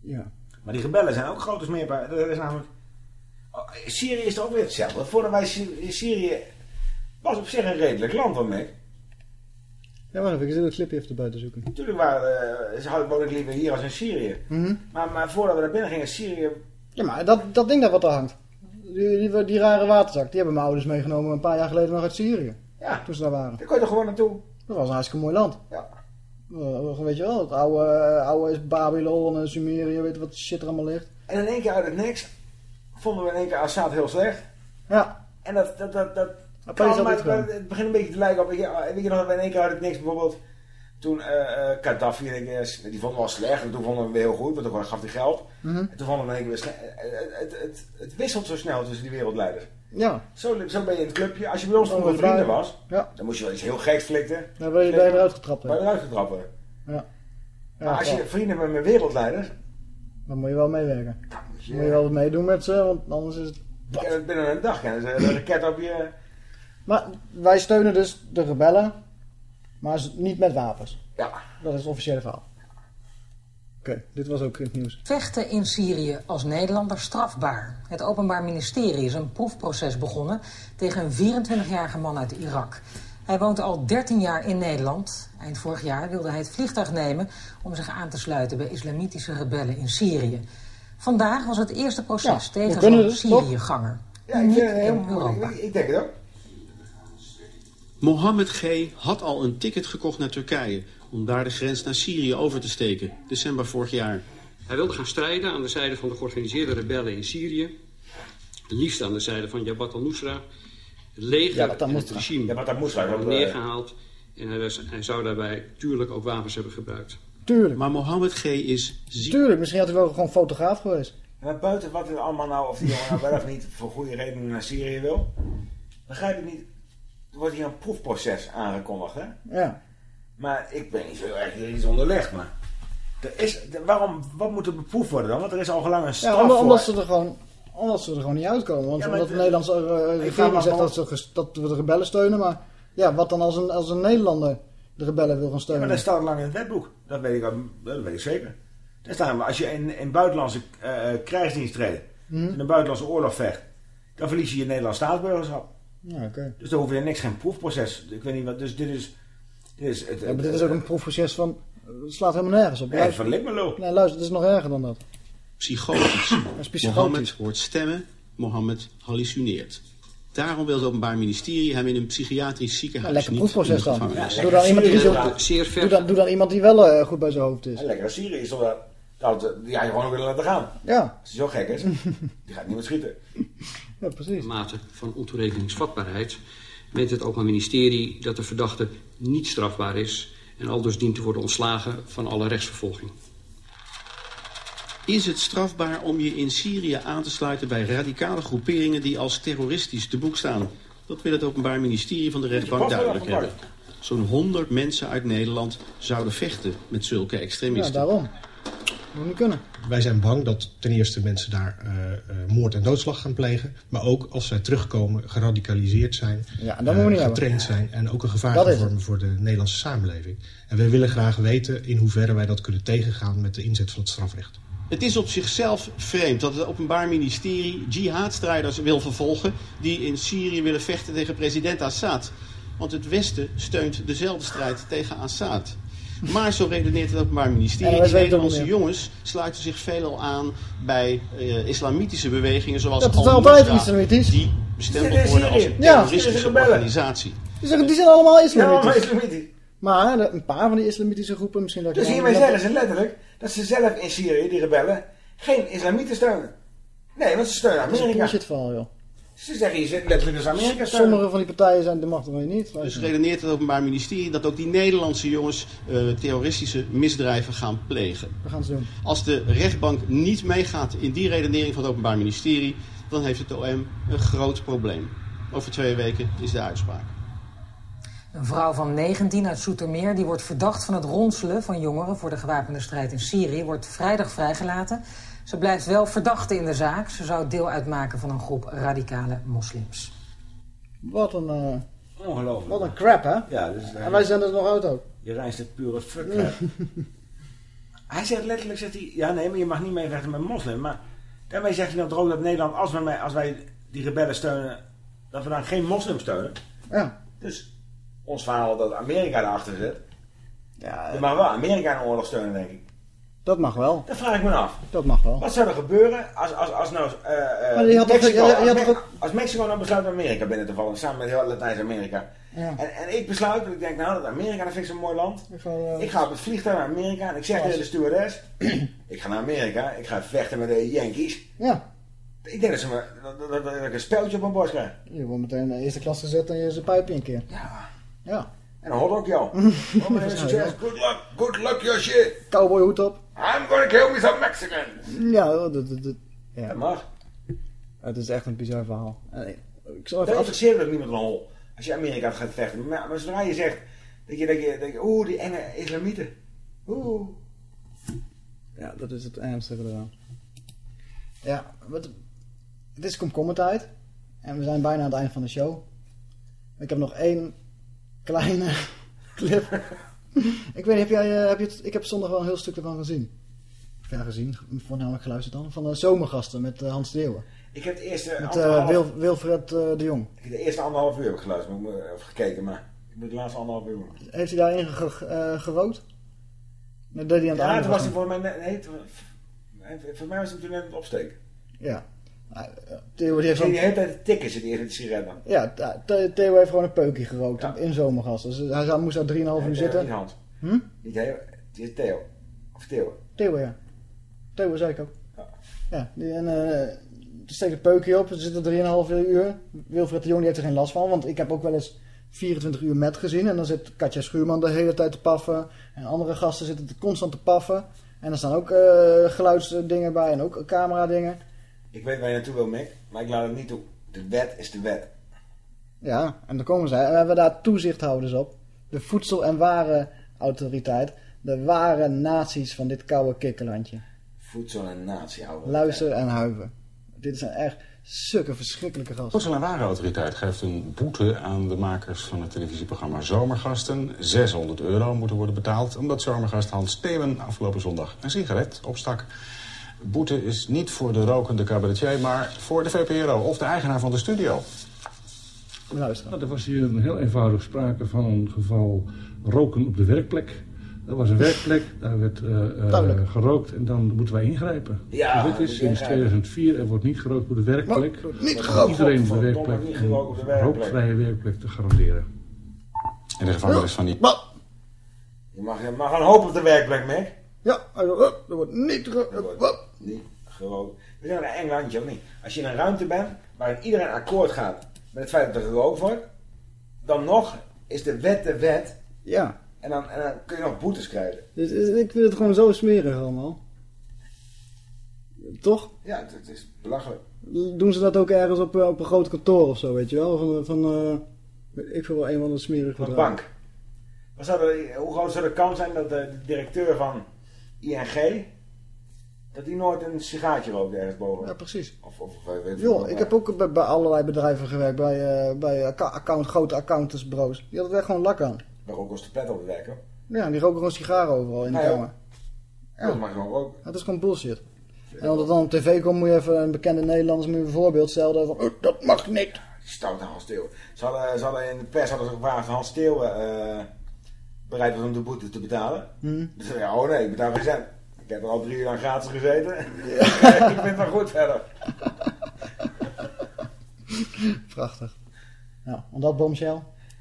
Ja. Maar die rebellen zijn ook grote smeerpijp. Dat is namelijk... Oh, Syrië is toch ook weer hetzelfde. Voordat wij Sy- Syrië... was op zich een redelijk land, hoor, Mick. Ja, wacht even, ik zit een clipje even erbij te zoeken. Natuurlijk waren, eh, ze hadden woon ik liever hier als in Syrië. Mhm. Maar, maar voordat we naar binnen gingen, Syrië... Ja, maar dat, dat ding daar wat er hangt. Die, die, die rare waterzak, die hebben mijn ouders meegenomen een paar jaar geleden nog uit Syrië. Ja. Toen ze daar waren. Daar kon je toch gewoon naartoe? Dat was een hartstikke mooi land. Ja. Eh, weet je wel, het oude, eh, oude is Babylon en Sumerië, weet je wat shit er allemaal ligt. En in één keer uit het niks vonden we in één keer Assad heel slecht. Ja. En dat... dat, dat, dat kan, maar het begint een beetje te lijken op... Weet je, weet je nog in één keer uit het niks bijvoorbeeld... Toen eh eh Gaddafi, en ik, eh, die vonden we wel slecht. En toen vonden we hem weer heel goed, want toen gaf hij geld. Mhm. En toen vonden we hem weer slecht. Het, het, het, het wisselt zo snel tussen die wereldleiders. Ja. Zo, zo ben je in het clubje. Als je bij ons was vrienden bij- was, Ja. dan moest je wel iets heel geks flikten. Dan ben je, je eruit getrapt. eruit getrapt. Ja. Ja, maar als je vrienden bent met wereldleiders, Dan moet je wel meewerken. dan moet Dan moet je wel wat meedoen met ze, want anders is je het binnen een dag kennen ze een raket op je... Maar wij steunen dus de rebellen, maar niet met wapens. Ja. Dat is het officiële verhaal. Oké, dit was ook in het nieuws. Vechten in Syrië als Nederlander strafbaar. Het Openbaar Ministerie is een proefproces begonnen tegen een 24-jarige man uit Irak. Hij woont al 13 jaar in Nederland. Eind vorig jaar wilde hij het vliegtuig nemen om zich aan te sluiten bij islamitische rebellen in Syrië. Vandaag was het eerste proces tegen zo'n dus? Syriëganger. Ja, ik vind het heel. Ik denk het ook. Mohammed G. had al een ticket gekocht naar Turkije... om daar de grens naar Syrië over te steken, december vorig jaar. Hij wilde gaan strijden aan de zijde van de georganiseerde rebellen in Syrië. Liefst aan de zijde van Jabhat al-Nusra. Het leger en het regime Jabhat al-Nusra, hebben eh, neergehaald. En hij, was- hij zou daarbij tuurlijk ook wapens hebben gebruikt. Tuurlijk. Maar Mohammed G. is ziek. Tuurlijk, misschien had hij wel gewoon fotograaf geweest. Maar buiten wat er allemaal nou, of die jongen nou wel of niet voor goede redenen naar Syrië wil, begrijp ik niet. Er wordt hier een proefproces aangekondigd, hè? Ja. Maar ik ben niet zo erg iets onderlegd, maar... Er is, waarom, wat moet er beproefd worden dan? Want er is al gelang een straf Ja, omdat, ze er gewoon, omdat ze er gewoon niet uitkomen. Want Ja, omdat de Nederlandse vraag regering zegt dat, ze, dat we de rebellen steunen. Maar ja, wat dan als een, als een Nederlander de rebellen wil gaan Ja, steunen? maar dat staat lang in het wetboek. Dat weet ik, dat weet ik zeker. Daar staan, als je in, in buitenlandse eh, krijgsdienst treedt, Mhm. in een buitenlandse oorlog vecht, dan verlies je je Nederlands staatsburgerschap. Ja, oké. Dus dan hoef je niks, geen proefproces. Ik weet niet wat, dus dit is... Dit is, het, Ja, maar dit is ook een proefproces van... Het slaat helemaal nergens op. Nee, Luister- van Likmelo. Nee, luister, het is nog erger dan dat. Psychotisch. is psychotisch. Mohammed hoort stemmen, Mohammed hallucineert. Daarom wil het Openbaar Ministerie hem in een psychiatrisch Ja, ziekenhuis lekker niet proefproces dan. doe, dan iemand die zo, Zeer ver. doe, dan, doe dan iemand die wel eh, goed bij zijn hoofd is. En lekker Syrië is dat, dat die ga je gewoon ook willen laten gaan. Ja. Als hij zo gek is, die gaat niet meer schieten. Ja, precies. mate van ontoerekeningsvatbaarheid meent het Openbaar Ministerie dat de verdachte niet strafbaar is en al dus dient te worden ontslagen van alle rechtsvervolging. Is het strafbaar om je in Syrië aan te sluiten bij radicale groeperingen die als terroristisch te boek staan? Dat wil het Openbaar Ministerie van de rechtbank duidelijk hebben. zo'n 100 mensen uit Nederland zouden vechten met zulke Ja, extremisten. daarom. Moet niet kunnen. Wij zijn bang dat ten eerste mensen daar eh, eh, moord en doodslag gaan plegen. Maar ook als zij terugkomen, geradicaliseerd zijn, Ja, dat niet getraind zijn en ook een gevaar vormen voor de Nederlandse samenleving. En wij willen graag weten in hoeverre wij dat kunnen tegengaan met de inzet van het strafrecht. Het is op zichzelf vreemd dat het Openbaar Ministerie jihadstrijders wil vervolgen... die in Syrië willen vechten tegen president Assad. Want het Westen steunt dezelfde strijd tegen Assad. Maar zo redeneert het Openbaar Ministerie. Ja, wij die weten het Nederlandse jongens sluiten zich veelal aan bij eh, islamitische bewegingen zoals Dat is altijd islamitisch. Die bestempeld worden als een Ja. terroristische organisatie. Die, zeggen, die zijn allemaal Ja, islamitisch. maar islamitisch. Maar de- een paar van die islamitische groepen, misschien dat Dus hiermee zeggen ze letterlijk dat ze zelf in Syrië, die rebellen, geen islamieten steunen. Nee, want ze steunen Dat is een Amerika. bullshit verhaal, joh. Ze zeggen, je zit letterlijk dus Amerika. Sommige van die partijen zijn de macht nog niet. Dus redeneert het Openbaar Ministerie dat ook die Nederlandse jongens eh, terroristische misdrijven gaan plegen. We gaan ze doen. Als de rechtbank niet meegaat in die redenering van het Openbaar Ministerie, dan heeft het OM een groot probleem. Over twee weken is de uitspraak. Een vrouw van 19 uit Soetermeer, die wordt verdacht van het ronselen van jongeren voor de gewapende strijd in Syrië, wordt vrijdag vrijgelaten. Ze blijft wel verdachte in de zaak. Ze zou deel uitmaken van een groep radicale moslims. Wat een, eh, Ongelooflijk. wat een crap, hè? Ja, dus, en wij zenden het nog uit ook. Je reist het pure fuck. hij zegt letterlijk, zegt hij, ja nee, maar je mag niet meevechten met moslim. Maar daarmee zegt hij dan toch ook dat Nederland, als wij, als wij die rebellen steunen, dat we dan geen moslim steunen. Ja. Dus ons verhaal dat Amerika erachter zit. Ja, je mag wel Amerika in oorlog steunen, denk ik. Dat mag wel. Dat vraag ik me af. Dat mag wel. Wat zou er gebeuren als, als, als nou Maar je had Mexico, je had als, toch Me- als Mexico nou besluit Amerika binnen te vallen, samen met heel Latijns-Amerika. Ja. En, en ik besluit, ik denk nou, dat Amerika, dat vind ik zo'n mooi land. Ik ga, eh, Ik ga op het vliegtuig naar Amerika en ik zeg tegen de stewardess, ik ga naar Amerika, ik ga vechten met de Yankees. Ja. Ik denk dat, ze me, dat, dat, dat ik een speldje op mijn borst krijg. Je wordt meteen in de eerste klas gezet en je zijn pijpje een keer. Ja. Ja. En een hotdog, joh. Oh, meneer, succes. Good luck, good luck, your shit. Cowboyhoed op. I'm gonna kill me some Mexicans. Ja, dat, dat, dat, ja. Dat mag. Het is echt een bizar verhaal. Ik zal Dat even af... interesseert ook niemand een hol. Als je Amerika gaat vechten. Maar, maar zodra je zegt, dat je, dat je, dat je oeh, die enge islamieten. Oeh. Ja, dat is het ernstige eraan. Ja, wat, het is komkommertijd. En we zijn bijna aan het eind van de show. Ik heb nog één kleine clip. ik weet niet, heb jij, eh, heb je het, ik heb zondag wel een heel stuk ervan gezien. Of ja, gezien, voornamelijk geluisterd dan. Van de zomergasten met eh, Hans Deeuwen. Ik heb het eerste Met anderhalf- eh, Wil, Wilfred de Jong. Ik heb de eerste anderhalf uur heb ik geluisterd, of gekeken, maar ik moet de laatste anderhalf uur. Heeft hij daarin ge, ge- gerookt? Dat deed hij aan het Ja, toen was hij voor mij net, nee, voor mij was hij toen net het opsteken. Ja. Nou, eh, Theo die heeft zo'n- hele tijd tikken zit hij in de sigaretten. Ja, Th- Th- Theo heeft gewoon een peukje gerookt in zomergas. Dus hij zou- moest daar 3,5 uur Niet zitten. Hans. Hm? Niet Theo, is Theo. Of Theo. Theo, ja. Theo zei ik ook. Ja, die, en eh, er steekt een peukje op, er zitten 3,5 uur. Wilfred de Jong die heeft er geen last van, want ik heb ook wel eens 24 uur met gezien. En dan zit Katja Schuurman de hele tijd te paffen. En andere gasten zitten te constant te paffen. En er staan ook eh, geluidsdingen bij en ook camera dingen. Ik weet waar je naartoe wil, Mick, maar ik laat het niet toe. De wet is de wet. Ja, en dan komen zij. En we hebben daar toezichthouders op. De Voedsel- en Warenautoriteit. De ware naties van dit koude kikkerlandje. Voedsel en natie, ouwe. Luister en huiven. Dit zijn echt stukken verschrikkelijke gasten. Voedsel- en Warenautoriteit geeft een boete aan de makers van het televisieprogramma Zomergasten. 600 euro moeten worden betaald omdat zomergast Hans Steven afgelopen zondag een sigaret opstak. Boete is niet voor de rokende cabaretier, maar voor de VPRO of de eigenaar van de studio. Luister. Nou, er was hier een heel eenvoudig sprake van een geval roken op de werkplek. Dat was een werkplek, daar werd eh, eh, Duidelijk. gerookt en dan moeten wij ingrijpen. Ja, dus dit is sinds ingrijpen. 2004, er wordt niet gerookt op de werkplek. Maar, niet gerookt. Iedereen op de werkplek niet gerookt op de een werkplek. rookvrije werkplek te garanderen. In de gevangenis van die... Je mag, je mag gaan hopen op de werkplek, Mick. Ja, er wordt niet gerookt. Niet gerookt. We zijn een eng landje, of niet? Als je in een ruimte bent waarin iedereen akkoord gaat met het feit dat er gerookt wordt, dan nog is de wet de wet. Ja. En dan, en dan kun je nog boetes krijgen. Dus, is- ik vind het gewoon zo smerig allemaal. Toch? Ja, het, het is belachelijk. Doen ze dat ook ergens op, eh, op een groot kantoor of zo, weet je wel? Van, van eh, ik wil wel een van de smerige Van een bank. Zou hoe groot zou de kans zijn dat de directeur van ING... dat die nooit een sigaartje rookt ergens boven? Ja, precies. Of, of eh, weet Joh, ik heb ook bij, bij allerlei bedrijven gewerkt, bij, eh, bij account, grote accountantsbureaus. Die hadden er gewoon lak aan. Bij ook als de plet op het werk, hoor. Ja, die roken gewoon sigaren overal in de Ja, kamer. Dat mag gewoon roken. Dat is gewoon bullshit. En als het dan op tv komt, moet je even een bekende Nederlanders moet je een voorbeeld stellen van, "Oh, dat mag niet. Die stoute Hans Steeuw. Ze hadden, ze hadden in de pers hadden ze gevraagd Hans Steeuw eh, bereid was om de boete te betalen. Hmm. Dus ja, oh nee, ik betaal geen cent. Ik heb er al drie uur aan gratis gezeten. ik vind het wel goed verder. Prachtig. Nou, en dat.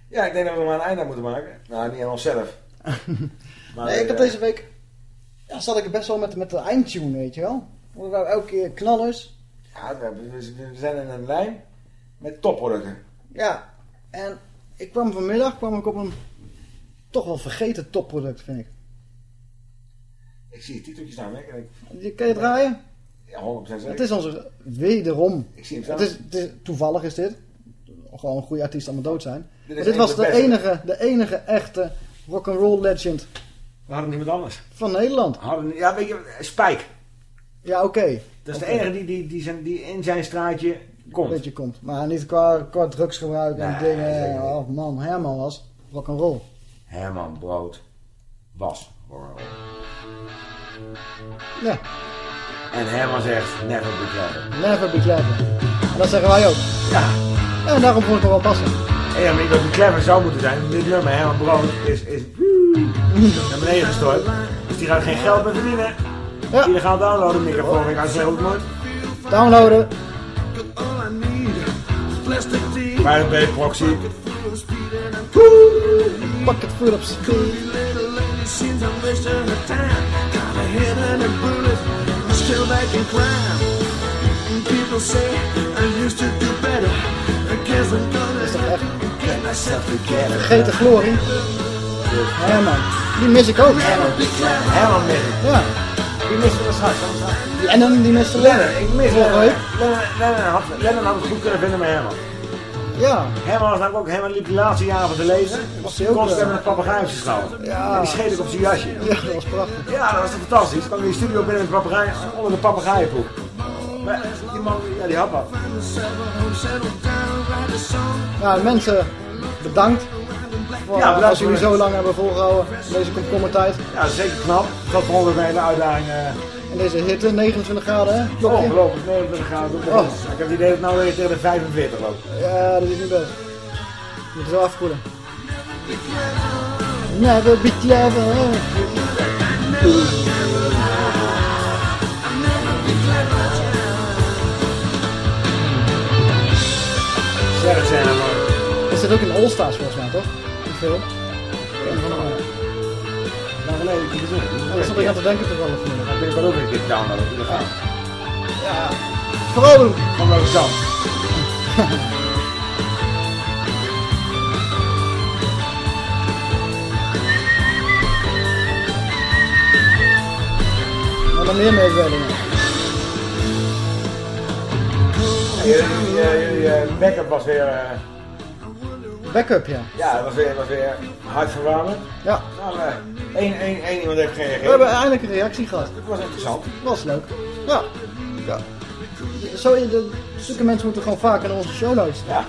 Ja, ik denk dat we er maar een einde aan moeten maken. Nou, niet aan onszelf. Maar, nee, ik heb eh, deze week... Ja, zat ik er best wel met, met de eindtune, weet je wel. We waren elke keer knallers. Ja, we zijn in een lijn met topproducten. Ja, en ik kwam vanmiddag kwam ik op een toch wel vergeten topproduct, vind ik. Ik zie het titeltje staan, hè. En ik- Kan je draaien? Ja, 100% zeker. Het is onze wederom. Ik zie hem het is, het is, toevallig is dit. Gewoon een goede artiest allemaal dood zijn. Dit was de enige, de enige echte rock'n'roll legend We hadden niemand anders. van Nederland. Hadden, ja, weet je, Spike. Ja, oké. Dat is de enige die, die, die, zijn, die in zijn straatje komt. Beetje komt. Maar niet qua, qua drugsgebruik en Nee, dingen. Oh man, Herman was rock'n'roll. Herman Brood was rock'n'roll. Ja, En Herman zegt, never be clever. never be clever. En dat zeggen wij ook. Ja. En daarom vond ik het wel passen. En ja, maar niet dat clever zou moeten zijn. Dit nummer, Herman Brood, is, is naar beneden gestort. Dus die gaat geen geld meer verdienen. Ja. Illegaal downloaden, microfoon, ik uitleggen hoe het moet. Downloaden. Pirate Proxy. Bucket full of speed. Still back in crime. People say I used to do better. I guess I'm gonna get myself together. Vergeten glorie. Herman. Die mis ik ook. Herman mis ik. Ja. Die missen we straks. Lennon, die miste Lennon, Lennon. ik mis Lennon. Lennon had het goed kunnen vinden met Herman. Ja. Herman was namelijk ook, Herman liep de laatste jaren van zijn leven. Was Constant met een papegaai. Ja. En die scheet ik op zijn jasje. Ja, dat was prachtig. Ja, dat was toch fantastisch. Dan kwam in de studio binnen met een papegaai, onder de papegaaienpoep. Maar die man, ja, die had wat. Nou, mensen, bedankt. Voor, Ja, bedankt als jullie zo lang hebben volgehouden deze komkommertijd. Ja, zeker knap. Dat vond ik een hele uitdaging. eh Deze hitte, 29 graden hè? Klokje. ongelooflijk, 29 graden. Oh. Ik heb het idee dat het nou weer tegen de 45 loopt. Ja, dat is niet best. Je moet wel afkoelen. Never be clever. Zeg het zijn maar. Is dit ook in All Stars volgens mij, toch? Die film. Van de- heb ik gezien. Ja, daar zat ik aan te denken ben ik wel ook een keer downloaden. illegaal. Ja, vooral doen. Van welke kant? Maar dan meer mededelingen. Jullie jullie, backup was weer... eh, Backup, ja. Ja, dat was weer, was weer hartverwarmend. Ja. Nou, eh, één, één, één iemand heeft gereageerd. We hebben eindelijk een reactie gehad. Dat was interessant. Was leuk. Ja. ja. Zo, de, zulke mensen moeten gewoon vaker naar onze show luisteren. Ja.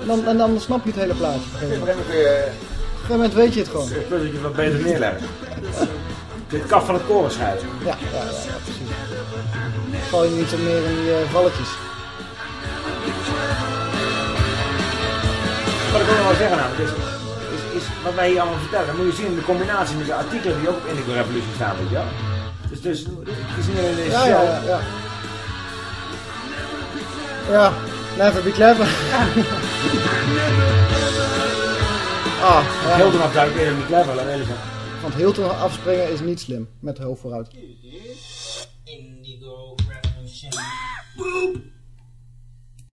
En dan, en dan snap je het hele plaatje. Op een gegeven moment. je moment weet je het gewoon. het puzzetje wat beter neerleggen. Dit kaf van het koren schrijven. Ja, ja, ja, ja, precies. Val je niet zo meer in die eh, valletjes. Wat ik ook nog wel zeggen namelijk is, is, is wat wij hier allemaal vertellen. Dan moet je zien in de combinatie met de artikelen die ook op Indigo Revolution staan, weet je wel. Dus, dus het is niet alleen deze Ja, show. ja, ja, ja. Ja, never be clever. ah, ja. Heel erg eerder niet clever, laat eerlijk zijn. Want Hilton afspringen is niet slim, met de hoofd vooruit. Indigo Revolution. Boop.